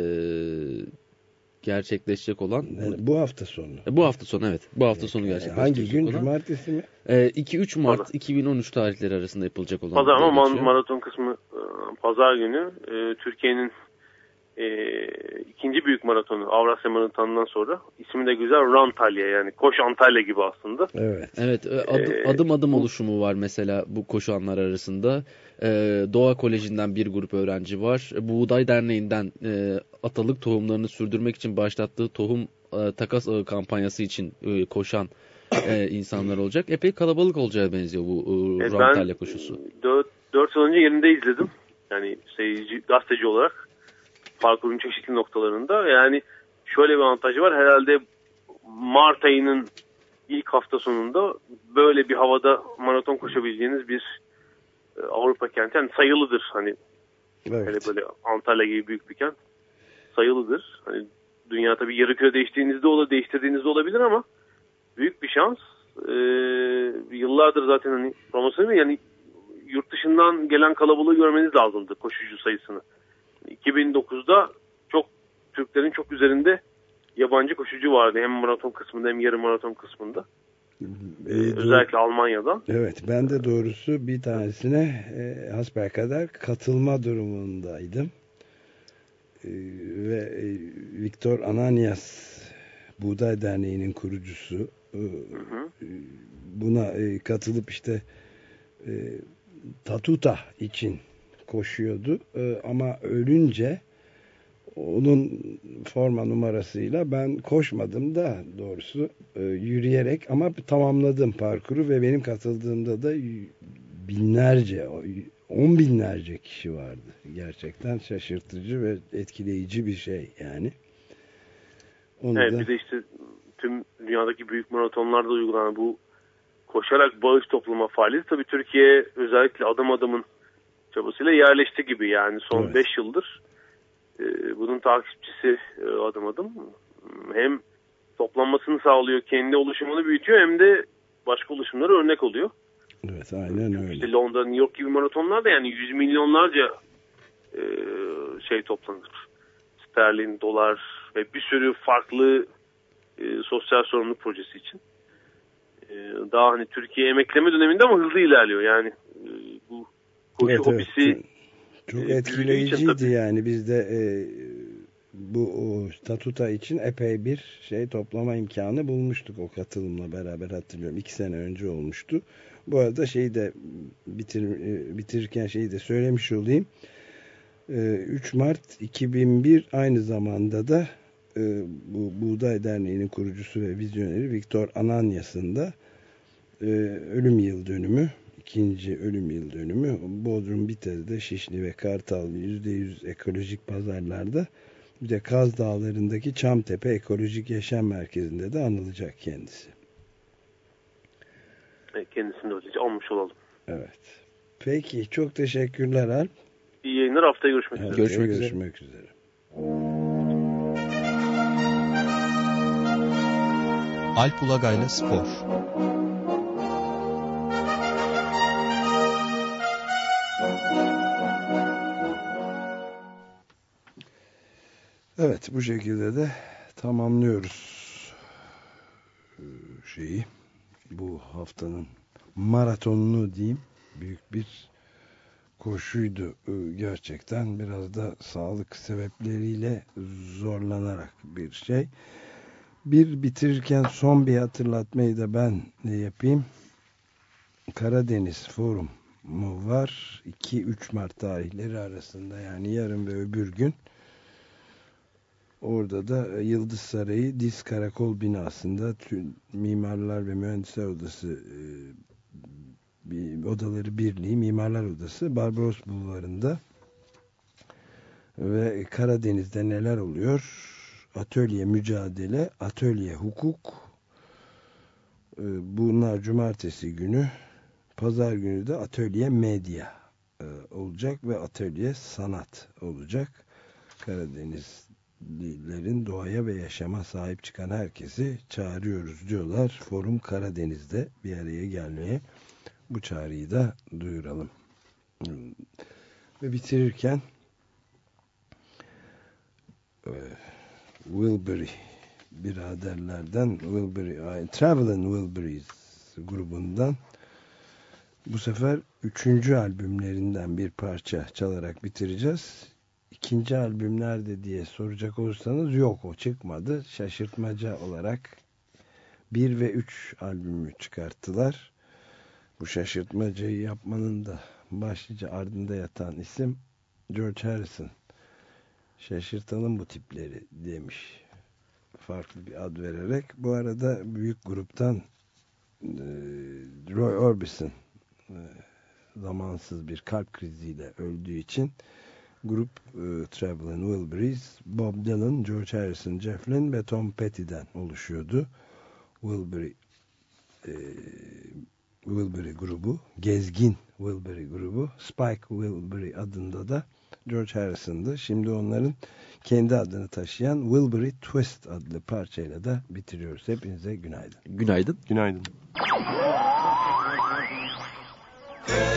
gerçekleşecek olan. Yani bu hafta sonu. E, bu hafta sonu evet. Bu hafta sonu gerçekleşecek hangi gün? olan. Cumartesi mi? E, 2-3 Mart 2013 tarihleri arasında yapılacak olan. Pazar ama geçiyor. maraton kısmı e, pazar günü e, Türkiye'nin e, ikinci büyük maratonu Avrasya Maratonu'ndan sonra ismi de güzel Rantalya yani Koş Antalya gibi aslında. Evet. Evet e, adım, Ee, adım adım oluşumu var mesela bu koşanlar arasında. E, Doğa Koleji'nden bir grup öğrenci var. E, Buğday Derneği'nden e, atalık tohumlarını sürdürmek için başlattığı tohum e, takas ağı kampanyası için e, koşan e, insanlar olacak. Epey kalabalık olacağı benziyor bu e, Evet, Rantalya koşusu. 4, 4 yıl önce yerinde izledim. Yani seyirci, gazeteci olarak parkurun çeşitli noktalarında. Yani şöyle bir avantajı var. Herhalde Mart ayının ilk hafta sonunda böyle bir havada maraton koşabileceğiniz bir e, Avrupa kenti. Yani sayılıdır. Hani Evet. hele böyle Antalya gibi büyük bir kent sayılıdır. Hani dünya tabii yarı küre değiştiğinizde olur, değiştirdiğinizde olabilir ama büyük bir şans. Ee, yıllardır zaten hani promosyon yani yurt dışından gelen kalabalığı görmeniz lazımdı koşucu sayısını. 2009'da çok Türklerin çok üzerinde yabancı koşucu vardı hem maraton kısmında hem yarım maraton kısmında. E, doğru- özellikle Almanya'dan. Evet ben de doğrusu bir tanesine e, hasbelkader katılma durumundaydım. E, ve e, Viktor Ananias Buğday Derneği'nin kurucusu e, e, buna e, katılıp işte e, Tatuta için koşuyordu. E, ama ölünce onun forma numarasıyla ben koşmadım da doğrusu e, yürüyerek ama tamamladım parkuru ve benim katıldığımda da binlerce on binlerce kişi vardı. Gerçekten şaşırtıcı ve etkileyici bir şey yani. Onu Evet da bir de işte tüm dünyadaki büyük maratonlarda uygulanan bu koşarak bağış toplama faaliyeti tabii Türkiye özellikle adım adımın çabasıyla yerleşti gibi yani son Evet. 5 yıldır e, bunun takipçisi e, adım adım hem toplanmasını sağlıyor kendi oluşumunu büyütüyor hem de başka oluşumlara örnek oluyor. evet aynen öyle İşte Londra, New York gibi maratonlarda yani yüz milyonlarca e, şey toplanır. Sterlin, dolar ve bir sürü farklı e, sosyal sorumluluk projesi için. E, daha hani Türkiye emekleme döneminde ama hızlı ilerliyor. Yani e, koşu Evet, evet. çok e, etkileyiciydi yani. Biz de e, bu o, statuta için epey bir şey toplama imkanı bulmuştuk o katılımla beraber hatırlıyorum. İki sene önce olmuştu. Bu arada şeyi de bitir, e, bitirirken şeyi de söylemiş olayım. E, 3 Mart 2001 aynı zamanda da e, bu Buğday Derneği'nin kurucusu ve vizyoneri Viktor Ananyas'ın da e, ölüm yıl dönümü ikinci ölüm yıl dönümü Bodrum Bite'de Şişli ve Kartal %100 ekolojik pazarlarda bir de Kaz Dağları'ndaki Çamtepe Ekolojik Yaşam Merkezi'nde de anılacak kendisi. kendisini de öylece almış olalım. Evet. Peki çok teşekkürler Alp. İyi yayınlar haftaya görüşmek üzere. Haftaya Görüşmek üzere. görüşmek üzere. Alp Ulagay'la Spor. Evet bu şekilde de tamamlıyoruz e, şeyi. Bu haftanın maratonunu diyeyim. Büyük bir koşuydu e, gerçekten. Biraz da sağlık sebepleriyle zorlanarak bir şey. Bir bitirirken son bir hatırlatmayı da ben yapayım. Karadeniz Forum mu var 2-3 Mart tarihleri arasında yani yarın ve öbür gün Orada da e, Yıldız Sarayı Diz Karakol binasında tüm Mimarlar ve Mühendisler Odası e, odaları birliği Mimarlar Odası Barbaros Bulvarı'nda ve Karadeniz'de neler oluyor? Atölye mücadele, atölye hukuk. Ee, Bunlar cumartesi günü. Pazar günü de atölye medya e, olacak ve atölye sanat olacak. Karadenizlilerin doğaya ve yaşama sahip çıkan herkesi çağırıyoruz diyorlar. Forum Karadeniz'de bir araya gelmeye bu çağrıyı da duyuralım. Ve bitirirken e, Wilbury biraderlerden Wilbury, Traveling Wilburys grubundan bu sefer üçüncü albümlerinden bir parça çalarak bitireceğiz. İkinci albüm nerede diye soracak olursanız yok o çıkmadı. Şaşırtmaca olarak bir ve üç albümü çıkarttılar. Bu şaşırtmacayı yapmanın da başlıca ardında yatan isim George Harrison. Şaşırtalım bu tipleri demiş. Farklı bir ad vererek. Bu arada büyük gruptan e, Roy Orbison e, zamansız bir kalp kriziyle öldüğü için grup e, Traveling Wilburys, Bob Dylan, George Harrison, Jeff Lynne ve Tom Petty'den oluşuyordu. Wilbury e, Wilbury grubu, Gezgin Wilbury grubu, Spike Wilbury adında da George Harrison'dı. Şimdi onların kendi adını taşıyan Wilbury Twist adlı parçayla da bitiriyoruz. Hepinize günaydın. Günaydın. Günaydın. You